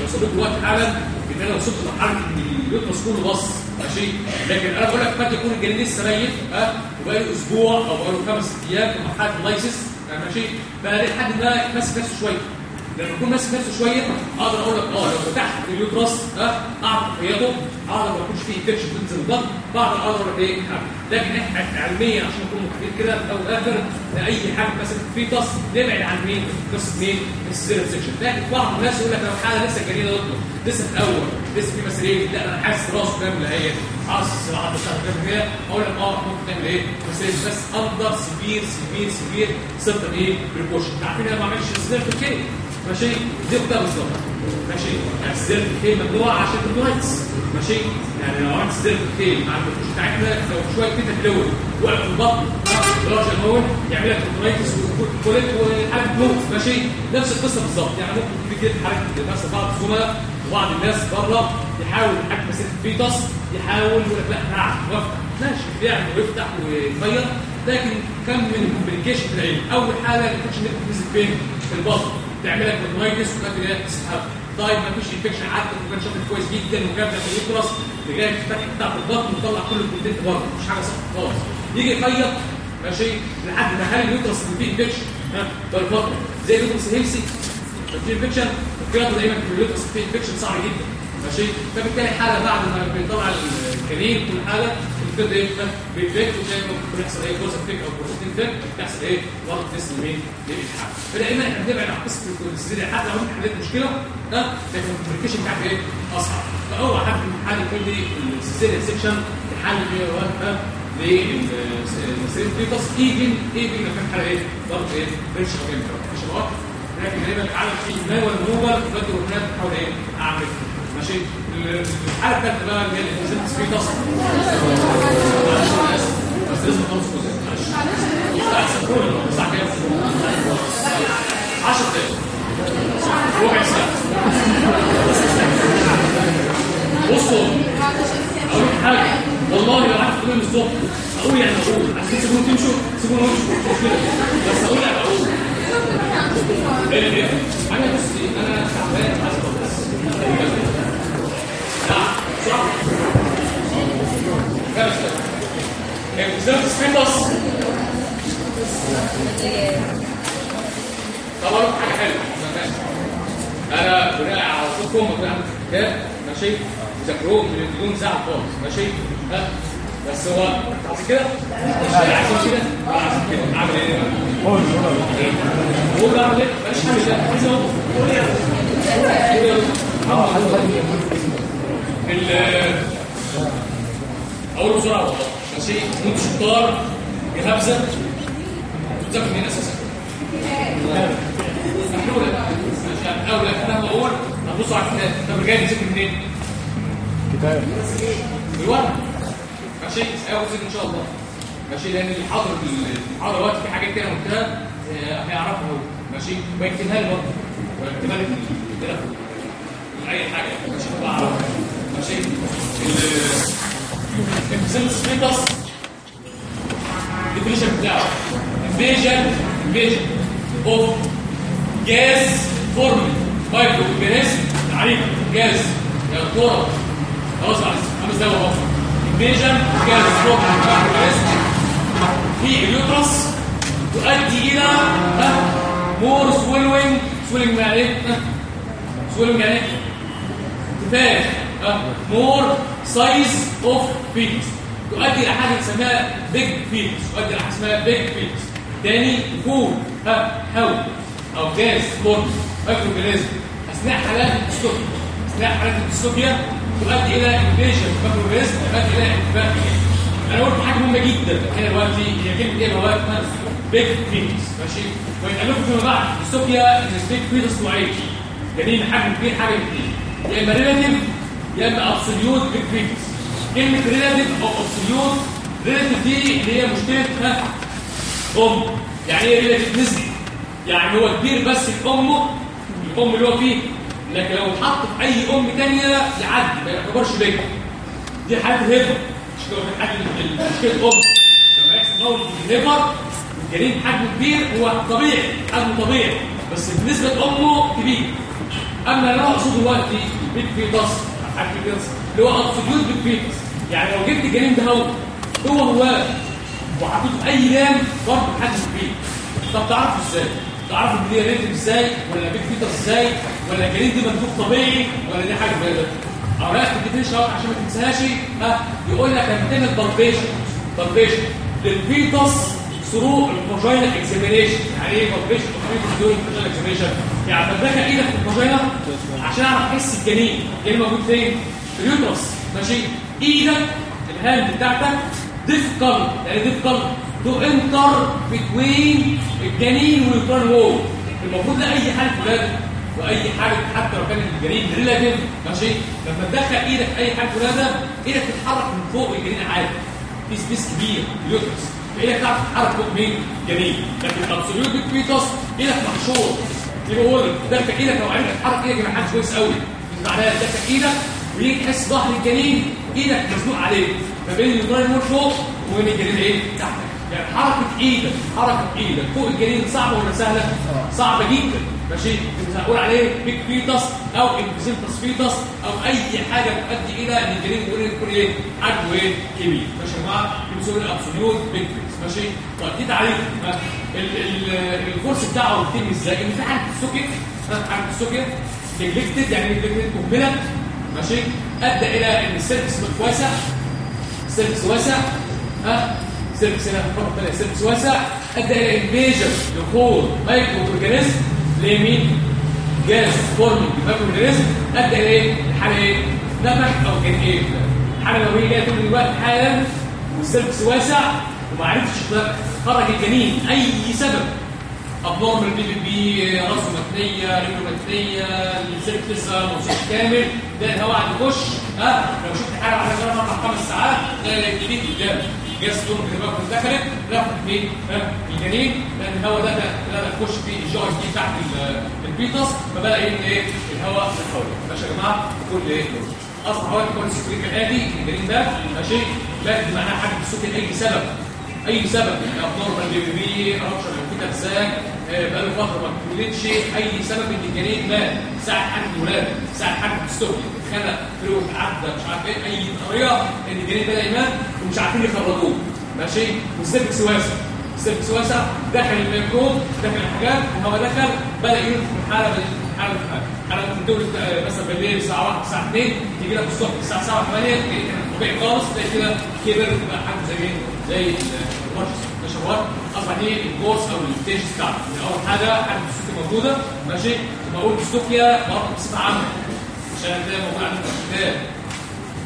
لو صديق دلوقتي حالا ان أنا وصلت لمرحلة إن ال uterus كله pus ماشي؟ لكن أنا بقول لك قد يكون الجنين لسه ميت ها؟ وبقى له أسبوع أو بقى له خمس أيام في مرحلة ال lysis ماشي؟ بقى لحد ما ماسك نفسه شوية. لما أكون ماسك نفسه شوية أقدر أقول لك آه لو فتحت اليوترس ها؟ أعرف خياطه أقدر ما يكونش فيه انفكشن تنزل الضغط بعد أقدر أقول إيه؟ لكن إحنا علميا عشان نكون متفقين كده في الأول والاخر اي حاجة مثلا في تص نبعد عن مين؟ قصه مين؟ السيرم سيكشن لكن بعض الناس يقول لك لو حالة لسه يطلب لسه في الأول. في مسيرين لا أنا حاسس راسه كامل هي. حاسس بتاعته كامل هي أقول لك آه ممكن تعمل إيه؟ مسيرين بس اندر سيفير سيفير سيفير سيمتوم إيه؟ بريكوشن عارفين أنا ما بعملش سيزير في الكلى ماشي؟ دي بتاع بالظبط. ماشي. يعني سيزير في الكلى ممنوع عشان النايتس ماشي. يعني لو عملت سيزير في الكلى مع البريكوشن بتاعتنا لو شوية كده فلويد وقع في البطن درجه المول يعمل لك كونترايتس وكوليت وحاجه موت. ماشي. نفس القصة بالظبط. يعني ممكن كده حاجة مثلا بعض الزملاء وبعض الناس بره يحاول مسيره الفيتس يحاول يقول لك لا نعم وافتح ماشي. بيعمل ويفتح ويغير لكن كم من ال complication في العين أول حاجة ال infection اللي بتنزل فين في البطن. تعمل لك وتؤدي إلى تسحب طيب ما فيش infection عدت وكان شكل كويس جدا وجاب لك ال uterus لغايه الفتح بتاعت البطن وطلع كل ال content بره. مش حاجة صح خالص. يجي يخيط ماشي لحد ما هل ال uterus فيه infection ها فتره زي ال uterus ال healthy فيه infection الخياطه دايما في ال uterus فيه infection صعب جدا ماشي. فبالتالي حالة بعد ما بيطلع الكريم كل الفيد إيه بيفكت وزي ما ممكن يحصل إيه جزء فيك أو بروتين فيك بتحصل إيه؟ ضغط تيست لمين للالحاح فدايما إحنا بنبعد عن قصة الكوليسترول حتى لو إنت حليت مشكلة ها لكن الكوميونيكيشن بتاعك إيه؟ أصعب. فاول حد من الحل يكون لي السيزيريان سيكشن تحل فيه ها للسيرين فيتس ايفن ايفن لو كان حالة إيه؟ ضغط إيه؟ بريش أو جامد مش واضح لكن دايما على في مانوال موفر بدي هناك بحاول إيه؟ أعمل ماشي؟ الحاله الثالثه بقى اللي هي الانزيمز فيتس بس لازم اخلص جزء معلش الساعة كام 10 دقايق. ربع ساعة. بصوا أقول حاجة. والله لو قعدت تقول الصبح أقول يعني أقول. عايزين تسيبوني تمشوا سيبوني وامشوا مش مشكله بس أقول يعني أقول. إيه إيه؟ أنا بس أنا تعبان. عايز اخلص نعم صح خمس دقايق الزمت سبيتس طبعا حاجة حلوة أنا بناء على صوتكم وبناء الكتاب ماشي ذاكروه من بدون زعل خالص ماشي ها بس هو عايز كده مش عايز كده عايز كده اعمل إيه قول هو بعمل إيه ماليش حل ده عايز اهو ال أقول بسرعة والله. ماشي انت شطار يا هبزه بتذاكر منين أساسا. محلوله ماشي أول. أنا بقول هبص على الكتاب طب جاي تذاكر منين؟ كتاب بالورق ماشي. اول إن شاء الله. ماشي. لأن الحاضر الحاضر وقت في حاجات كده قلتها. آه، هيعرفها هو. ماشي. ويكتبها لي برضه. ويكتبها لي في أي حاجة. ماشي. هو اعرفها ماشي السيلز ستيتس الديفينيشن بتاعه انفيجن انفيجن اوف جاز فورمي مايكرو اورجانيزم تعريف جاز يا دكتوره خلاص معلش خمس دقايق وخلاص invasion gas forming microorganism في ال uterus تؤدي إلى more swelling swelling يعني إيه؟ swelling يعني إيه؟ انتفاخ more size of fetus تؤدي إلى حاجة اسمها big fetus تؤدي إلى حاجة اسمها big fetus تاني يكون ها هواء أو gas form microorganism أثناء حالات ال dystocia. أثناء حالات ال dystocia تؤدي إلى invasion microorganism تؤدي إلى انتفاخ أنا قلت حاجة مهمة جدا. هنا دلوقتي هي كلمه إيه دلوقتي big fetus ماشي؟ ويتقال لكم فيما بعد. ال dystocia ان ال big fetus نوعين جنين حجم كبير من اثنين يا اما relative يا اما absolute big fetus كلمة relative أو absolute relative دي اللي هي مشكلة ها أم. يعني إيه relative نسبي؟ يعني هو كبير بس لامه الأم اللي هو فيه. لكن لو اتحط في أي أم ثانية يعدي ما يعتبرش big دي حالة الهبه مش كده في حاله مشكلة الام لما يحصل دورة الليفر الجنين حجمه كبير هو طبيعي حجمه طبيعي. بس بالنسبة لأمه كبير. أما اللي أنا اقصده دلوقتي ال big fetus حاجة fetus اللي هو absolute big fetus يعني لو جبت الجنين ده هو هو هو وحطيته أي لام برضه محدش فيه. طب تعرفوا إزاي؟ تعرفوا ان دي ريتم إزاي؟ ولا بيك فيتس إزاي؟ ولا الجنين دي منفوخ طبيعي؟ ولا دي حاجة زي أو لا الديفينيشن عشان ما تنساهاش. ها يقول لك لما تعمل بالبيشن بالبيشن للفيتس ثرو الفاجينا اكزامينيشن يعني إيه بالبيشن دورينج الفاجينا اكزامينيشن يعني بدخل إيدك في الفاجينا عشان أعرف احس الجنين. الجنين موجود فين؟ في ال uterus ماشي؟ إيدك ال hand بتاعتك difficult يعني difficult to enter between الجنين وال uterine wall المفروض ده أي حاله ولاده وأي حاجة حتى لو كان الجنين relative ماشي؟ لما تدخل إيدك في اي حاله ولاده إيدك تتحرك من فوق الجنين عادي. في space كبير ال uterus تتحرك فوق مين الجنين لكن ال absolute fetus إيدك محشور. يبقى هو تدخل إيدك لو عرفت تتحرك إيدك يبقى حاجة كويس قوي معناها تدخل إيدك ويجي تحس ظهر الجنين إيدك مزنوق عليه. ما بين wall فوق وبين الجنين إيه تحتك يعني حركة إيدك حركة إيدك. فوق الجنين صعبة ولا سهلة؟ صعبة جدا. ماشي؟ مش هقول عليه big fetus أو emphysematous fetus أو أي حاجة تؤدي إلى إن الجنين يكون يكون إيه؟ حجمه إيه؟ كبير. ماشي يا جماعة؟ بنسميه ال absolute big fetus ماشي؟ طيب دي تعريف. ال course بتاعه بيتم إزاي؟ إن في حاله السكر حاله السكر neglected يعني neglected مهملة. ماشي؟ أدى إلى إن ال cervix واسع ال cervix واسع. ها؟ cervix هنا فقط ثانية cervix واسع أدى إلى invasion دخول microorganism لمين؟ gas forming microorganism أدى إلى إيه الحاله إيه نفخ أو كان إيه؟ الحاله هي جاية طول الوقت حالا. والسيرفس واسع وما عرفتش تخرج الجنين أي سبب. ابنورمال بي بي بي راسه متنية رجله متنية السيرفس موصول كامل. ده الهواء يخش ها؟ لو شفت حاله على جرى أربع خمس ساعات ده الجديد قدامك جاز تقوم دماغه دخلت راحت فين الجنين لأن الهواء ده بدا يخش في الجو دي بتاعت البيتس فبدأ يبقى إيه؟ الهواء يتحول ماشي يا جماعة؟ كل إيه؟ أصبح هواء كل السكري كالاتي الجنين ده. ماشي؟ لكن معناها حاجة السكري اي سبب. أي سبب يعني بي رابشر لو في تمساك بقى له فترة ما اتولدش أي سبب إن الجنين مات ساعه حاجة الولاده ساعه حاجة الستوك اتخنق فلوس عدى مش عارف إيه أي طريقة إن الجنين بدأ يمات ومش عارفين يخرجوه. ماشي؟ والسيرفكس واسع السيرفكس واسع دخل الميكروب دخل الحاجات وهو دخل بدأ يدخل من حالة حالة حاله من دول مثلا بالليل الساعة 1 الساعة 2 تيجي لك الصبح الساعة 7 8 طبيعي خالص تلاقي كده كبر بقى حاجة زي زي المارشس الشوار اصبح دي الكورس أو الستيج بتاعته يعني أول حاجة حاجة السوكيا موجودة ماشي؟ بقول السوكيا برضه بصفة عامة. عشان ده موجود عندنا في الكتاب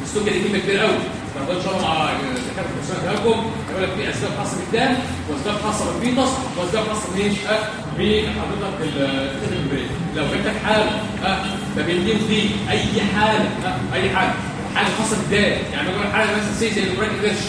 السوكيا دي كلمة كبيرة قوي فبقول إن شاء الله مع دكاترة الاسره لكم يقول لك في أسباب خاصة بالدم وأسباب خاصة بالفيتس وأسباب خاصة بايه؟ بحضرتك الفيتامين البريد لو جاتك حالة ها ما بين دي أي حالة ها أي حاله حالة خاصة بالدم. يعني بقول حالة مثلا زي البريك ريش.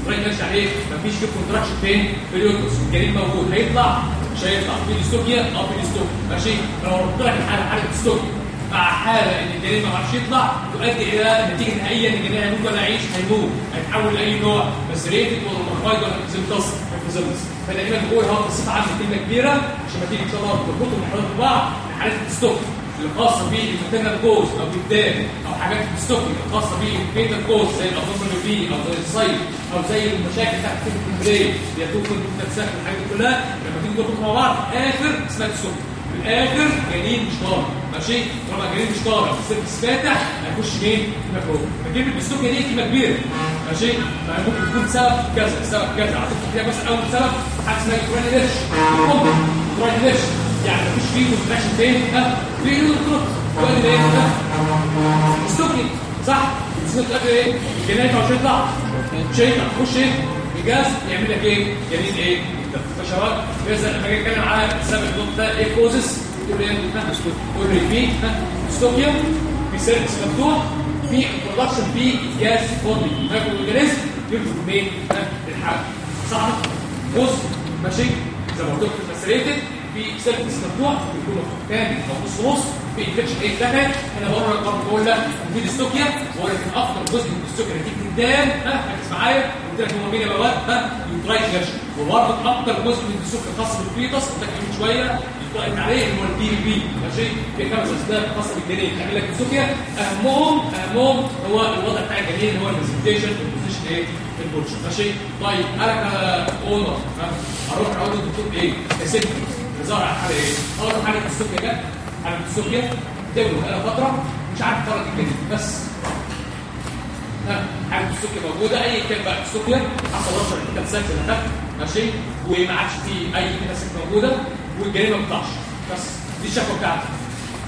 البريك ريش عليه. مفيش كيف كونتراكشن فين في اليوترس والجنين موجود. هيطلع مش هيطلع. في ديستوكيا أو في ديستوكيا ماشي. لو ربطت لك الحالة حاله ديستوكيا مع حالة إن الجنين ما عرفش يطلع تؤدي إلى نتيجة نهائية إن الجنين هيموت ولا هيموت. هيتحول لأي نوع. بس ريتد ولا مخايد ولا اكزيمتاس اكزيمتاس فدايما بقول هو بصفه عامة كلمة كبيرة عشان ما تيجي إن شاء الله تربطوا المحاضرات ببعض حالات الديستوكيا اللي خاصه بالماتيرنال كوز أو بالدم أو حاجات الديستوكيا الخاصه بالفيتال كوز زي الابدومينال بي أو زي الصيد أو زي المشاكل الفيتال البرين اللي هتكون تتسخن الحاجات دي كلها لما تيجي تربطوا مع بعض آخر اسمها ديستوكيا في الآخر جنين مش طالع ماشي؟ طالما جنين مش طالع السيرفس فاتح هيخش مين ميكروب فكلمه الديستوكيا دي كلمه كبيرة. ماشي؟ فممكن تكون سبب كذا سبب كذا. هتدخل فيها مثلا أول سبب حاجة اسمها كرونيليش كرونيليش يعني مفيش فيه كونتراكشن فين ها في نقطه وادي إيه؟ ده ديستوكيا صح؟ اسمه تلاقي إيه؟ مش هيطلع مش هيطلع تخش إيه؟ الجهاز يعمل لك إيه؟ جنين إيه؟ فشوات كذا لما أجي اتكلم على سبب الضغط ده إيه؟ كوزس. تقول إيه؟ تقول لي في سيرفس مفتوح. في برودكشن في جاز فاضي. مايكرو اورجانيزم يدخل منين الحاجة. صح؟ بص ماشي. زي ما قلت لك فاسيليتد في سيرفس مفتوح بيكون كامل أو نص نص في انفكشن إيه دخل أنا بره القرن بقول لك في ديستوكيا. ولكن أكتر جزء من الديستوكيا نتيجه الدم ها ركز معايا قلت لك هو مين مواد ها يوترايت فيرجن وبرضه أكتر جزء من السوق الخاص بالفيتس قلت لك شوية. يطلق عليه هو البي بي ماشي؟ في خمس أسباب خاصة بالجنين تعمل لك السوكيا أهمهم أهمهم هو الوضع بتاع الجنين اللي هو البرزنتيشن البوزيشن إيه؟ البورشن ماشي؟ طيب أنا كاونر أروح أقول للدكتور إيه؟ كست على حاله إيه اول حاله السوكيا جت حاله السوكيا دولة بقى فترة مش عارف تخرج الجنين بس. ها، حاله السوكيا موجودة أي كان بقى السوكيا حصل رشح الكتاب ساكت اللي تحت ماشي؟ وما عادش فيه أي كتاب ساكت موجودة والجنين ما بيطلعش بس دي الشكوى بتاعتي.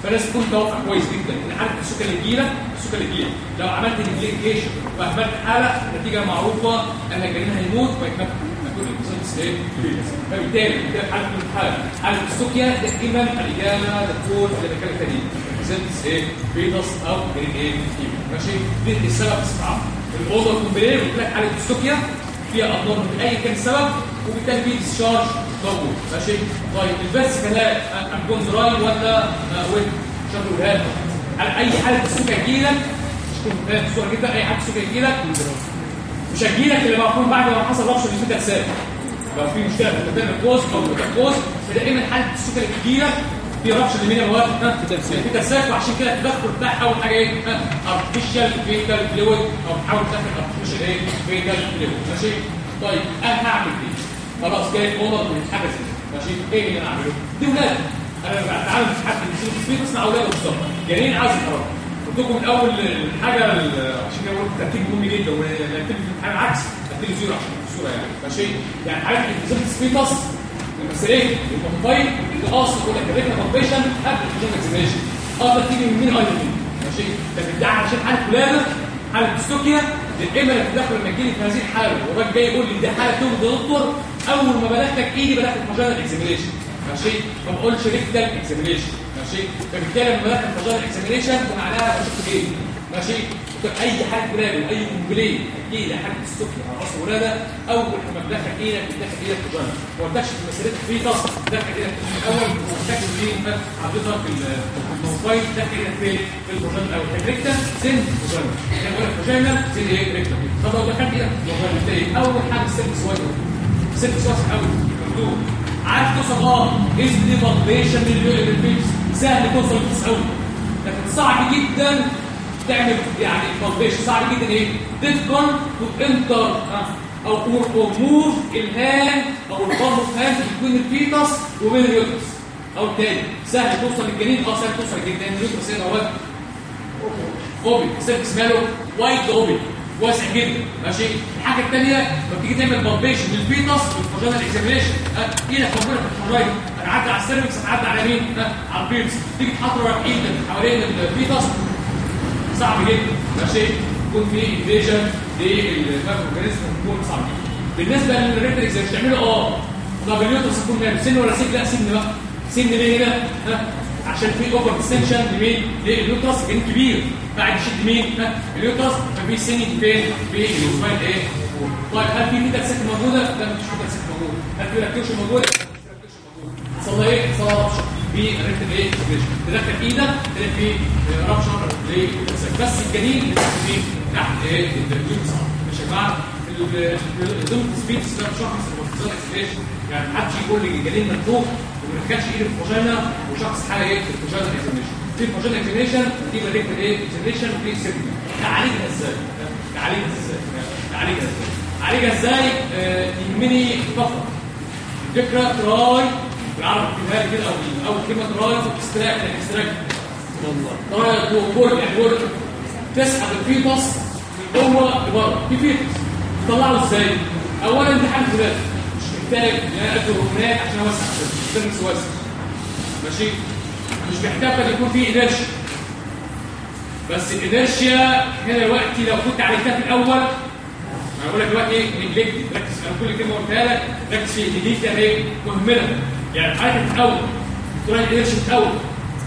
فلازم تكون توقع كويس جدا. إن حاله السكر اللي تجيلك السكر اللي تجيلك لو عملت نيجليكيشن وأهملت حالة النتيجه معروفة إن الجنين هيموت ويتمكن إيه فبالتالي كده حاله الحاله حاله السكر دائما الاجابه تكون زي ما كانت تاني. بريزنتس إيه فيتس أو جرين إيه ماشي؟ دي السبب استعاره الأوضة كومبلين قلت لك حالة السكر فيها اضرار من أي كان سبب وبالتالي في ديسشارج موجود. ماشي؟ طيب البث كلام هتكون دراي ولا ويت شكله الهاب على أي حالة مش تكون فاهم الصورة جدا أي حالة السكر تجيلك مش هتجيلك إلا لما يكون بعد ما حصل ربشه في السابق لو في مشكلة في الكتاب الكوز أو الكوز فدائما حالة السكر بتجيلك في ربشه اللي مواد في تساك وعشان كده التدخل بتاعها أول حاجة إيه؟ ارتفيشال فيتال فلويد أو تحاول تدخل ارتفيشال إيه؟ فيتال فلويد ماشي؟ طيب أنا هعمل إيه؟ خلاص جاي اوضه من حاجة زي. ماشي؟ إيه اللي أنا اعمله دي ولاد أنا بتعامل في حد في تصنع أولاد بالظبط. جايين عايز يتحرك قلت لكم من اول الحاجة ال- عشان كده بقول الترتيب مهم جدا في الامتحان عكس. ترتيب زيرو عشان الصورة يعني. ماشي يعني حاجة التزام سبيتس بس إيه؟ الموبايل اللي أصلا يقول لك الريتنا كومبيشن قبل الفيجن اكزيميشن أقدر تيجي من مين اي ماشي ده بتدعي عشان حالة ولاده حالة ديستوكيا. الامل اللي بتدخل لما تجيلي في هذه الحالة؟ والراجل جاي يقول لي دي حالة يا دكتور. أول ما بداتك إيدي بدأت الفاجينال اكزيمينيشن ماشي ما بقولش ريكتال اكزيمينيشن ماشي فبالتالي لما بدأت الفاجينال اكزيمينيشن معناها بشوف إيه ماشي؟ أي حاله ولاده واي كومبلين لي حاله السكر على رأس الولاده اول ما بتدخل إيدك بتدخل إيدك في الفاجينا ما قلتكش في مسيرتك في تصل تدخل إيدك في الأول وتدخل فين حضرتك في الموبايل تدخل إيدك فين في الفاجينا الأول الريكتال سن فاجينا أنا بقول لك فاجينا سن إيه؟ ريكتال طب لو دخلت إيدك في بتلاقي أول حاجة سواد السن سواد الأول. مكتوب. عارف توصل آه از دي فالبيشن للبيبس سهل توصل للتسعود لكن صعب جدا تعمل يعني فالبيشن صعب جدا إيه؟ تتقن تو انتر أو أو موف الهان أو البامب هان بين الفيتس وبين اليوترس أو تاني. سهل. توصل للجنين. آه سهل. توصل للجنين. اليوترس هنا هو اوبن السيرفكس ماله وايد اوبن واسع جدا. ماشي؟ الحاجة الثانية لما تيجي تعمل بالبيشن للفيتس والفاجينال اكزامينشن إيدك موجوده في الفرايد هتعدي على السيرفكس هتعدي على مين؟ ها على البيبس. تيجي تحط ورق إيدك حوالين الفيتس صعب جدا. ماشي؟ يكون في انفيجن للمايكروجانيزم يكون صعب جدا. بالنسبة للريتريكس مش تعمله آه طب اليوترس يكون ماله سن ولا سن؟ لا سن بقى. سن ليه هنا؟ ها؟ عشان في اوفر ديستنشن لمين؟ لليوترس كان كبير. بعد يشد مين؟ ها؟ اليوترس ففي سن فين في الاسماعيل إيه طيب هل في ميتا سكت موجودة؟ لا مفيش ميتا سكت موجودة. هل في لاكتوشن موجودة؟ حصل لها إيه حصل لها ربشه بريتم إيه؟ تدخل إيدك تلاقي في ربشه للسك بس الجنين اللي تحت إيه؟ اليوترس مش يا جماعة الدوم سبيدز ده شخص المرتزان اكسبريشن يعني محدش يقول لي الجنين مفتوح وما دخلش ايده في الفاجينا وشخص حاجة إيه؟ في الفاجينا اكسبريشن في الفاجينا اكسبريشن دي بريكت إيه اكسبريشن وفي سيجما تعالجها إزاي؟ تعالجها إزاي؟ تعالجها إزاي تعالجها إزاي؟ آه، يهمني فقط. الفكرة تراي بالعربي لي كده أو اول كلمة تراي استراك إستراك. والله تراي بول يعني بول تسحب الفيتس من جوه لبره. في فيتس تطلعه إزاي؟ اولا دي حاله ولاد مش محتاج إن أنا هرمونات عشان أوسع السيرفس واسع ماشي؟ مش محتاج إن يكون في إنرشيا. بس الانرشيا هنا دلوقتي لو كنت عالجتها في الأول أنا بقول لك دلوقتي إيه؟ نجلكت ركز. أنا كل كلمة قلتها لك ركز في دي كده إيه؟ مهملة. يعني حاجة الأول تروح في الأول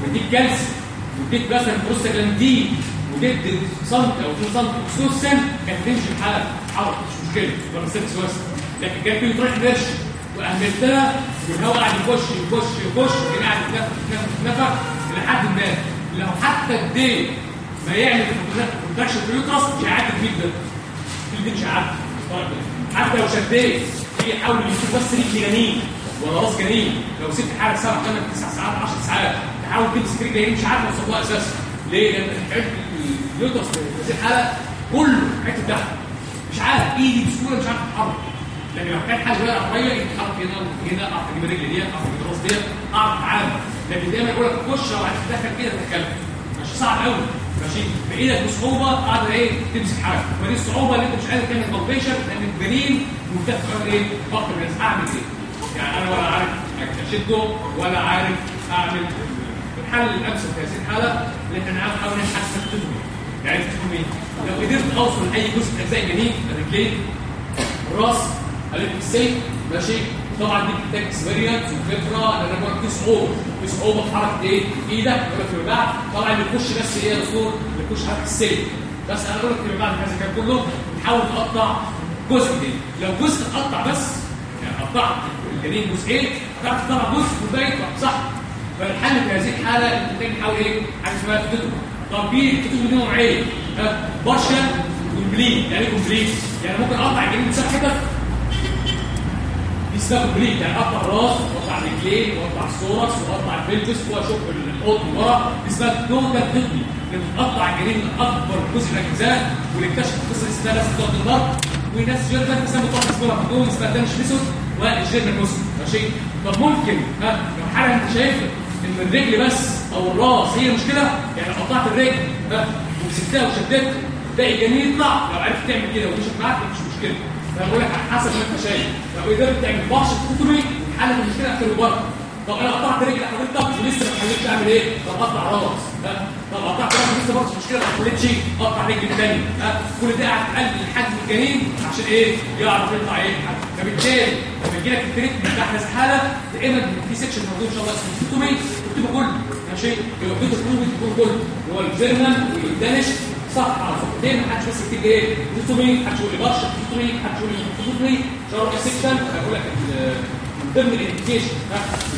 وتديك كالسيوم وتديك مثلا بروستاجلاندين وتدي سنت أو 2 سنت oxytocin كانت تمشي الحاله حاضر مش مشكله ولا cervix واسع لكن كانت في تروح ال inertia واهملتها والهواء قاعد يخش يخش يخش كان قاعد يتنفخ يتنفخ يتنفخ لحد ما لو حتى الدين ما يعمل contraction في ال uterus مش هيعدي في ده في دي مش هيعدي حتى لو شديت في يحاول يشوف بس رجل جنين ولا راس جنين لو سبت حالك سبع ثمان تسع ساعات 10 ساعات تحاول تمسك رجل جنين مش عارف توصل لها أساسا. ليه؟ لأن الحته اليوترس في هذه الحالة كله حتة تحت. مش عارف إيدي بسهولة مش عارف لكن لو كان حاجة بقى عربية يتحرك هنا وهنا اعرف أجيب الرجل دي اعرف أجيب الراس دي اعرف أتعامل. لكن دايما يقول لك خش لو عايز تدخل كده تتكلم. مش صعب قوي ماشي؟ بإيدك بصعوبة قاعدة إيه؟ تمسك حاجة ودي الصعوبة اللي أنت مش قادر تعمل كومبيشن لأن الجنين مدافع إيه؟ الناس أعمل إيه؟ يعني أنا ولا عارف اشده ولا عارف اعمل الحل الامثل في هذه الحاله اللي إحنا نحاول نحسن التدوير يعني إيه لو قدرت اوصل لاي جزء اجزاء الجنين الرجلين الراس السيف ماشي طبعا دي بتحتاج experience وخبره لأن أنا في صعوبه في صعوبه في حركه إيه إيدك يقول لك فيما بعد طبعا يخش بس إيه يا دكتور يخش حركه السيف بس أنا بقول لك فيما بعد هذا الكلام كله بتحاول تقطع جزء جديد لو جزء اتقطع بس يعني قطعت الجنين جزئين هتعرف تطلع جزء والباقي صح. فالحل في هذه الحالة انت محتاج تحاول إيه؟ حاجة اسمها طب في الكتب دي نوعين partial complete يعني إيه complete؟ يعني ممكن أقطع الجنين بسبب حتت دي اسمها complete. يعني أقطع الراس وأقطع الرجلين وأقطع ال thorax وأقطع ال pelvis الحوض من ورا. دي اسمها total technique اللي بتقطع الجنين من أكبر جزء من الأجزاء واللي اكتشف القصة اسمها ناس بتوع النار وناس German بتسمى بتوع اسمها بدون اسمها Danish method وال German method ماشي؟ طب ممكن ها لو حاله انت شايف إن الرجل بس أو الراس هي المشكلة يعني قطعت الرجل ها ومسكتها وشدتها باقي الجنين يطلع. لو عرفت تعمل كده ومشيت معاك مش مشكلة. فأنا بقول لك على حسب ما أنت شايف. لو قدرت تعمل partial fetotomy حل المشكلة أكتر بره. طب أنا قطعت رجل حضرتك ولسه ما حلتش أعمل إيه؟ طب اقطع راس طب قطعت راس لسه برضه مش مشكلة ما حلتش أقطع رجل ها؟ كل ده قاعد تقلل حجم الجنين عشان إيه؟ يعرف يطلع إيه؟ فبالتالي لما يجي لك ال treatment بتاع هذه الحاله دائما في section موجود إن شاء الله اسمه كتبي اكتبه كله. ماشي؟ يبقى كله كله. اللي هو ال German وال Danish. صح على صفحتين ما حدش بس يكتب إيه؟ توتومي. محدش يقول لي برشا توتومي. محدش يقول لي توتومي. شرح سيكشن هقول لك ضمن الانديكيشن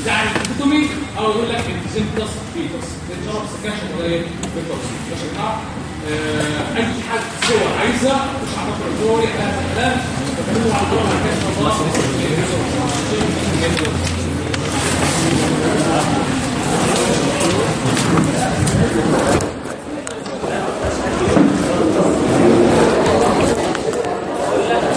بتاع الدومين أو يقول لك انتزين بلس فيتس الجرب سكاشن ولا إيه بالتوصيل ماشي آه، أي حد صور عايزة مش هعرفه الدوري على الكلام تكلموا على الدور على خلاص